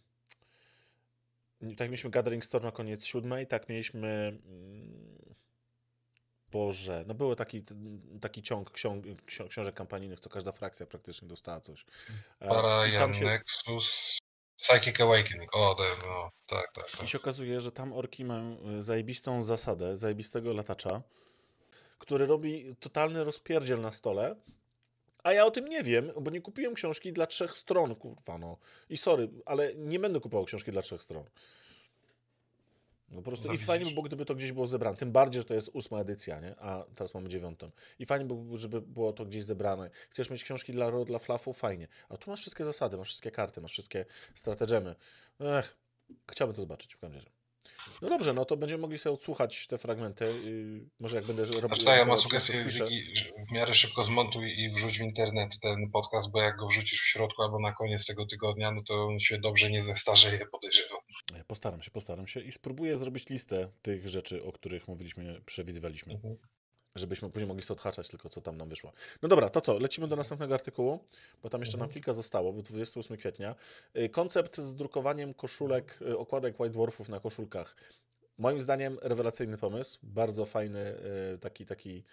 tak mieliśmy Gathering Storm na koniec siódmej, tak mieliśmy. Boże, no był taki, taki ciąg ksiąg, ksią- książek kampanijnych, co każda frakcja praktycznie dostała coś. E, Para, i tam Jan się- Nexus, Psychic Awakening. O, no, tak, tak. I tak. się okazuje, że tam orki mają e, zajebistą zasadę, zajebistego latacza, który robi totalny rozpierdziel na stole, a ja o tym nie wiem, bo nie kupiłem książki dla trzech stron, kurwa no. I sorry, ale nie będę kupował książki dla trzech stron. No po prostu No i fajnie by było, gdyby to gdzieś było zebrane. Tym bardziej, że to jest ósma edycja, nie? A teraz mamy dziewiątą. I fajnie by było, żeby było to gdzieś zebrane. Chcesz mieć książki dla, ro- dla flafu? Fajnie. A tu masz wszystkie zasady, masz wszystkie karty, masz wszystkie strategemy. Ech, chciałbym to zobaczyć w każdym razie. No dobrze, no to będziemy mogli sobie odsłuchać te fragmenty. Yy, może jak będę robił... Znaczy, ja mam sugestię, w miarę szybko zmontuj i wrzuć w internet ten podcast, bo jak go wrzucisz w środku albo na koniec tego tygodnia, no to on się dobrze nie zestarzeje, podejrzewam. E, Postaram się, postaram się i spróbuję zrobić listę tych rzeczy, o których mówiliśmy, przewidywaliśmy, Mhm. Żebyśmy później mogli sobie odhaczać tylko, co tam nam wyszło. No dobra, to co? Lecimy do następnego artykułu, bo tam jeszcze nam Mhm. kilka zostało, bo 28 kwietnia. Y, Koncept z drukowaniem koszulek, y, okładek White Dwarfów na koszulkach. Moim zdaniem rewelacyjny pomysł, bardzo fajny, y, taki, taki,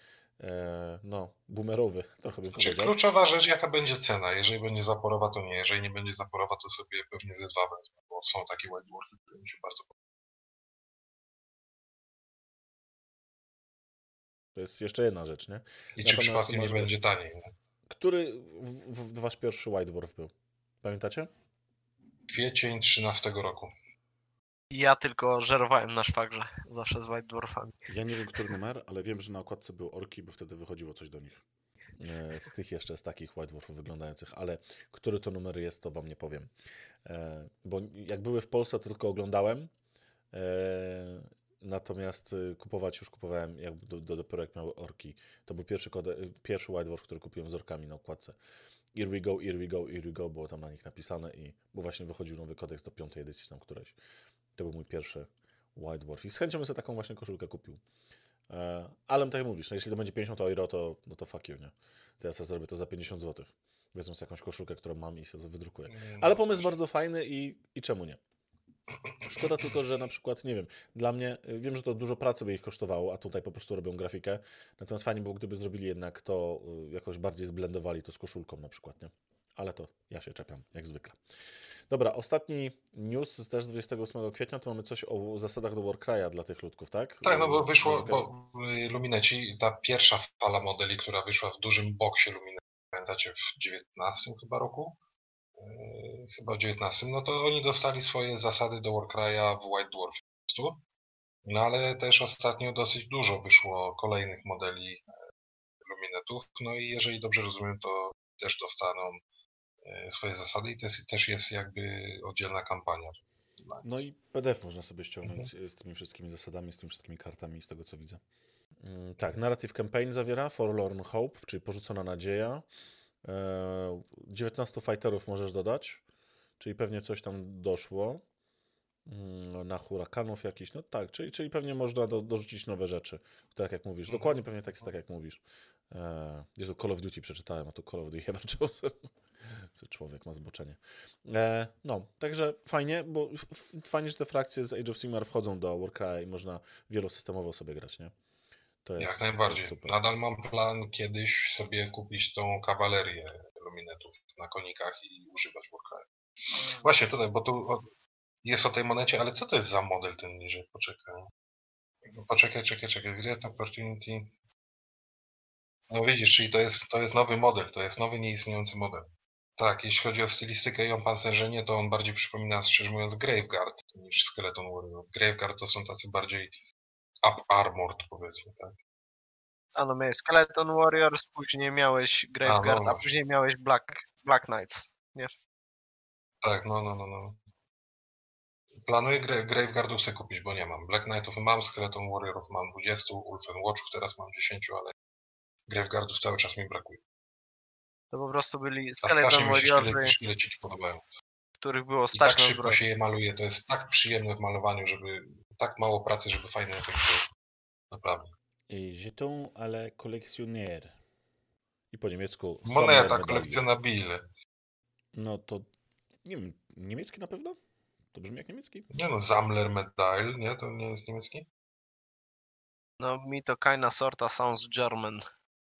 no, boomerowy, trochę bym Czyli powiedział. kluczowa rzecz, jaka będzie cena. Jeżeli będzie zaporowa, to nie. Jeżeli nie będzie zaporowa, to sobie pewnie ze dwa wezmę, bo są takie White Dwarfy, które mi się bardzo To jest jeszcze jedna rzecz, nie? I czy przypadkiem nie będzie taniej. Nie? Który w, w, wasz pierwszy White Dwarf był? Pamiętacie? Kwiecień 13 roku. Ja tylko żerowałem na szwagrze, zawsze z White Dwarfami. Ja nie wiem, który numer, ale wiem, że na okładce były orki, bo wtedy wychodziło coś do nich. E, Z tych jeszcze, z takich White Dwarfów wyglądających, ale który to numer jest, to wam nie powiem. E, Bo jak były w Polsce, to tylko oglądałem. Natomiast y, kupować już kupowałem jak do, do, dopiero jak miały orki. To był pierwszy, kode, pierwszy White Dwarf, który kupiłem z orkami na okładce. Here we go, here we go, here we go, było tam na nich napisane i bo właśnie wychodził nowy kodeks do piątej edycji tam któreś. To był mój pierwszy White Dwarf i z chęcią bym sobie taką właśnie koszulkę kupił. E, ale tak jak mówisz, no jeśli to będzie 50 euro, to, no to fuck you, nie? To ja sobie zrobię to za 50 zł. Wezmę sobie jakąś koszulkę, którą mam i sobie wydrukuję. Ale pomysł bardzo fajny i, i czemu nie? Szkoda tylko, że na przykład, nie wiem, dla mnie, y, wiem, że to dużo pracy by ich kosztowało, a tutaj po prostu robią grafikę, natomiast fajnie było, gdyby zrobili jednak to, y, jakoś bardziej zblendowali to z koszulką na przykład, nie? Ale to ja się czepiam, jak zwykle. Dobra, ostatni news też z 28 kwietnia, to mamy coś o zasadach do Warcry'a dla tych ludków, tak? Tak, no bo Y, wyszło, bo Lumineci, ta pierwsza fala modeli, która wyszła w dużym boksie Lumineci, pamiętacie, w 19 chyba roku? Yy, chyba w 19, no to oni dostali swoje zasady do Warcry'a w White Dwarf. po prostu. No ale też ostatnio dosyć dużo wyszło kolejnych modeli e, Luminetów. No i jeżeli dobrze rozumiem, to też dostaną e, swoje zasady i jest, też jest jakby oddzielna kampania. No i PDF można sobie ściągnąć z tymi wszystkimi zasadami, z tymi wszystkimi kartami, z tego co widzę. Mm, Tak, Narrative Campaign zawiera Forlorn Hope, czyli porzucona nadzieja. E, 19 fighterów możesz dodać, czyli pewnie coś tam doszło. Mm, Na hurakanów jakiś, no tak, czyli, czyli pewnie można do, dorzucić nowe rzeczy, tak jak mówisz. Mhm. Dokładnie pewnie tak jest tak jak mówisz. E, Jezu, Call of Duty przeczytałem, a tu Call of Duty. Co człowiek ma zboczenie. E, no, także fajnie, bo fajnie, że te frakcje z Age of Sigmar wchodzą do Warcry i można wielosystemowo sobie grać, nie? To jest, Jak to jest najbardziej. super. Nadal mam plan kiedyś sobie kupić tą kawalerię Luminetów na konikach i używać Warcry. Właśnie tutaj, bo tu o- jest o tej monecie, ale co to jest za model ten niżej? Poczekaj. Poczekaj, czekaj, czekaj. Great Opportunity. No widzisz, czyli to jest, to jest nowy model, to jest nowy, nieistniejący model. Tak, jeśli chodzi o stylistykę i opancerzenie, to on bardziej przypomina, szczerze mówiąc, Graveguard niż Skeleton Warrior. Graveguard to są tacy bardziej up armored, powiedzmy, tak? A no miałeś Skeleton Warriors, później miałeś Graveguard, a, właśnie. później miałeś Black, Black Knights. Tak, no, no, no, no. Planuję Gra- Graveguardów sobie kupić, bo nie mam. Black Knightów mam, Skeleton Warriorów mam 20, Ulfen Watchów teraz mam 10, ale Graveguardów cały czas mi brakuje. To po prostu byli A Skeleton mi się Warriorsy, szkiele- szkieleciki podobają. których było I stać tak na szybko się je maluje, to jest tak przyjemne w malowaniu, żeby tak mało pracy, żeby fajny efekt był. Naprawdę. Jeton ale collectionnaire. I po niemiecku Moneta, kolekcjonabile. No to nie wiem, niemiecki na pewno? To brzmi jak niemiecki? Nie no, Sammler Medaille, nie? To nie jest niemiecki? No mi to keine sorta sounds German.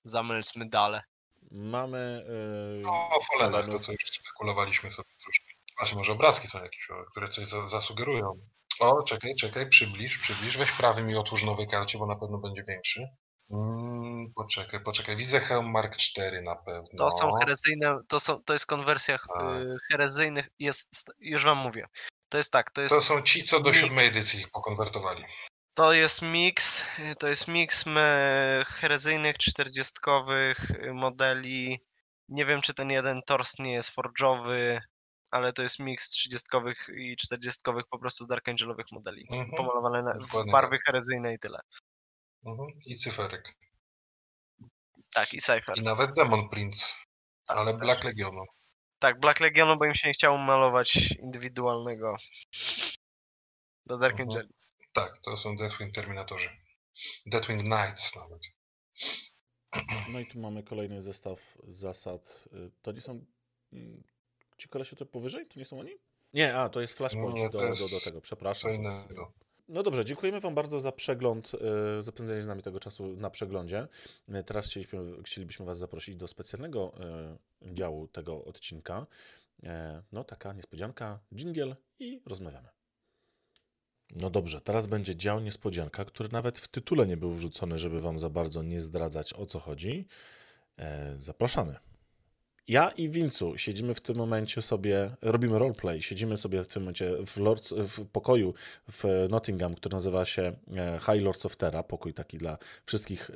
Sammelsmedale. Mamy. Yy, No, o Folenach, to co już spekulowaliśmy sobie troszkę. Właśnie, może obrazki są jakieś, które coś za, zasugerują. O, czekaj, czekaj, przybliż, przybliż. Weź prawym i otwórz nowej karcie, bo na pewno będzie większy. Mm, poczekaj, poczekaj. Widzę Helm Mark 4 na pewno. To są herezyjne, to, są, to jest konwersja Tak. y, herezyjnych, jest, st- już wam mówię. To jest tak, to jest, To są ci, co do Mi- siódmej edycji ich pokonwertowali. to jest miks, y, to jest miks herezyjnych, czterdziestkowych y, modeli. Nie wiem, czy ten jeden tors nie jest forge'owy, ale to jest miks trzydziestkowych i czterdziestkowych po prostu Dark Angelowych modeli. Mhm. Pomalowane na, w barwy herezyjne i tyle. Mhm. I cyferek. Tak, i Cypher. I nawet Demon Prince. Tak, Ale tak. Black Legionu. Tak, Black Legionu, bo im się nie chciało malować indywidualnego do Dark Mhm. Angeli. Tak, to są Deathwing Terminatorzy. Deathwing Knights nawet. No i tu mamy kolejny zestaw zasad. Y, To nie są. Ci kolesie to powyżej? To nie są oni? Nie, a to jest Flashpoint do, do, do tego, przepraszam. Co innego. No dobrze, dziękujemy Wam bardzo za przegląd, y, za spędzenie z nami tego czasu na przeglądzie. Teraz chcielibyśmy, chcielibyśmy Was zaprosić do specjalnego y, działu tego odcinka. E, No, taka niespodzianka, dżingiel i rozmawiamy. No dobrze, teraz będzie dział niespodzianka, który nawet w tytule nie był wrzucony, żeby Wam za bardzo nie zdradzać o co chodzi. E, Zapraszamy. Ja i Wincu siedzimy w tym momencie sobie, robimy roleplay, siedzimy sobie w tym momencie w, Lords, w pokoju w Nottingham, który nazywa się e, High Lords of Terra, pokój taki dla wszystkich.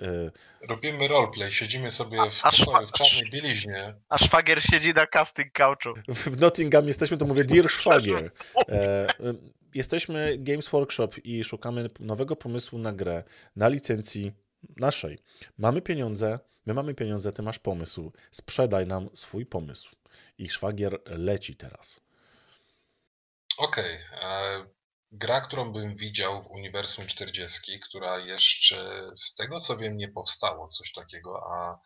e, Robimy roleplay, siedzimy sobie w A- a pokoju w czarnej bieliźnie. A szwagier siedzi na casting couchu. W w Nottingham jesteśmy, to mówię Dear Szwagier. E, e, Jesteśmy Games Workshop i szukamy nowego pomysłu na grę na licencji naszej. Mamy pieniądze, my mamy pieniądze, ty masz pomysł. Sprzedaj nam swój pomysł. I szwagier leci teraz. Okej. e, Gra, którą bym widział w Uniwersum 40, która jeszcze z tego co wiem nie powstało coś takiego, a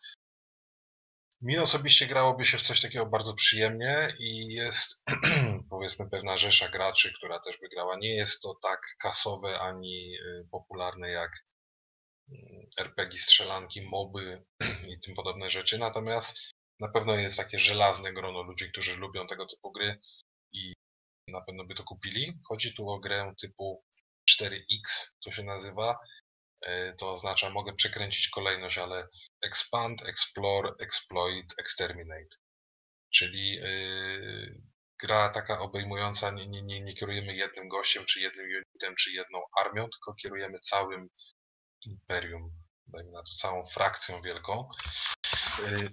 mi osobiście grałoby się w coś takiego bardzo przyjemnie i jest powiedzmy pewna rzesza graczy, która też by grała. Nie jest to tak kasowe ani y, popularne jak RPG, strzelanki, moby i tym podobne rzeczy, natomiast na pewno jest takie żelazne grono ludzi, którzy lubią tego typu gry i na pewno by to kupili. Chodzi tu o grę typu 4X, to się nazywa. E, To oznacza, mogę przekręcić kolejność, ale Expand, Explore, Exploit, Exterminate. Czyli yy, gra taka obejmująca, nie, nie, nie kierujemy jednym gościem, czy jednym unitem, czy jedną armią, tylko kierujemy całym imperium. dajmy na to całą frakcją wielką. Y,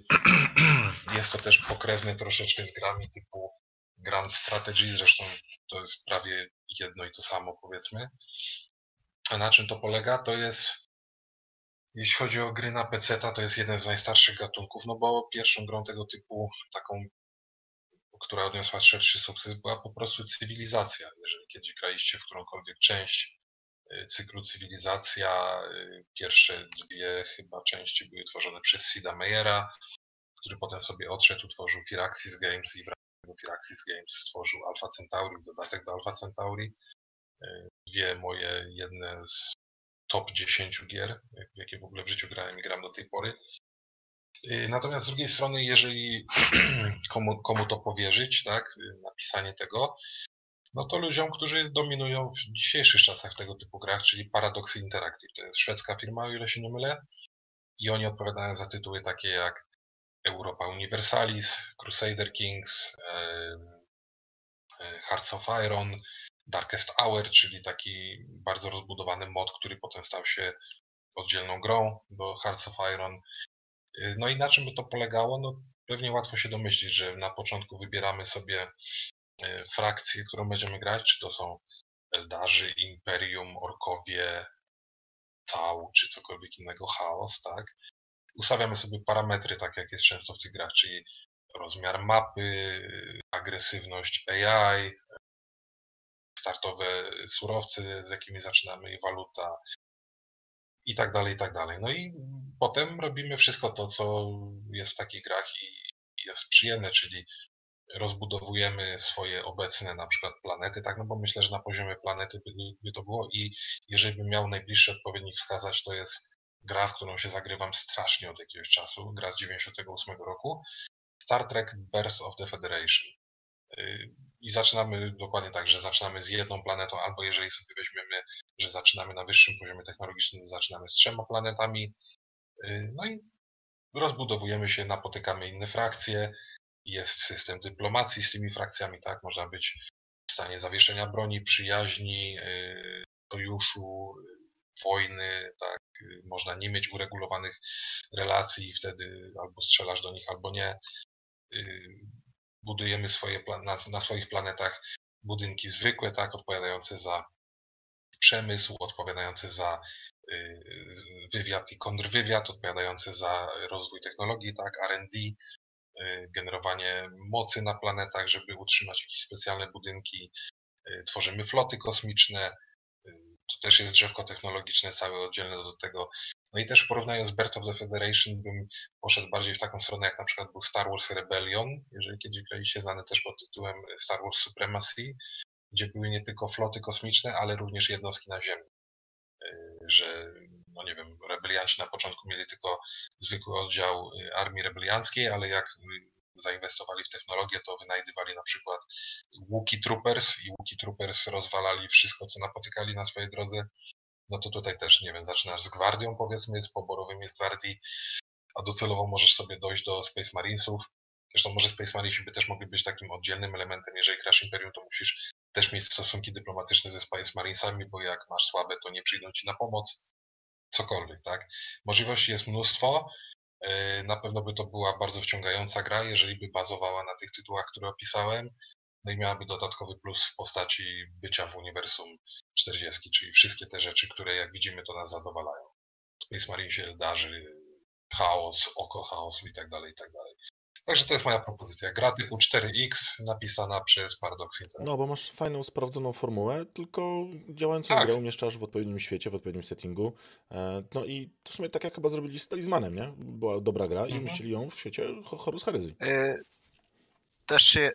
Jest to też pokrewne troszeczkę z grami typu Grand Strategy, zresztą to jest prawie jedno i to samo powiedzmy. A na czym to polega? To jest, jeśli chodzi o gry na PC, to jest jeden z najstarszych gatunków, no bo pierwszą grą tego typu, taką, która odniosła szerszy sukces, była po prostu cywilizacja. Jeżeli kiedyś graliście w którąkolwiek część cyklu Cywilizacja, y, pierwsze dwie chyba części były tworzone przez Sida Meyera, który potem sobie odszedł, utworzył Firaxis Games i w ramach Firaxis Games stworzył Alpha Centauri, dodatek do Alpha Centauri. Y, Dwie moje, jedne z top 10 gier, jakie w ogóle w życiu grałem i gram do tej pory. Y, Natomiast z drugiej strony, jeżeli komu, komu to powierzyć, tak, y, napisanie tego, no to ludziom, którzy dominują w dzisiejszych czasach w tego typu grach, czyli Paradox Interactive. To jest szwedzka firma, o ile się nie mylę. I oni odpowiadają za tytuły takie jak Europa Universalis, Crusader Kings, em, e, Hearts of Iron, Darkest Hour, czyli taki bardzo rozbudowany mod, który potem stał się oddzielną grą do Hearts of Iron. Y, No i na czym by to polegało? No pewnie łatwo się domyślić, że na początku wybieramy sobie e, frakcję, którą będziemy grać, czy to są Eldarzy, Imperium, Orkowie, Tau, czy cokolwiek innego, Chaos, tak? Ustawiamy sobie parametry, tak jak jest często w tych grach, czyli rozmiar mapy, agresywność AI, startowe surowce, z jakimi zaczynamy, i waluta i tak dalej, i tak dalej. No i potem robimy wszystko to, co jest w takich grach i jest przyjemne, czyli rozbudowujemy swoje obecne na przykład planety, tak, no bo myślę, że na poziomie planety by, by to było i jeżeli bym miał najbliższy odpowiednik wskazać, to jest gra, w którą się zagrywam strasznie od jakiegoś czasu, gra z 98 roku, Star Trek Birth of the Federation. Y, I zaczynamy dokładnie tak, że zaczynamy z jedną planetą, albo jeżeli sobie weźmiemy, że zaczynamy na wyższym poziomie technologicznym, zaczynamy z trzema planetami. Y, No i rozbudowujemy się, napotykamy inne frakcje, jest system dyplomacji z tymi frakcjami, tak? Można być w stanie zawieszenia broni, przyjaźni, y, sojuszu, y, wojny, tak? Y, Można nie mieć uregulowanych relacji i wtedy albo strzelasz do nich, albo nie. Budujemy swoje na, na swoich planetach budynki zwykłe, tak? Odpowiadające za przemysł, odpowiadające za wywiad i kontrwywiad, odpowiadające za rozwój technologii, tak? R&D, generowanie mocy na planetach, żeby utrzymać jakieś specjalne budynki. Y, Tworzymy floty kosmiczne. y, To też jest drzewko technologiczne, całe oddzielne do tego. No i też porównując Birth of the Federation, bym poszedł bardziej w taką stronę, jak na przykład był Star Wars Rebellion, jeżeli kiedyś graliście, znany też pod tytułem Star Wars Supremacy, gdzie były nie tylko floty kosmiczne, ale również jednostki naziemne. Y, Że, no nie wiem, rebelianci na początku mieli tylko zwykły oddział y, armii rebelianckiej, ale jak y, zainwestowali w technologię, to wynajdywali na przykład Wookie Troopers i Wookie Troopers rozwalali wszystko, co napotykali na swojej drodze. No to tutaj też, nie wiem, zaczynasz z gwardią, powiedzmy, z poborowymi z gwardii, a docelowo możesz sobie dojść do Space Marinesów. Zresztą może Space Marinesi by też mogli być takim oddzielnym elementem. Jeżeli grasz Imperium, to musisz też mieć stosunki dyplomatyczne ze Space Marinesami, bo jak masz słabe, to nie przyjdą ci na pomoc. Cokolwiek, tak? Możliwości jest mnóstwo. Yy, Na pewno by to była bardzo wciągająca gra, jeżeli by bazowała na tych tytułach, które opisałem. No i miałaby dodatkowy plus w postaci bycia w uniwersum 40, czyli wszystkie te rzeczy, które jak widzimy, to nas zadowalają. Space Marinesi, Eldarzy, chaos, oko chaosu i tak dalej, i tak dalej. Także to jest moja propozycja. Gra typu 4X napisana przez Paradox Interactive. No, bo masz fajną, sprawdzoną formułę, tylko działającą Tak. grę umieszczasz w odpowiednim świecie, w odpowiednim settingu. E, No i w sumie tak jak chyba zrobili z Talismanem, nie? Była dobra gra i Mhm. umieścili ją w świecie Ho- Horus Heresy. Y, Też się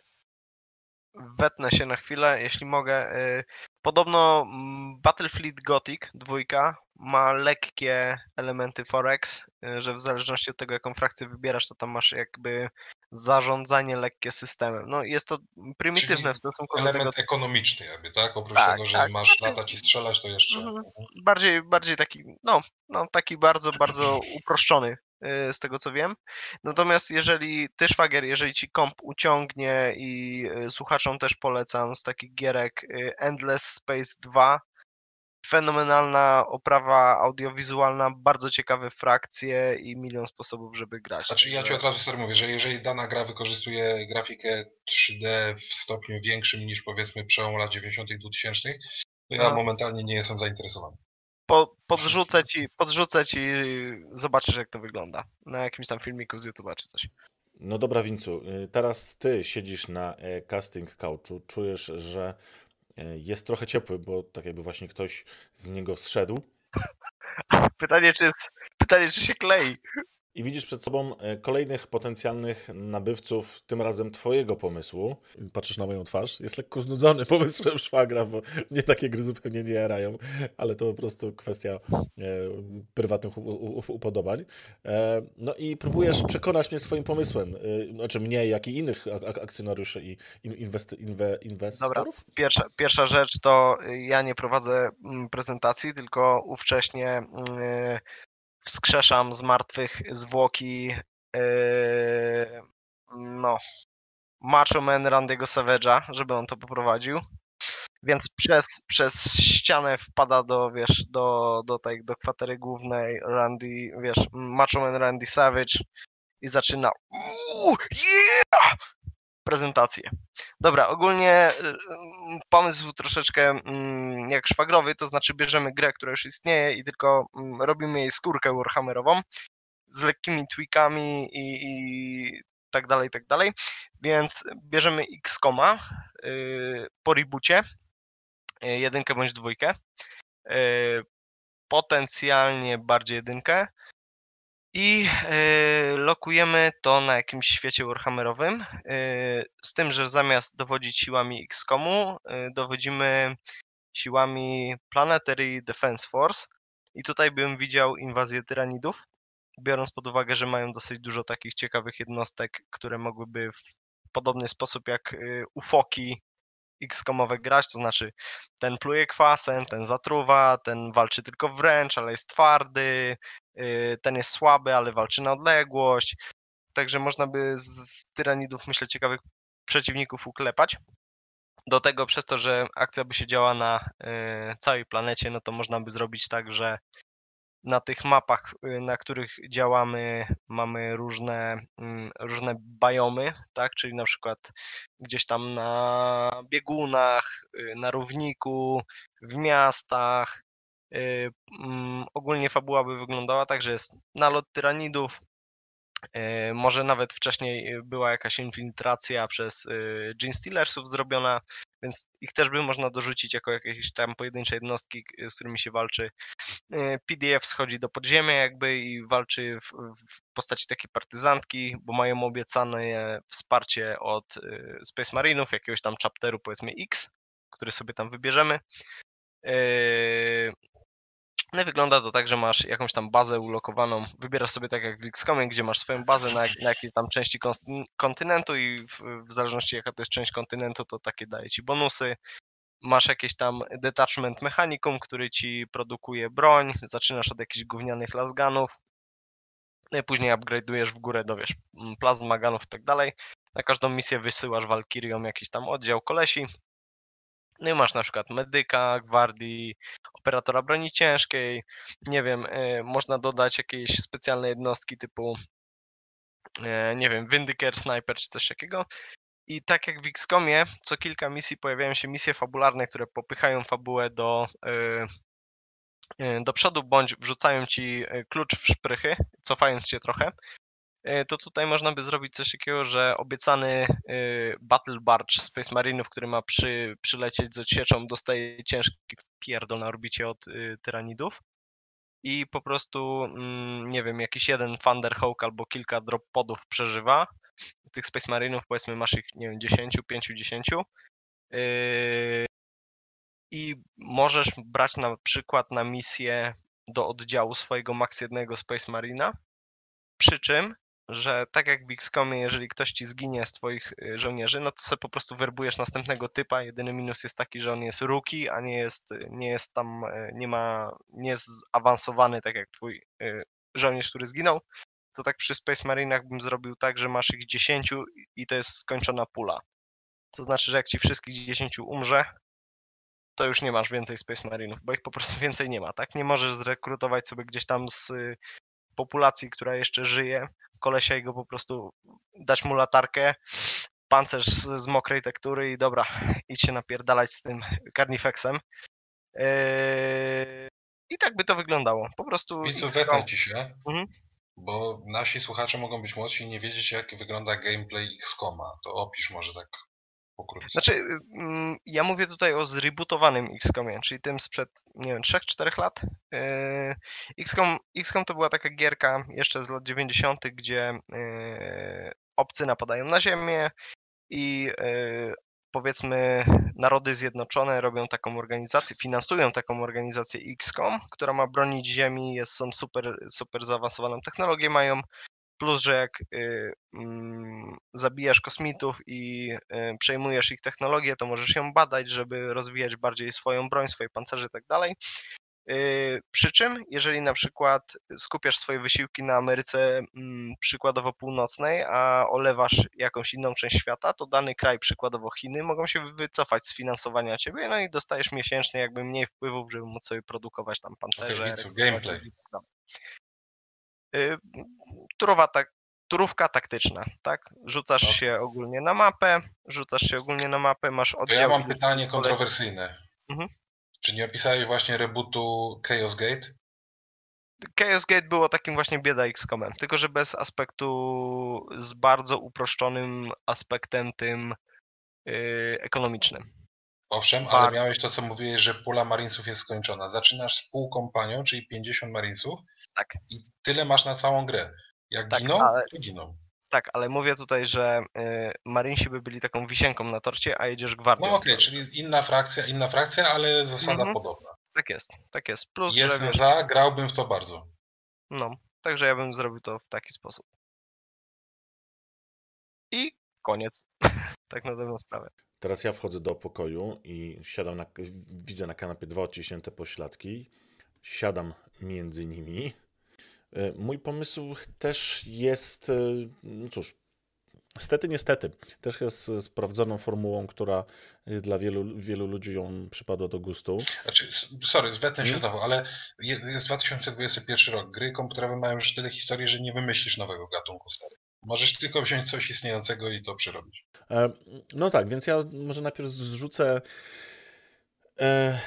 wetnę się na chwilę, jeśli mogę. Y, Podobno mm, Battlefleet Gothic 2 ma lekkie elementy Forex, y, że w zależności od tego, jaką frakcję wybierasz, to tam masz jakby zarządzanie lekkie systemem. No jest to prymitywne Czyli w stosunku do tego. Element ekonomiczny jakby, tak? Oprócz Tak, tego, że tak. masz latać i strzelać, to jeszcze... Mhm. Mhm. Bardziej, bardziej taki, no, no taki bardzo, bardzo uproszczony y, z tego co wiem. Natomiast jeżeli ty szwagier, jeżeli ci komp uciągnie i y, słuchaczom też polecam z takich gierek Endless Space 2, fenomenalna oprawa audiowizualna, bardzo ciekawe frakcje i milion sposobów, żeby grać. Znaczy ja ci od razu sobie mówię, że jeżeli dana gra wykorzystuje grafikę 3D w stopniu większym niż powiedzmy przełom lat 90 2000 to ja Aha. momentalnie nie jestem zainteresowany. po, podrzucę ci, podrzucę ci, zobaczysz jak to wygląda. Na jakimś tam filmiku z YouTube'a czy coś. No dobra, Wincu, y, teraz ty siedzisz na e, casting couchu, czujesz, że jest trochę ciepły, bo tak jakby właśnie ktoś z niego zszedł Pytanie czy, pytanie, czy się klei. I widzisz przed sobą e, kolejnych potencjalnych nabywców, tym razem twojego pomysłu. Patrzysz na moją twarz, jest lekko znudzony pomysłem szwagra, bo mnie takie gry zupełnie nie jarają, ale to po prostu kwestia e, prywatnych upodobań. E, no i próbujesz przekonać mnie swoim pomysłem, e, znaczy mnie, jak i innych ak- ak- akcjonariuszy i in, inwesty, inwe, inwestorów. Pierwsza, pierwsza rzecz to y, ja nie prowadzę mm, prezentacji, tylko ówcześnie y, wskrzeszam z martwych zwłoki y, no, Macho Man Randy'ego Savage'a, żeby on to poprowadził. Więc przez, przez ścianę wpada do, wiesz, do, do tej, do kwatery głównej Randy, wiesz, Macho Man Randy Savage i zaczyna Uuu, yeah! Prezentację. Dobra, ogólnie y, y, pomysł troszeczkę mm, jak szwagrowy, to znaczy bierzemy grę, która już istnieje i tylko mm, robimy jej skórkę warhammerową z lekkimi tweakami i, i tak dalej, tak dalej. Więc bierzemy XCOMa y, po reboocie, jedynkę bądź dwójkę, potencjalnie bardziej jedynkę i y, lokujemy to na jakimś świecie warhammerowym, y, z tym, że zamiast dowodzić siłami XCOMu, y, dowodzimy siłami Planetary Defense Force. I tutaj bym widział inwazję tyranidów, biorąc pod uwagę, że mają dosyć dużo takich ciekawych jednostek, które mogłyby w podobny sposób jak ufoki XCOMowe grać, to znaczy ten pluje kwasem, ten zatruwa, ten walczy tylko wręcz, ale jest twardy, ten jest słaby, ale walczy na odległość. Także można by z, tyranidów, myślę, ciekawych przeciwników uklepać. Do tego przez to, że akcja by się działa na y, całej planecie, no to można by zrobić tak, że na tych mapach, y, na których działamy, mamy różne, mm, różne biomy, tak? Czyli na przykład gdzieś tam na biegunach, y, na równiku, w miastach. Y, mm, Ogólnie fabuła by wyglądała tak, że jest nalot tyranidów, y, może nawet wcześniej y, była jakaś infiltracja przez Gene Stealersów zrobiona, więc ich też by można dorzucić jako jakieś tam pojedyncze jednostki, z którymi się walczy. PDF schodzi do podziemia jakby i walczy w, w postaci takiej partyzantki, bo mają obiecane wsparcie od Space Marinów, jakiegoś tam chapteru powiedzmy X, który sobie tam wybierzemy. No wygląda to tak, że masz jakąś tam bazę ulokowaną, wybierasz sobie tak jak w XCOMie, gdzie masz swoją bazę na, na jakiejś tam części kontynentu i w, w zależności jaka to jest część kontynentu, to takie daje ci bonusy. Masz jakieś tam detachment mechanikum, który ci produkuje broń, zaczynasz od jakichś gównianych lasganów, no i później upgrade'ujesz w górę do, wiesz, plazmaganów i tak dalej. Na każdą misję wysyłasz Walkirią jakiś tam oddział kolesi. No i masz na przykład medyka, gwardii, operatora broni ciężkiej, nie wiem, y, można dodać jakieś specjalne jednostki typu, e, nie wiem, Vindicator, Sniper czy coś takiego. I tak jak w XCOMie, co kilka misji pojawiają się misje fabularne, które popychają fabułę do, y, do przodu, bądź wrzucają ci klucz w szprychy, cofając cię trochę. Y, To tutaj można by zrobić coś takiego, że obiecany y, Battle Barge Space Marinów, który ma przy, przylecieć z odsieczą, dostaje ciężki wpierdol na orbicie od y, tyranidów. I po prostu, mm, nie wiem, jakiś jeden Thunderhawk albo kilka drop podów przeżywa. Tych Space Marinów powiedzmy masz ich, nie wiem, 10, 5, 10. Yy, I możesz brać na przykład na misję do oddziału swojego max jednego Space Marina. Przy czym, że tak jak w XCOMie, jeżeli ktoś ci zginie z twoich y, żołnierzy, no to sobie po prostu werbujesz następnego typa. Jedyny minus jest taki, że on jest rookie, a nie jest, nie jest tam, y, nie ma, nie jest zaawansowany tak jak twój y, żołnierz, który zginął. To tak przy Space Marinach bym zrobił tak, że masz ich 10 i to jest skończona pula. To znaczy, że jak ci wszystkich 10 umrze, to już nie masz więcej Space Marinów, bo ich po prostu więcej nie ma, tak? Nie możesz zrekrutować sobie gdzieś tam z y, populacji, która jeszcze żyje, kolesia i go po prostu dać mu latarkę, pancerz z, z mokrej tektury i dobra, idź się napierdalać z tym Carnifexem. Yy, I tak by to wyglądało. Po prostu. Widzu, wetnę ci się, Mhm. bo nasi słuchacze mogą być młodsi i nie wiedzieć, jak wygląda gameplay XCOMa. To opisz może tak pokrótce. Znaczy, mm, ja mówię tutaj o zrebootowanym XCOMie, czyli tym sprzed, nie wiem, 3-4 lat. Yy, XCOM, XCOM to była taka gierka jeszcze z lat 90., gdzie yy, obcy napadają na Ziemię i yy, powiedzmy narody zjednoczone robią taką organizację, finansują taką organizację XCOM, która ma bronić Ziemi, jest, są super, super zaawansowaną technologię mają, plus, że jak y, mm, zabijasz kosmitów i y, przejmujesz ich technologię, to możesz ją badać, żeby rozwijać bardziej swoją broń, swoje pancerze i tak dalej. Y, Przy czym, jeżeli na przykład skupiasz swoje wysiłki na Ameryce mm, przykładowo północnej, a olewasz jakąś inną część świata, to dany kraj, przykładowo Chiny, mogą się wycofać z finansowania ciebie, no i dostajesz miesięcznie jakby mniej wpływów, żeby móc sobie produkować tam pancerze. Rekrutować gameplay. Turowa tak, turówka taktyczna, tak? Rzucasz Ok. się ogólnie na mapę, rzucasz się ogólnie na mapę, masz To oddział. ja mam pytanie kontrowersyjne. Mhm. Czy nie opisałeś właśnie rebootu Chaos Gate? Chaos Gate było takim właśnie bieda XCOMem, tylko że bez aspektu, z bardzo uproszczonym aspektem tym yy, ekonomicznym. Owszem, ale miałeś to, co mówiłeś, że pula Marinesów jest skończona. Zaczynasz z pół kompanią, czyli 50 Marinesów Tak. i tyle masz na całą grę. Jak Tak, giną, ale- to giną. Tak, ale mówię tutaj, że yy, Marinesi by byli taką wisienką na torcie, a jedziesz gwardią. No okej, czyli inna frakcja, inna frakcja, ale zasada Mhm. podobna. Tak jest, tak jest. Plus, że Jestem wiesz, za, grałbym w to bardzo. no, także ja bym zrobił to w taki sposób. I koniec. tak na dobrą sprawę. Teraz ja wchodzę do pokoju i siadam na, widzę na kanapie dwa odciśnięte pośladki. Siadam między nimi. E, Mój pomysł też jest, e, no cóż, stety niestety, też jest sprawdzoną formułą, która e, dla wielu, wielu ludzi ją przypadła do gustu. Znaczy, sorry, zwetnę się Mhm. znowu, ale je- jest 2021 rok. Gry komputerowe mają już tyle historii, że nie wymyślisz nowego gatunku stary. Możesz tylko wziąć coś istniejącego i to przerobić. No tak, więc ja może najpierw zrzucę,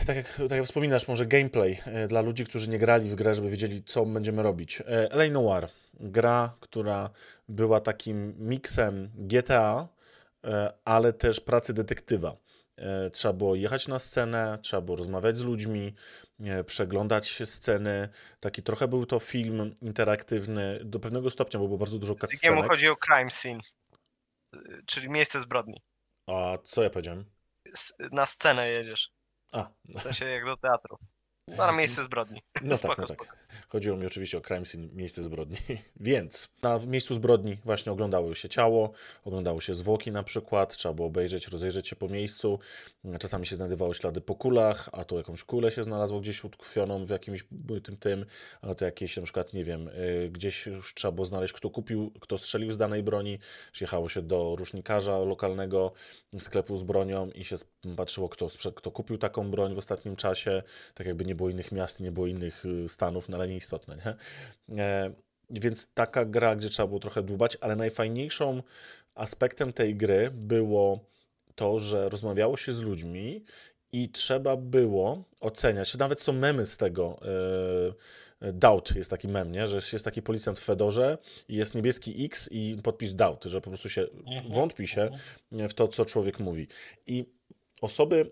tak, jak, tak jak wspominasz, może gameplay e, dla ludzi, którzy nie grali w grę, żeby wiedzieli, co będziemy robić. E. Noir, gra, która była takim miksem GTA, e, ale też pracy detektywa. E, Trzeba było jechać na scenę, trzeba było rozmawiać z ludźmi, e, przeglądać sceny. Taki trochę był to film interaktywny do pewnego stopnia, bo było bardzo dużo cutscenek. chodzi o crime scene, czyli miejsce zbrodni. A co ja powiedziałem? Na scenę jedziesz, A, w sensie jak do teatru. No, na miejsce zbrodni. No spoko, tak, no spoko. Chodziło mi oczywiście o crime scene, miejsce zbrodni. Więc na miejscu zbrodni właśnie oglądało się ciało, oglądało się zwłoki na przykład, trzeba było obejrzeć, rozejrzeć się po miejscu. Czasami się znajdowały ślady po kulach, a to jakąś kulę się znalazło gdzieś utkwioną w jakimś tym tym, a to jakieś na przykład, nie wiem, y, gdzieś już trzeba było znaleźć, kto kupił, kto strzelił z danej broni. Jechało się do rusznikarza lokalnego sklepu z bronią i się patrzyło, kto, kto kupił taką broń w ostatnim czasie tak jakby nie było innych miast, nie było innych y, stanów, no ale nieistotne, nie? E, Więc taka gra, gdzie trzeba było trochę dłubać, ale najfajniejszą aspektem tej gry było to, że rozmawiało się z ludźmi i trzeba było oceniać, nawet są memy z tego, e, Doubt jest taki mem, nie? że jest taki policjant w Fedorze i jest niebieski X i podpis Doubt, że po prostu się Mhm, wątpi się mhm. w to, co człowiek mówi. I osoby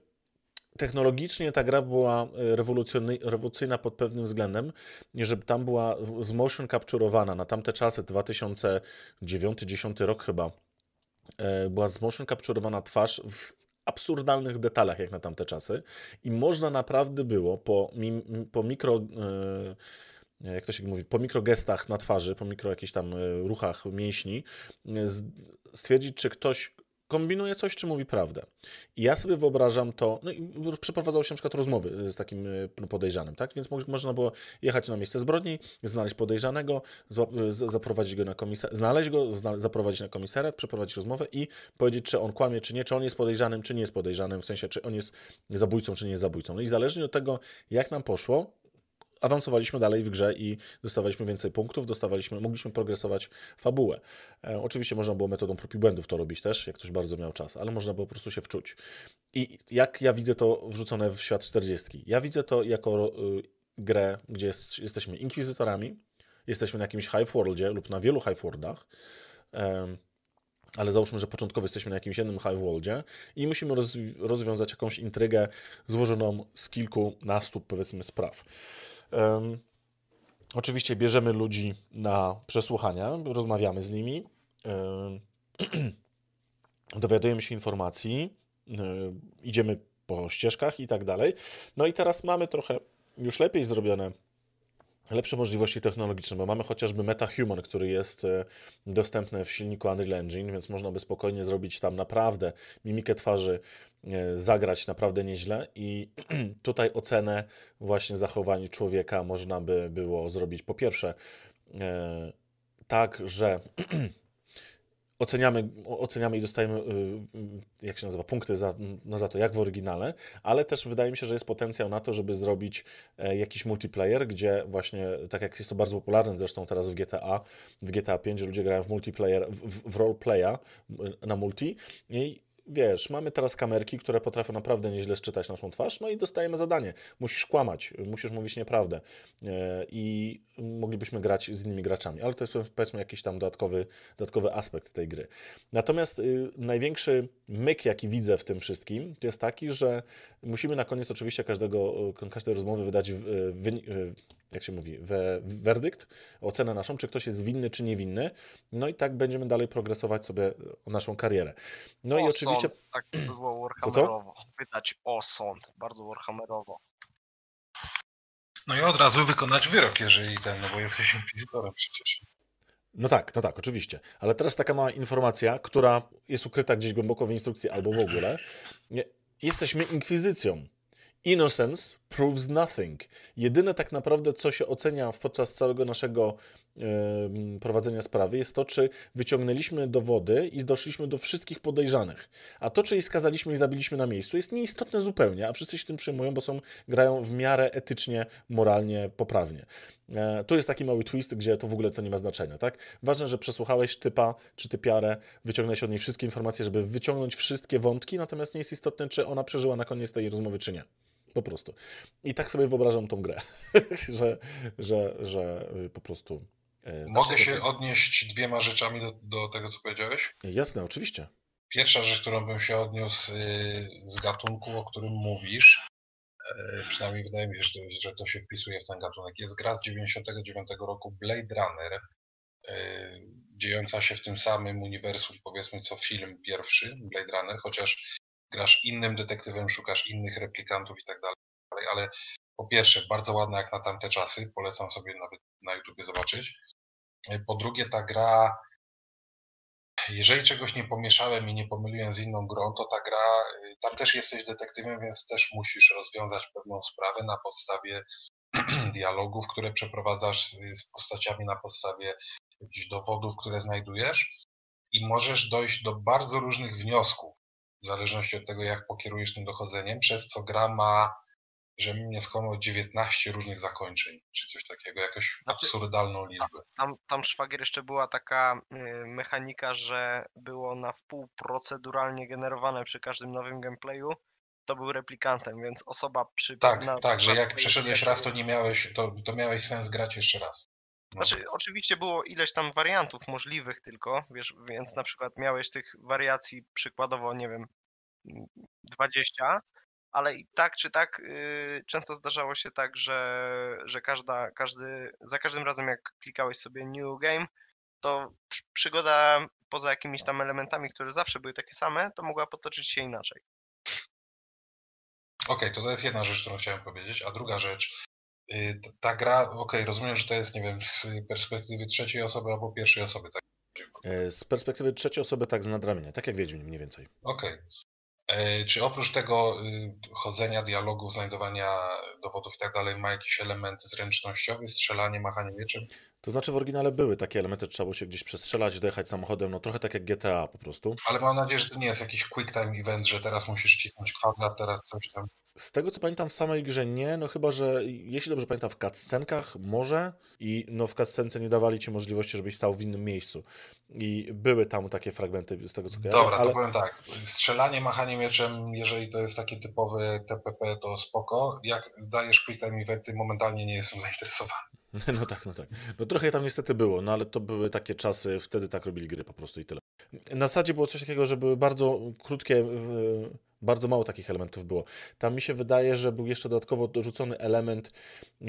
technologicznie ta gra była e, rewolucyjna pod pewnym względem, że tam była z motion capturowana. Na tamte czasy, 2009-2010 rok chyba, e, była z motion capturowana twarz w absurdalnych detalach jak na tamte czasy. I można naprawdę było po, po mikro e, jak to się mówi, po mikrogestach na twarzy, po mikro jakichś tam ruchach mięśni, stwierdzić, czy ktoś kombinuje coś, czy mówi prawdę. I ja sobie wyobrażam to, no i przeprowadzało się na przykład rozmowy z takim e, podejrzanym, tak? Więc można było jechać na miejsce zbrodni, znaleźć podejrzanego, zaprowadzić go na komisariat, znaleźć go, zna zaprowadzić na komisariat, przeprowadzić rozmowę i powiedzieć, czy on kłamie, czy nie, czy on jest podejrzanym, czy nie jest podejrzanym, w sensie, czy on jest zabójcą, czy nie jest zabójcą. No i zależnie od tego, jak nam poszło, awansowaliśmy dalej w grze i dostawaliśmy więcej punktów, dostawaliśmy, mogliśmy progresować fabułę. E, oczywiście można było metodą prób i błędów to robić też, jak ktoś bardzo miał czas, ale można było po prostu się wczuć. I jak ja widzę to wrzucone w świat 40? Ja widzę to jako y, grę, gdzie jest, jesteśmy inkwizytorami, jesteśmy na jakimś Hive Worldzie lub na wielu Hive Worldach, ale załóżmy, że początkowo jesteśmy na jakimś jednym Hive Worldzie i musimy rozwiązać jakąś intrygę złożoną z kilkunastu, powiedzmy, spraw. Um, oczywiście bierzemy ludzi na przesłuchania, rozmawiamy z nimi, um, dowiadujemy się informacji, um, idziemy po ścieżkach i tak dalej. No i teraz mamy trochę już lepiej zrobione lepsze możliwości technologiczne, bo mamy chociażby MetaHuman, który jest e, dostępny w silniku Unreal Engine, więc można by spokojnie zrobić tam naprawdę mimikę twarzy, e, zagrać naprawdę nieźle i tutaj ocenę właśnie zachowań człowieka można by było zrobić. Po pierwsze e, tak, że oceniamy, oceniamy i dostajemy, y, y, jak się nazywa, punkty za, no za to, jak w oryginale, ale też wydaje mi się, że jest potencjał na to, żeby zrobić e, jakiś multiplayer, gdzie właśnie, tak jak jest to bardzo popularne zresztą teraz w GTA, w GTA 5, ludzie grają w multiplayer, w, w roleplaya na multi i wiesz, mamy teraz kamerki, które potrafią naprawdę nieźle sczytać naszą twarz, no i dostajemy zadanie. Musisz kłamać, musisz mówić nieprawdę e, i moglibyśmy grać z innymi graczami, ale to jest powiedzmy jakiś tam dodatkowy, dodatkowy aspekt tej gry. Natomiast y, największy myk, jaki widzę w tym wszystkim, to jest taki, że musimy na koniec oczywiście każdego, każdej rozmowy wydać jak się mówi, we, werdykt, ocenę naszą, czy ktoś jest winny, czy niewinny. No i tak będziemy dalej progresować sobie naszą karierę. No o i oczywiście. Sąd, tak było Warhammerowo. Wydać o sąd, bardzo Warhammerowo. No i od razu wykonać wyrok, jeżeli ten, no bo jesteś inkwizytorem przecież. No tak, no tak, oczywiście. Ale teraz taka mała informacja, która jest ukryta gdzieś głęboko w instrukcji albo w ogóle. Jesteśmy inkwizycją. Innocence proves nothing. Jedyne tak naprawdę, co się ocenia podczas całego naszego prowadzenia sprawy, jest to, czy wyciągnęliśmy dowody i doszliśmy do wszystkich podejrzanych. A to, czy ich skazaliśmy i zabiliśmy na miejscu, jest nieistotne zupełnie, a wszyscy się tym przyjmują, bo są, grają w miarę etycznie, moralnie, poprawnie. E, tu jest taki mały twist, gdzie to w ogóle to nie ma znaczenia, tak? Ważne, że przesłuchałeś typa czy typiarę, wyciągnąłeś od niej wszystkie informacje, żeby wyciągnąć wszystkie wątki, natomiast nie jest istotne, czy ona przeżyła na koniec tej rozmowy, czy nie. Po prostu. I tak sobie wyobrażam tą grę, że, że, że y, po prostu. E, Mogę się odnieść dwiema rzeczami do, do tego, co powiedziałeś? Jasne, oczywiście. Pierwsza rzecz, którą bym się odniósł y, z gatunku, o którym mówisz, e, przynajmniej wydaje mi się, że to, że to się wpisuje w ten gatunek, jest gra z 99 roku Blade Runner, e, dziejąca się w tym samym uniwersum, powiedzmy, co film pierwszy, Blade Runner, chociaż grasz innym detektywem, szukasz innych replikantów i tak dalej, ale po pierwsze, bardzo ładna jak na tamte czasy, polecam sobie nawet na YouTubie zobaczyć. Po drugie, ta gra, jeżeli czegoś nie pomieszałem i nie pomyliłem z inną grą, to ta gra, tam też jesteś detektywem, więc też musisz rozwiązać pewną sprawę na podstawie dialogów, które przeprowadzasz z postaciami, na podstawie jakichś dowodów, które znajdujesz i możesz dojść do bardzo różnych wniosków w zależności od tego, jak pokierujesz tym dochodzeniem, przez co gra ma, że mnie skłamał 19 różnych zakończeń, czy coś takiego, jakąś znaczy, absurdalną liczbę. Tam, tam szwagier jeszcze była taka y, mechanika, że było na wpół proceduralnie generowane przy każdym nowym gameplayu, to był replikantem, więc osoba przy... Tak, na, tak, że jak przeszedłeś raz, to nie miałeś, to, to miałeś sens grać jeszcze raz. No. Znaczy, oczywiście było ileś tam wariantów możliwych tylko, wiesz, więc na przykład miałeś tych wariacji przykładowo, nie wiem, 20, ale i tak czy tak yy, często zdarzało się tak, że, że każda, każdy, za każdym razem jak klikałeś sobie New Game, to przygoda poza jakimiś tam elementami, które zawsze były takie same, to mogła potoczyć się inaczej. Okej, okay, to to jest jedna rzecz, którą chciałem powiedzieć, a druga rzecz, ta gra, okej, okay, rozumiem, że to jest, nie wiem, z perspektywy trzeciej osoby albo pierwszej osoby, tak? E, Z perspektywy trzeciej osoby tak z nadramienia, tak jak Wiedźmin mniej więcej. Okej. E, Czy oprócz tego y, chodzenia, dialogu, znajdowania dowodów i tak dalej, ma jakiś element zręcznościowy, strzelanie, machanie mieczem? To znaczy w oryginale były takie elementy, trzeba było się gdzieś przestrzelać, dojechać samochodem, no trochę tak jak GTA po prostu. Ale mam nadzieję, że to nie jest jakiś quick time event, że teraz musisz cisnąć kwadrat, teraz coś tam. Z tego co pamiętam w samej grze nie, no chyba, że jeśli dobrze pamiętam w cutscenkach może i no w cutscence nie dawali ci możliwości, żebyś stał w innym miejscu. I były tam takie fragmenty z tego co kojarzę, Dobra, ale to powiem tak. Strzelanie, machanie mieczem, jeżeli to jest takie typowe TPP, to spoko. Jak dajesz quick time eventy, momentalnie nie jestem zainteresowany. no tak, no tak. No trochę tam niestety było, no ale to były takie czasy, wtedy tak robili gry po prostu i tyle. Na zasadzie było coś takiego, że były bardzo krótkie, bardzo mało takich elementów było. Tam mi się wydaje, że był jeszcze dodatkowo dorzucony element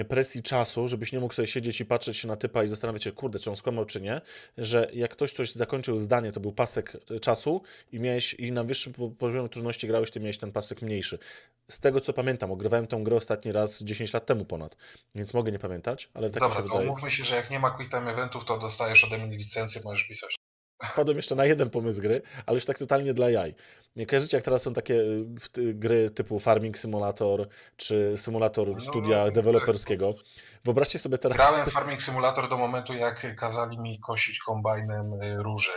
presji czasu, żebyś nie mógł sobie siedzieć i patrzeć się na typa i zastanawiać się, kurde, czy on skłamał, czy nie, że jak ktoś coś zakończył zdanie, to był pasek e, czasu i miałeś, i na wyższym po- poziomie trudności grałeś, ty miałeś ten pasek mniejszy. Z tego co pamiętam, ogrywałem tę grę ostatni raz 10 lat temu ponad, więc mogę nie pamiętać, ale tak mi Dobra, się to wydaje. umówmy się, że jak nie ma quick time eventów, to dostajesz ode mnie licencję, możesz pisać. Wpadłem jeszcze na jeden pomysł gry, ale już tak totalnie dla jaj. Nie kojarzycie, jak teraz są takie y, gry typu Farming Simulator, czy symulator No, studia tak. deweloperskiego. Wyobraźcie sobie teraz... Grałem Farming Simulator do momentu, jak kazali mi kosić kombajnem y, róże.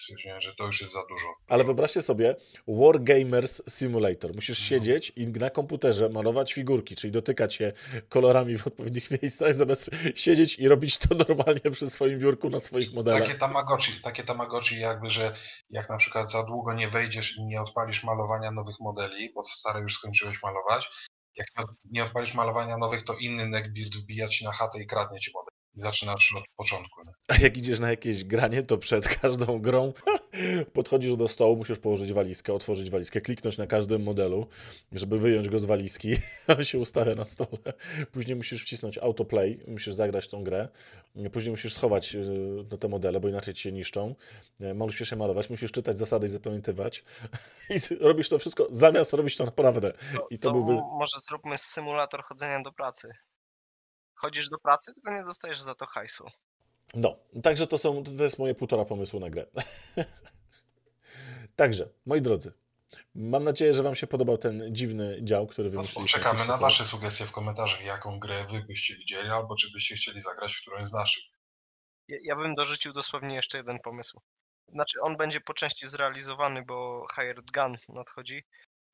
Stwierdziłem, że to już jest za dużo. Ale wyobraźcie sobie Wargamers Simulator. Musisz No. siedzieć i na komputerze malować figurki, czyli dotykać się kolorami w odpowiednich miejscach, zamiast siedzieć i robić to normalnie przy swoim biurku na swoich modelach. Takie tamagotchi, takie tamagotchi jakby, że jak na przykład za długo nie wejdziesz i nie odpalisz malowania nowych modeli, bo stare już skończyłeś malować, jak nie odpalisz malowania nowych, to inny neckbeard wbija ci na chatę i kradnie ci model. I zaczynasz od początku. nie? A jak idziesz na jakieś granie, to przed każdą grą podchodzisz do stołu, musisz położyć walizkę, otworzyć walizkę, kliknąć na każdym modelu, żeby wyjąć go z walizki. On się ustawia na stole. Później musisz wcisnąć autoplay, musisz zagrać tą grę. Później musisz schować yy, no, te modele, bo inaczej ci się niszczą. Musisz je malować, musisz czytać zasady i zapamiętywać. I robisz to wszystko zamiast robić to naprawdę. I to to byłby... może zróbmy symulator chodzenia do pracy. Chodzisz do pracy, tylko nie dostajesz za to hajsu. No, także to, są, to jest moje półtora pomysłu na grę. także, moi drodzy, mam nadzieję, że Wam się podobał ten dziwny dział, który No, wymyśliliśmy. czekamy na. Wasze sugestie w komentarzach, jaką grę Wy byście widzieli, albo czy byście chcieli zagrać w którąś z naszych. Ja, ja bym dorzucił dosłownie jeszcze jeden pomysł. Znaczy, on będzie po części zrealizowany, bo Hired Gun nadchodzi,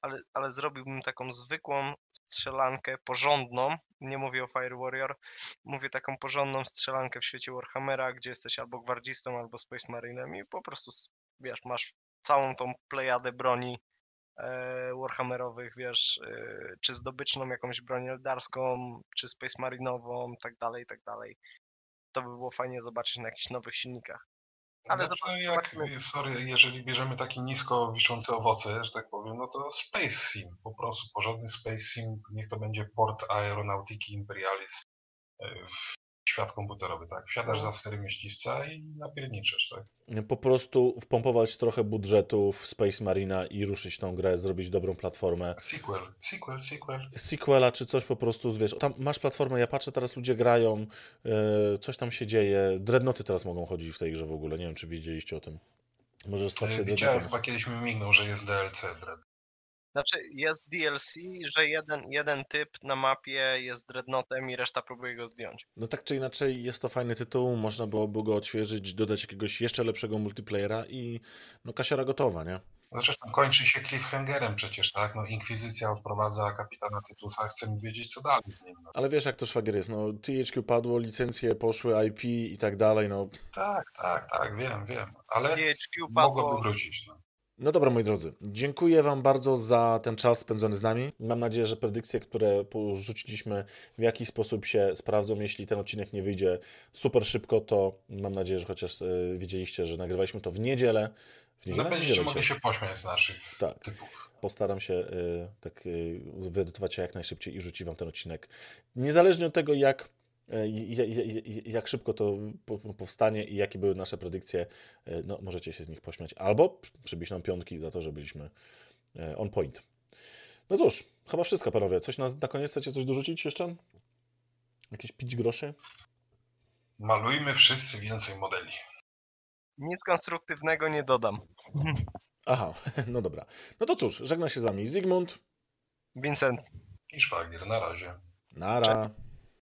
ale, ale zrobiłbym taką zwykłą strzelankę porządną. Nie mówię o Fire Warrior, mówię taką porządną strzelankę w świecie Warhammera, gdzie jesteś albo gwardzistą, albo Space Marinem i po prostu, wiesz, masz całą tą plejadę broni e, Warhammerowych, wiesz, e, czy zdobyczną jakąś broń eldarską, czy Space Marinową, tak dalej, tak dalej to by było fajnie zobaczyć na jakichś nowych silnikach. Ale Znaczy, jak, sorry, jeżeli bierzemy takie nisko wiszące owoce, że tak powiem, no to Space Sim, po prostu porządny Space Sim, niech to będzie port aeronautiki Imperialis e, w świat komputerowy, tak? Wsiadasz za stery myśliwca i napierniczesz, tak? Po prostu wpompować trochę budżetu w Space Marina i ruszyć tą grę, zrobić dobrą platformę. Sequel, sequel, sequel. Sequela czy coś po prostu, wiesz, tam masz platformę, ja patrzę teraz ludzie grają, yy, coś tam się dzieje, dreadnoty teraz mogą chodzić w tej grze w ogóle, nie wiem czy widzieliście o tym. Możesz stać się E, Widziałem, dreadnotem. chyba kiedyś mi mignął, że jest DLC Dread. Znaczy jest DLC, że jeden, jeden typ na mapie jest dreadnotem i reszta próbuje go zdjąć. No tak czy inaczej jest to fajny tytuł, można byłoby go odświeżyć, dodać jakiegoś jeszcze lepszego multiplayera i no kasiara gotowa, nie? Zresztą kończy się cliffhangerem przecież, tak? No Inkwizycja odprowadza kapitana Tytusa, chcemy wiedzieć co dalej z nim. No. Ale wiesz jak to szwagier jest, no THQ padło, licencje poszły, IP i tak dalej, no. Tak, tak, tak, wiem, wiem, ale THQ mogłoby padło, wrócić. No. No dobra, moi drodzy, dziękuję Wam bardzo za ten czas spędzony z nami. Mam nadzieję, że predykcje, które porzuciliśmy, w jakiś sposób się sprawdzą. Jeśli ten odcinek nie wyjdzie super szybko, to mam nadzieję, że chociaż y, wiedzieliście, że nagrywaliśmy to w niedzielę. W No niedzielę? Niedzielę mogli dzisiaj. się pośmiać z naszych Tak. typów. Postaram się y, tak y, wyedytować się jak najszybciej i rzucić Wam ten odcinek. Niezależnie od tego, jak, ja- ja- ja- jak szybko to po- powstanie i jakie były nasze predykcje, y, no, możecie się z nich pośmiać. Albo przy- przybić nam piątki za to, że byliśmy y, on point. No cóż, chyba wszystko, panowie. Coś na, na koniec chcecie coś dorzucić jeszcze? Jakieś pić groszy? Malujmy wszyscy więcej modeli. Nic konstruktywnego nie dodam. Aha, no dobra. No to cóż, żegna się z wami Zygmunt. Vincent. I szwagier, na razie. Nara.